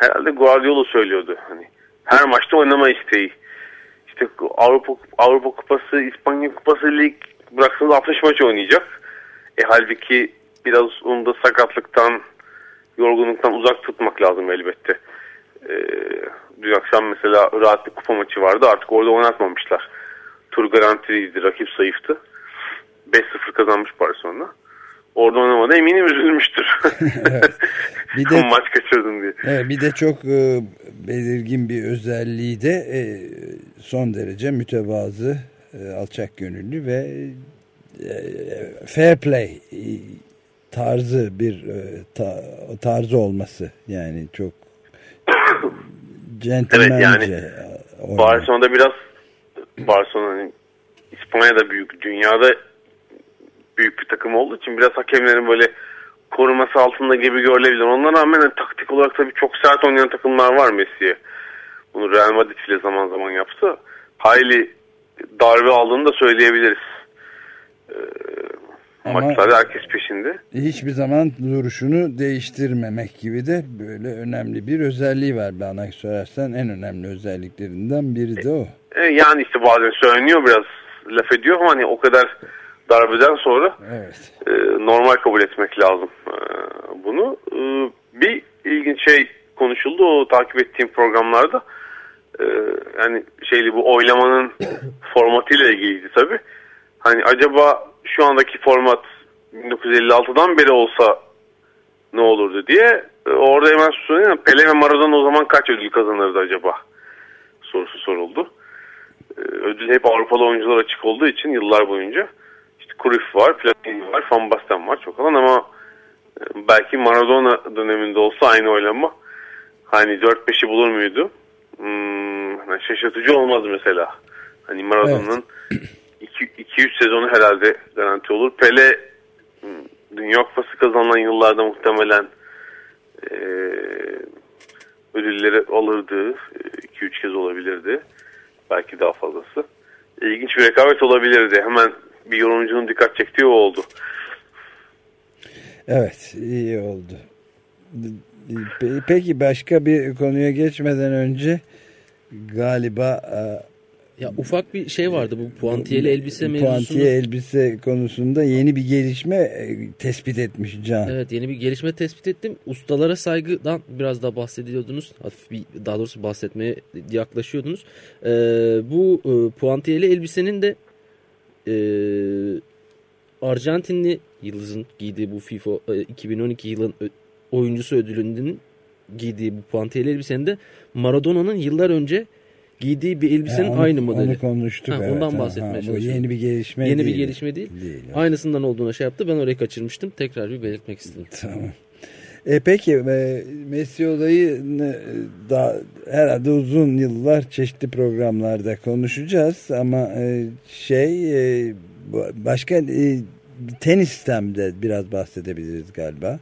herhalde Guardiola söylüyordu hani her maçta oynama isteği. İşte Avrupa Avrupa Kupası, İspanya Kupası lig bıraksanız 60 maç oynayacak. E halbuki biraz onu da sakatlıktan, yorgunluktan uzak tutmak lazım elbette. e, dün akşam mesela rahatlık kupa maçı vardı. Artık orada oynatmamışlar. Tur garantiliydi. Rakip zayıftı. 5-0 kazanmış Barcelona. Orada oynamadı. Eminim üzülmüştür. *laughs*
Bir *laughs* de,
Maç kaçırdım diye.
evet, bir de çok e, belirgin bir özelliği de e, son derece mütevazı, e, alçak gönüllü ve e, fair play e, tarzı bir e, ta, tarzı olması. Yani çok centilmence.
Evet, yani
oynamak.
Barcelona'da biraz Barcelona İspanya'da büyük, dünyada büyük bir takım olduğu için biraz hakemlerin böyle koruması altında gibi görülebilir. Ona rağmen hani taktik olarak tabii çok sert oynayan takımlar var Messi'ye. Bunu Real Madrid bile zaman zaman yaptı. Hayli darbe aldığını da söyleyebiliriz. Ee,
Ama-
maçlarda herkes peşinde.
hiçbir zaman duruşunu değiştirmemek gibi de böyle önemli bir özelliği var bana sorarsan en önemli özelliklerinden biri de o.
E, yani işte bazen söyleniyor biraz laf ediyor ama hani o kadar darbeden sonra
Evet.
e, normal kabul etmek lazım e, bunu. E, bir ilginç şey konuşuldu o takip ettiğim programlarda. E, yani şeyli bu oylamanın *coughs* formatıyla ilgiliydi tabi. Hani acaba şu andaki format 1956'dan beri olsa ne olurdu diye e, orada hemen soruyor. Pele ve Maradona o zaman kaç ödül kazanırdı acaba sorusu soruldu. E, ödül hep Avrupalı oyuncular açık olduğu için yıllar boyunca işte Cruyff var, Platini var, Van Basten var çok alan ama e, belki Maradona döneminde olsa aynı oylama hani 4-5'i bulur muydu? Hmm, hani şaşırtıcı olmaz mesela. Hani Maradona'nın 2-3 sezonu herhalde garanti olur. Pele hmm, Dünya Kupası kazanılan yıllarda muhtemelen e, ödülleri alırdı. 2-3 kez olabilirdi. Belki daha fazlası. İlginç bir rekabet olabilirdi. Hemen bir yorumcunun dikkat çektiği o oldu.
Evet iyi oldu. Pe- Peki başka bir konuya geçmeden önce galiba
Ya ufak bir şey vardı bu puantiyeli elbise mevzusunda.
puantiye elbise konusunda yeni bir gelişme e, tespit etmiş Can.
Evet yeni bir gelişme tespit ettim. Ustalara saygıdan biraz daha bahsediyordunuz. Hafif bir daha doğrusu bahsetmeye yaklaşıyordunuz. Ee, bu e, puantiyeli elbisenin de e, Arjantinli Yıldız'ın giydiği bu FIFA e, 2012 yılın oyuncusu ödülünün giydiği bu puantiyeli elbisenin de Maradona'nın yıllar önce giydiği bir elbisenin
Ha, onu-
aynı modeli.
Onu konuştuk.
Ha,
evet.
ondan bahsetmeye
ha,
çalışıyorum.
Yeni bir gelişme
Yeni
değil.
bir gelişme değil.
Değil, evet.
Aynısından olduğuna şey yaptı. Ben orayı kaçırmıştım. Tekrar bir belirtmek istedim.
Tamam. E peki e, Messi olayı ne- daha herhalde uzun yıllar çeşitli programlarda konuşacağız ama e, şey e, başka e, tenisten de biraz bahsedebiliriz galiba.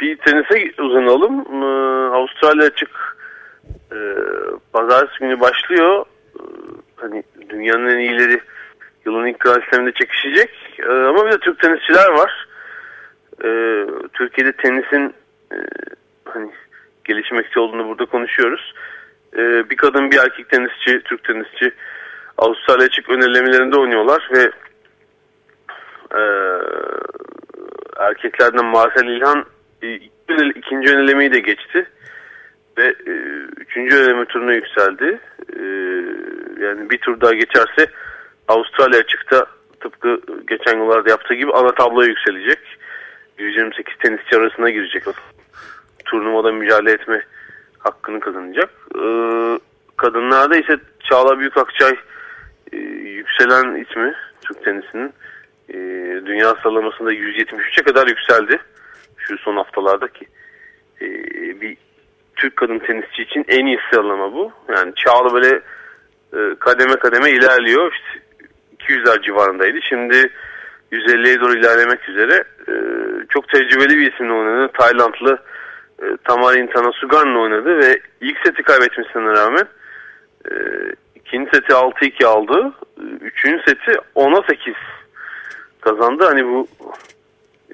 Bir tenise uzanalım. Ee, Avustralya açık e, pazartesi günü başlıyor. Ee, Hani dünyanın en iyileri yılın ilk Slam'inde çekişecek. Ee, Ama bir de Türk tenisçiler var. Ee, Türkiye'de tenisin e, hani gelişmekte olduğunu burada konuşuyoruz. Ee, Bir kadın bir erkek tenisçi, Türk tenisçi Avustralya açık önerilemelerinde oynuyorlar ve e, erkeklerden Marcel İlhan e, ikinci önelemeyi de geçti ve e, üçüncü öneleme turuna yükseldi. E, yani bir tur daha geçerse Avustralya açıkta tıpkı geçen yıllarda yaptığı gibi ana tabloya yükselecek. 128 tenisçi arasına girecek. Turnuvada mücadele etme hakkını kazanacak. E, kadınlarda ise Çağla Büyükakçay e, yükselen ismi Türk tenisinin e, dünya sıralamasında 173'e kadar yükseldi şu son haftalarda ki e, bir Türk kadın tenisçi için en iyi sıralama bu. Yani Çağla böyle e, kademe kademe ilerliyor. İşte 200'ler civarındaydı. Şimdi 150'ye doğru ilerlemek üzere. E, çok tecrübeli bir isimle oynadı. Taylandlı e, Tamarin Tanasugar'la oynadı ve ilk seti kaybetmesine rağmen e, ikinci seti 6-2 aldı. Üçüncü seti 10'a 8 kazandı. Hani bu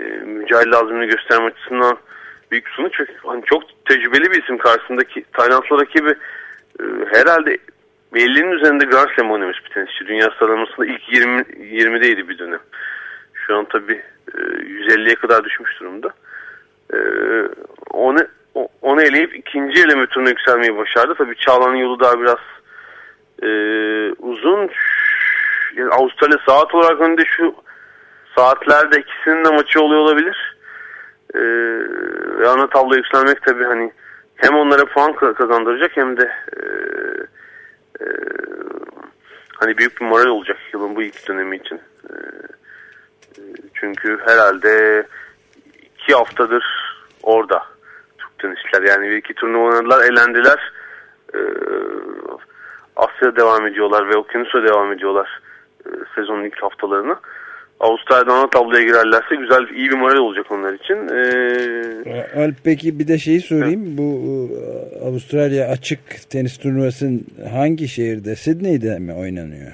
e, mücadele azmini gösterme açısından büyük sonuç. Çünkü hani çok tecrübeli bir isim karşısındaki Taylandlı rakibi e, herhalde 50'nin üzerinde Grand Slam oynamış bir tenisçi. Dünya sıralamasında ilk 20 20'deydi bir dönem. Şu an tabi 150'ye kadar düşmüş durumda. E, onu onu eleyip ikinci eleme turuna yükselmeyi başardı. Tabii Çağla'nın yolu daha biraz e, uzun. Yani Avustralya saat olarak önde şu saatlerde ikisinin de maçı oluyor olabilir. E, ve ana tabloya yükselmek tabii hani hem onlara puan ka- kazandıracak hem de e, e, hani büyük bir moral olacak yılın bu ilk dönemi için. E, e, çünkü herhalde iki haftadır orada Türk tenisçiler. Yani bir iki turnuva oynadılar, elendiler. E, Asya'da devam ediyorlar ve Okyanus'a devam ediyorlar e, sezonun ilk haftalarını. Avustralya'dan tabloya girerlerse güzel, iyi bir moral olacak onlar için. E,
Alp peki bir de şeyi sorayım. Bu e, Avustralya açık tenis turnuvasının hangi şehirde? Sydney'de mi oynanıyor?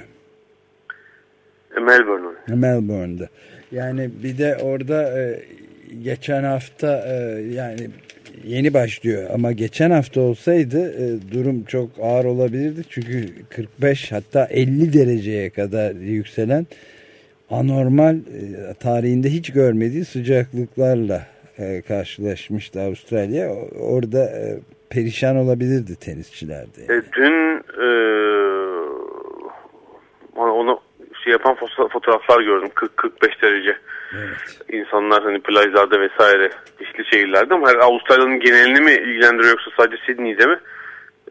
Melbourne.
Melbourne'da. Yani bir de orada e, geçen hafta e, yani yeni başlıyor ama geçen hafta olsaydı e, durum çok ağır olabilirdi. Çünkü 45 hatta 50 dereceye kadar yükselen anormal e, tarihinde hiç görmediği sıcaklıklarla e, karşılaşmıştı Avustralya. Orada e, perişan olabilirdi tenisçiler de.
E, dün e, onu şey yapan foto- fotoğraflar gördüm. 40-45 derece. İnsanlar hani plajlarda vesaire işli şehirlerde ama her Avustralya'nın genelini mi ilgilendiriyor yoksa sadece Sydney'de mi?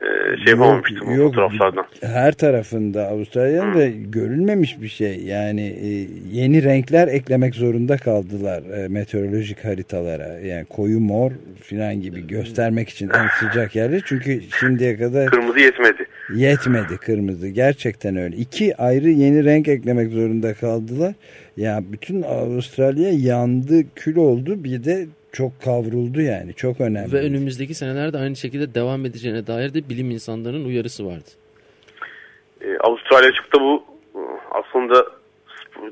E, şey yapamamıştım
yok.
fotoğraflardan.
Her tarafında Avustralya'nın ve görülmemiş bir şey. Yani e, yeni renkler eklemek zorunda kaldılar e, meteorolojik haritalara. Yani koyu mor falan gibi göstermek için en sıcak yerler. Çünkü şimdiye kadar
Kırmızı yetmedi.
yetmedi kırmızı. Gerçekten öyle. İki ayrı yeni renk eklemek zorunda kaldılar. Ya bütün Avustralya yandı, kül oldu. Bir de çok kavruldu yani. Çok önemli.
Ve önümüzdeki senelerde aynı şekilde devam edeceğine dair de bilim insanlarının uyarısı vardı.
E, Avustralya açıkta bu e, aslında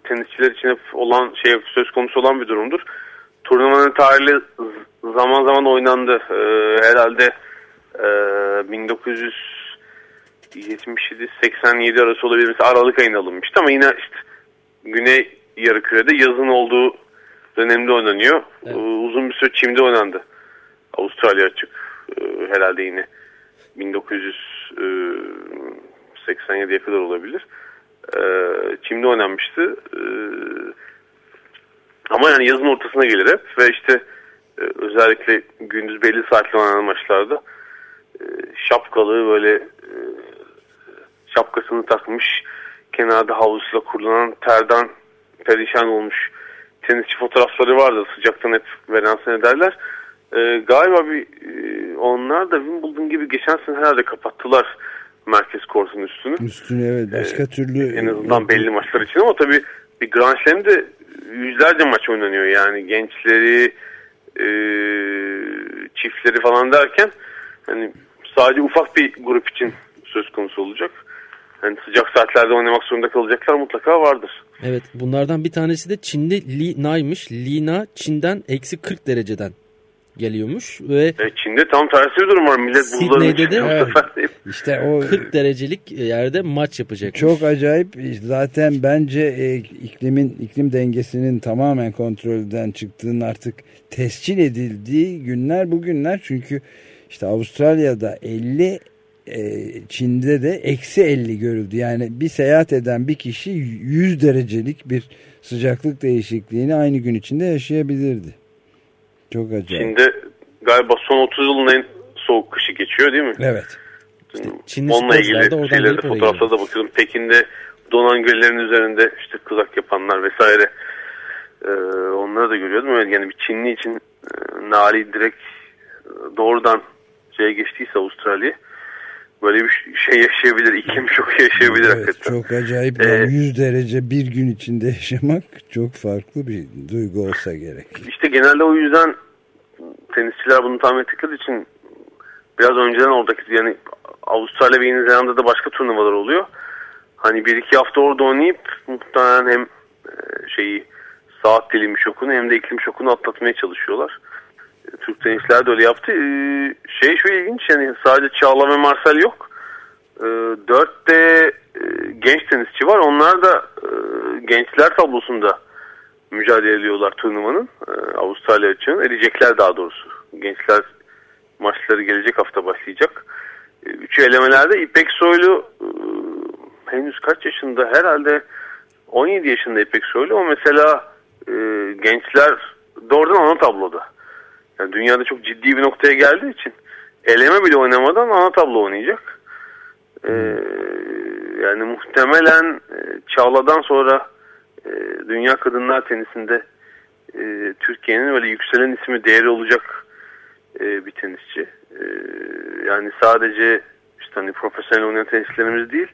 tenisçiler için olan şey söz konusu olan bir durumdur. Turnuvanın tarihi zaman zaman oynandı. E, herhalde e, 1977-87 arası olabilir. Mesela Aralık ayında alınmıştı ama yine işte Güney Yarıküre'de yazın olduğu dönemde oynanıyor. E, uzun bir süre Çim'de oynandı. Avustralya açık. E, herhalde yine 1987'ye kadar olabilir. E, Çim'de oynanmıştı. E, ama yani yazın ortasına gelir hep ve işte e, özellikle gündüz belli saatle oynanan maçlarda e, şapkalı böyle e, şapkasını takmış kenarda havlusuyla kurulan terden perişan olmuş tenisçi fotoğrafları vardı sıcaktan hep veransın ederler. E, galiba bir e, onlar da Wimbledon gibi geçen sene herhalde kapattılar merkez kortunun üstünü.
Üstüne evet başka türlü
En azından belli maçlar için ama tabii bir Grand Slam'de yüzlerce maç oynanıyor yani gençleri e, çiftleri falan derken hani sadece ufak bir grup için söz konusu olacak. Yani sıcak saatlerde oynamak zorunda kalacaklar mutlaka vardır.
Evet bunlardan bir tanesi de Çinli Li Na'ymış. Li Na Çin'den eksi 40 dereceden geliyormuş ve
E, Çin'de tam tersi bir durum var. Millet
Sydney'de de Evet.
İşte o
40 derecelik yerde maç yapacakmış.
Çok acayip. Zaten bence e, iklimin iklim dengesinin tamamen kontrolden çıktığının artık tescil edildiği günler bugünler. Çünkü işte Avustralya'da 50 e, Çin'de de eksi 50 görüldü. Yani bir seyahat eden bir kişi 100 derecelik bir sıcaklık değişikliğini aynı gün içinde yaşayabilirdi. Çok acayip.
Çin'de galiba son 30 yılın en soğuk kışı geçiyor değil mi?
Evet.
Çinli
Onunla ilgili
sporcular da oradan
şeylere
gelip
de
oraya
fotoğraflara da bakıyordum. Pekin'de donan göllerin üzerinde işte kızak yapanlar vesaire e, onları da görüyordum. Yani bir Çinli için e, Nali direkt e, doğrudan şeye geçtiyse Avustralya böyle bir şey yaşayabilir. iklim şoku yaşayabilir
Evet,
hakikaten.
çok acayip.
Ee,
Yani 100 derece bir gün içinde yaşamak çok farklı bir duygu olsa gerek.
İşte genelde o yüzden tenisçiler bunu tahmin ettikleri için biraz önceden oradaki yani Avustralya ve Yeni Zelanda'da başka turnuvalar oluyor. Hani bir iki hafta orada oynayıp muhtemelen hem e, şeyi saat dilimi şokunu hem de iklim şokunu atlatmaya çalışıyorlar. Türk tenisçiler de öyle yaptı. E, Şey şu ilginç yani sadece Çağla ve Marcel yok. E, Dört de e, genç tenisçi var. Onlar da e, gençler tablosunda mücadele ediyorlar turnuvanın. E, Avustralya için. Edecekler daha doğrusu. Gençler maçları gelecek hafta başlayacak. E, üçü elemelerde İpek Soylu henüz kaç yaşında herhalde 17 yaşında İpek Soylu. O mesela gençler doğrudan ana tabloda. Yani dünyada çok ciddi bir noktaya geldiği için eleme bile oynamadan ana tablo oynayacak. E, yani muhtemelen e, Çağla'dan sonra e, dünya kadınlar tenisinde e, Türkiye'nin böyle yükselen ismi değeri olacak e, bir tenisçi. E, yani sadece işte hani profesyonel oynayan tenisçilerimiz değil,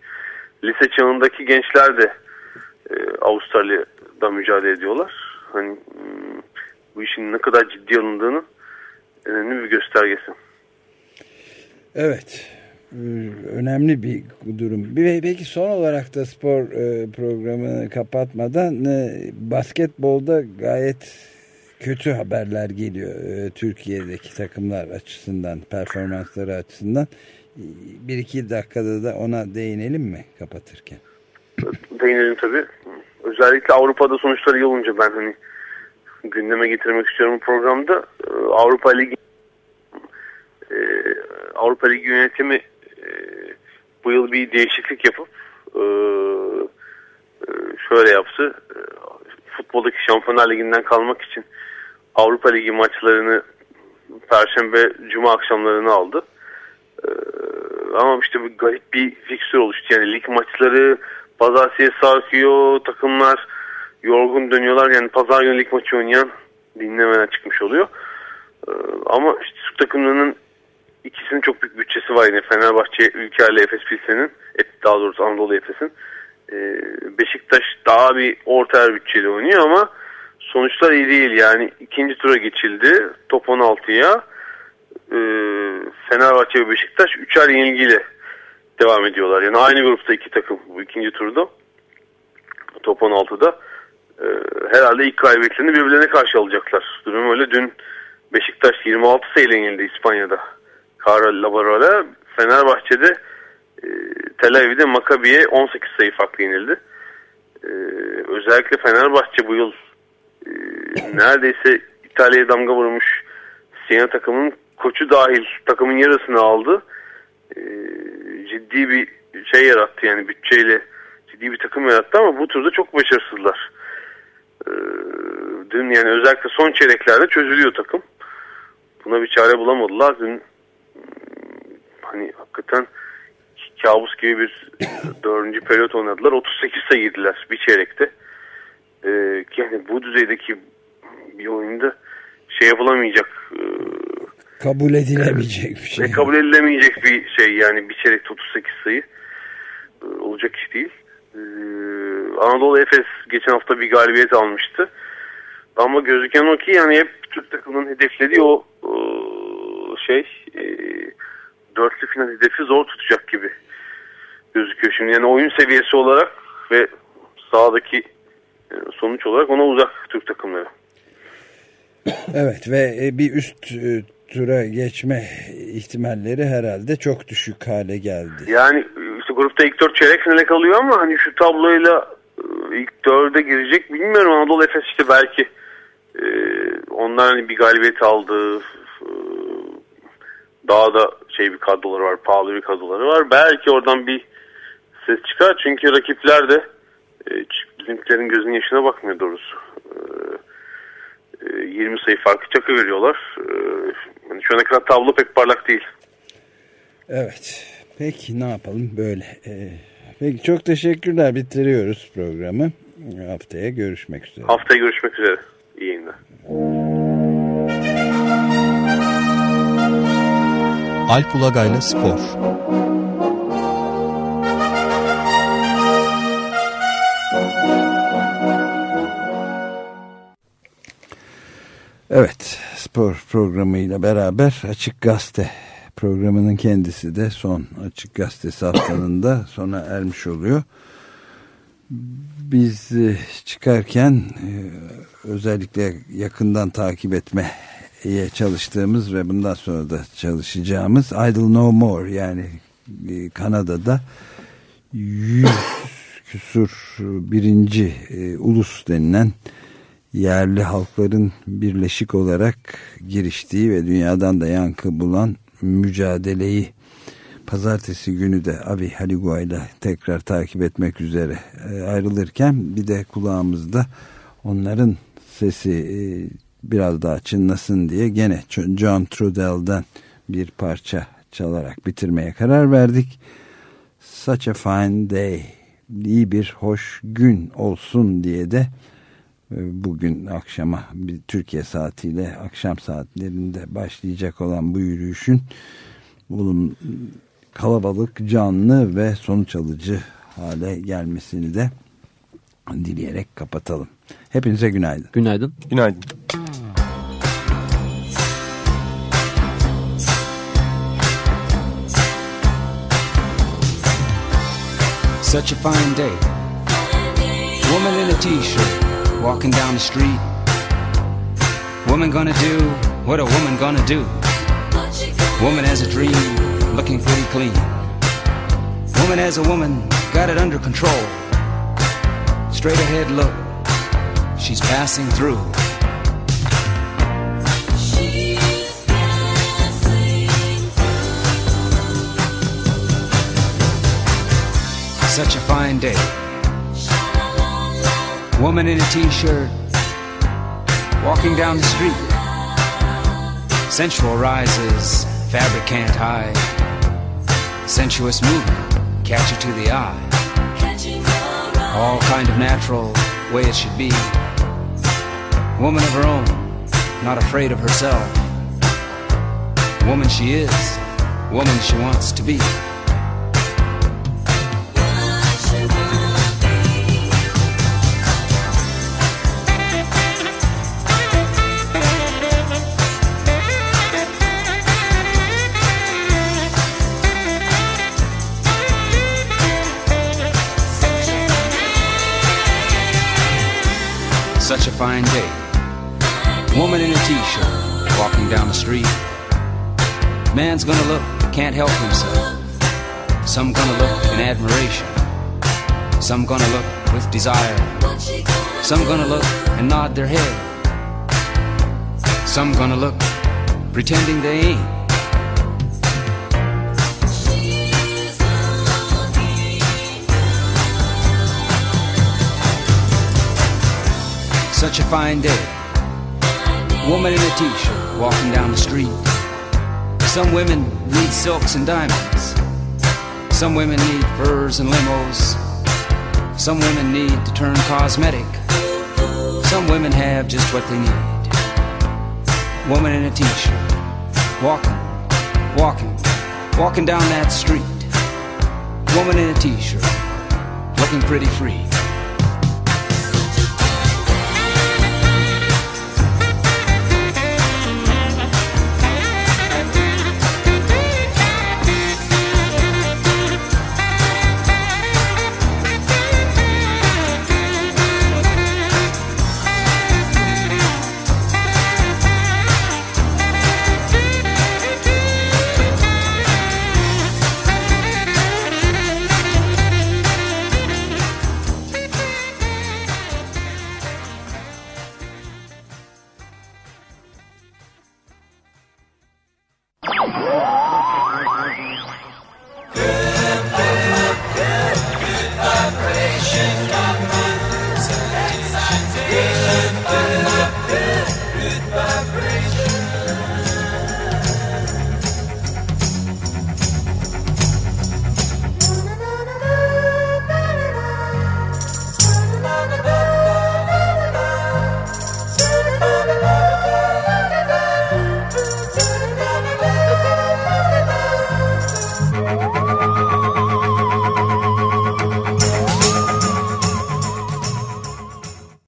lise çağındaki gençler de e, Avustralya'da mücadele ediyorlar. Hani hmm, bu işin ne kadar ciddi alındığını önemli bir göstergesi.
Evet. Önemli bir durum. Peki son olarak da spor e, programını kapatmadan e, basketbolda gayet kötü haberler geliyor e, Türkiye'deki takımlar açısından, performansları açısından. Bir iki dakikada da ona değinelim mi kapatırken?
Değinelim tabii. Özellikle Avrupa'da sonuçları iyi olunca ben hani gündeme getirmek istiyorum programda. Avrupa Ligi Avrupa Ligi yönetimi bu yıl bir değişiklik yapıp e, e, şöyle yaptı. E, futboldaki Şampiyonlar Ligi'nden kalmak için Avrupa Ligi maçlarını Perşembe, Cuma akşamlarını aldı. Ama işte bir garip bir fikstür oluştu. Yani lig maçları pazartesiye sarkıyor, takımlar yorgun dönüyorlar. Yani pazar günü lig maçı oynayan dinlemeden çıkmış oluyor. Ama işte Türk takımlarının ikisinin çok büyük bütçesi var yine. Fenerbahçe, Ülker ile Efes Pilsen'in daha doğrusu Anadolu Efes'in. Ee, Beşiktaş daha bir orta bütçeli oynuyor ama sonuçlar iyi değil. Yani ikinci tura geçildi top 16'ya ee, Fenerbahçe ve Beşiktaş üçer yenilgiyle devam ediyorlar. Yani aynı grupta iki takım bu ikinci turda. Top 16'da ee, herhalde ilk kaybetlerini birbirlerine karşı alacaklar durum öyle dün Beşiktaş 26 sayıyla yenildi İspanya'da Karol Labarol'a Fenerbahçe'de e, Tel Aviv'de Makabi'ye 18 sayı farklı yenildi. E, özellikle Fenerbahçe bu yıl e, neredeyse İtalya'ya damga vurmuş Siena takımının koçu dahil takımın yarısını aldı. E, ciddi bir şey yarattı yani bütçeyle ciddi bir takım yarattı ama bu turda çok başarısızlar. E, dün yani özellikle son çeyreklerde çözülüyor takım. Buna bir çare bulamadılar. Dün hani hakikaten kabus gibi bir *laughs* dördüncü periyot oynadılar. 38 sayı girdiler bir çeyrekte. Ee, yani bu düzeydeki bir oyunda şey yapılamayacak e,
kabul edilemeyecek bir şey.
Kabul edilemeyecek bir şey yani bir çeyrekte 38 sayı e, olacak iş değil. Ee, Anadolu Efes geçen hafta bir galibiyet almıştı. Ama gözüken o ki yani hep Türk takımının hedeflediği o, o şey e, dörtlü final hedefi zor tutacak gibi gözüküyor şimdi. Yani oyun seviyesi olarak ve sahadaki e, sonuç olarak ona uzak Türk takımları.
Evet ve e, bir üst e, tura geçme ihtimalleri herhalde çok düşük hale geldi.
Yani işte grupta ilk dört çeyrek finale kalıyor ama hani şu tabloyla ilk dörde girecek bilmiyorum Anadolu Efes işte belki onlar hani bir galibiyet aldı daha da şey bir kadroları var, pahalı bir kadroları var. Belki oradan bir ses çıkar. Çünkü rakipler de bizimkilerin gözünün yaşına bakmıyor doğrusu. E, e, 20 sayı farkı çakı veriyorlar. Yani şu ana kadar tablo pek parlak değil.
Evet. Peki ne yapalım böyle. E, peki çok teşekkürler. Bitiriyoruz programı. Haftaya görüşmek üzere.
Haftaya görüşmek üzere. İyi yayınlar.
Alp Ulagay'la Spor
Evet, spor programıyla beraber Açık Gazete programının kendisi de son Açık Gazete haftanın da sona ermiş oluyor. Biz e, çıkarken e, özellikle yakından takip etme çalıştığımız ve bundan sonra da çalışacağımız Idle No More yani e, Kanada'da 100 küsur birinci ulus denilen yerli halkların birleşik olarak giriştiği ve dünyadan da yankı bulan mücadeleyi pazartesi günü de Abi Haligua ile tekrar takip etmek üzere e, ayrılırken bir de kulağımızda onların sesi e, biraz daha çınlasın diye gene John Trudell'den bir parça çalarak bitirmeye karar verdik. Such a fine day iyi bir hoş gün olsun diye de bugün akşama bir Türkiye saatiyle akşam saatlerinde başlayacak olan bu yürüyüşün bulun kalabalık, canlı ve sonuç alıcı hale gelmesini de dileyerek kapatalım. Hepinize günaydın.
Günaydın.
Günaydın.
Such a fine day. Woman in a t-shirt walking down the street. Woman gonna do what a woman gonna do. Woman has a dream, looking pretty clean. Woman as a woman, got it under control. Straight ahead look, she's passing through. Such a fine day. Woman in a t-shirt, walking down the street. Sensual rises, fabric can't hide. Sensuous movement, catch you to the eye. All kind of natural, way it should be. Woman of her own, not afraid of herself. Woman she is, woman she wants to be. Fine day. Woman in a t-shirt, walking down the street. Man's gonna look, can't help himself. Some gonna look in admiration. Some gonna look with desire. Some gonna look and nod their head. Some gonna look pretending they ain't. A fine day. Woman in a t-shirt walking down the street. Some women need silks and diamonds. Some women need furs and limos. Some women need to turn cosmetic. Some women have just what they need. Woman in a t-shirt, walking, walking, walking down that street. Woman in a t-shirt, looking pretty free.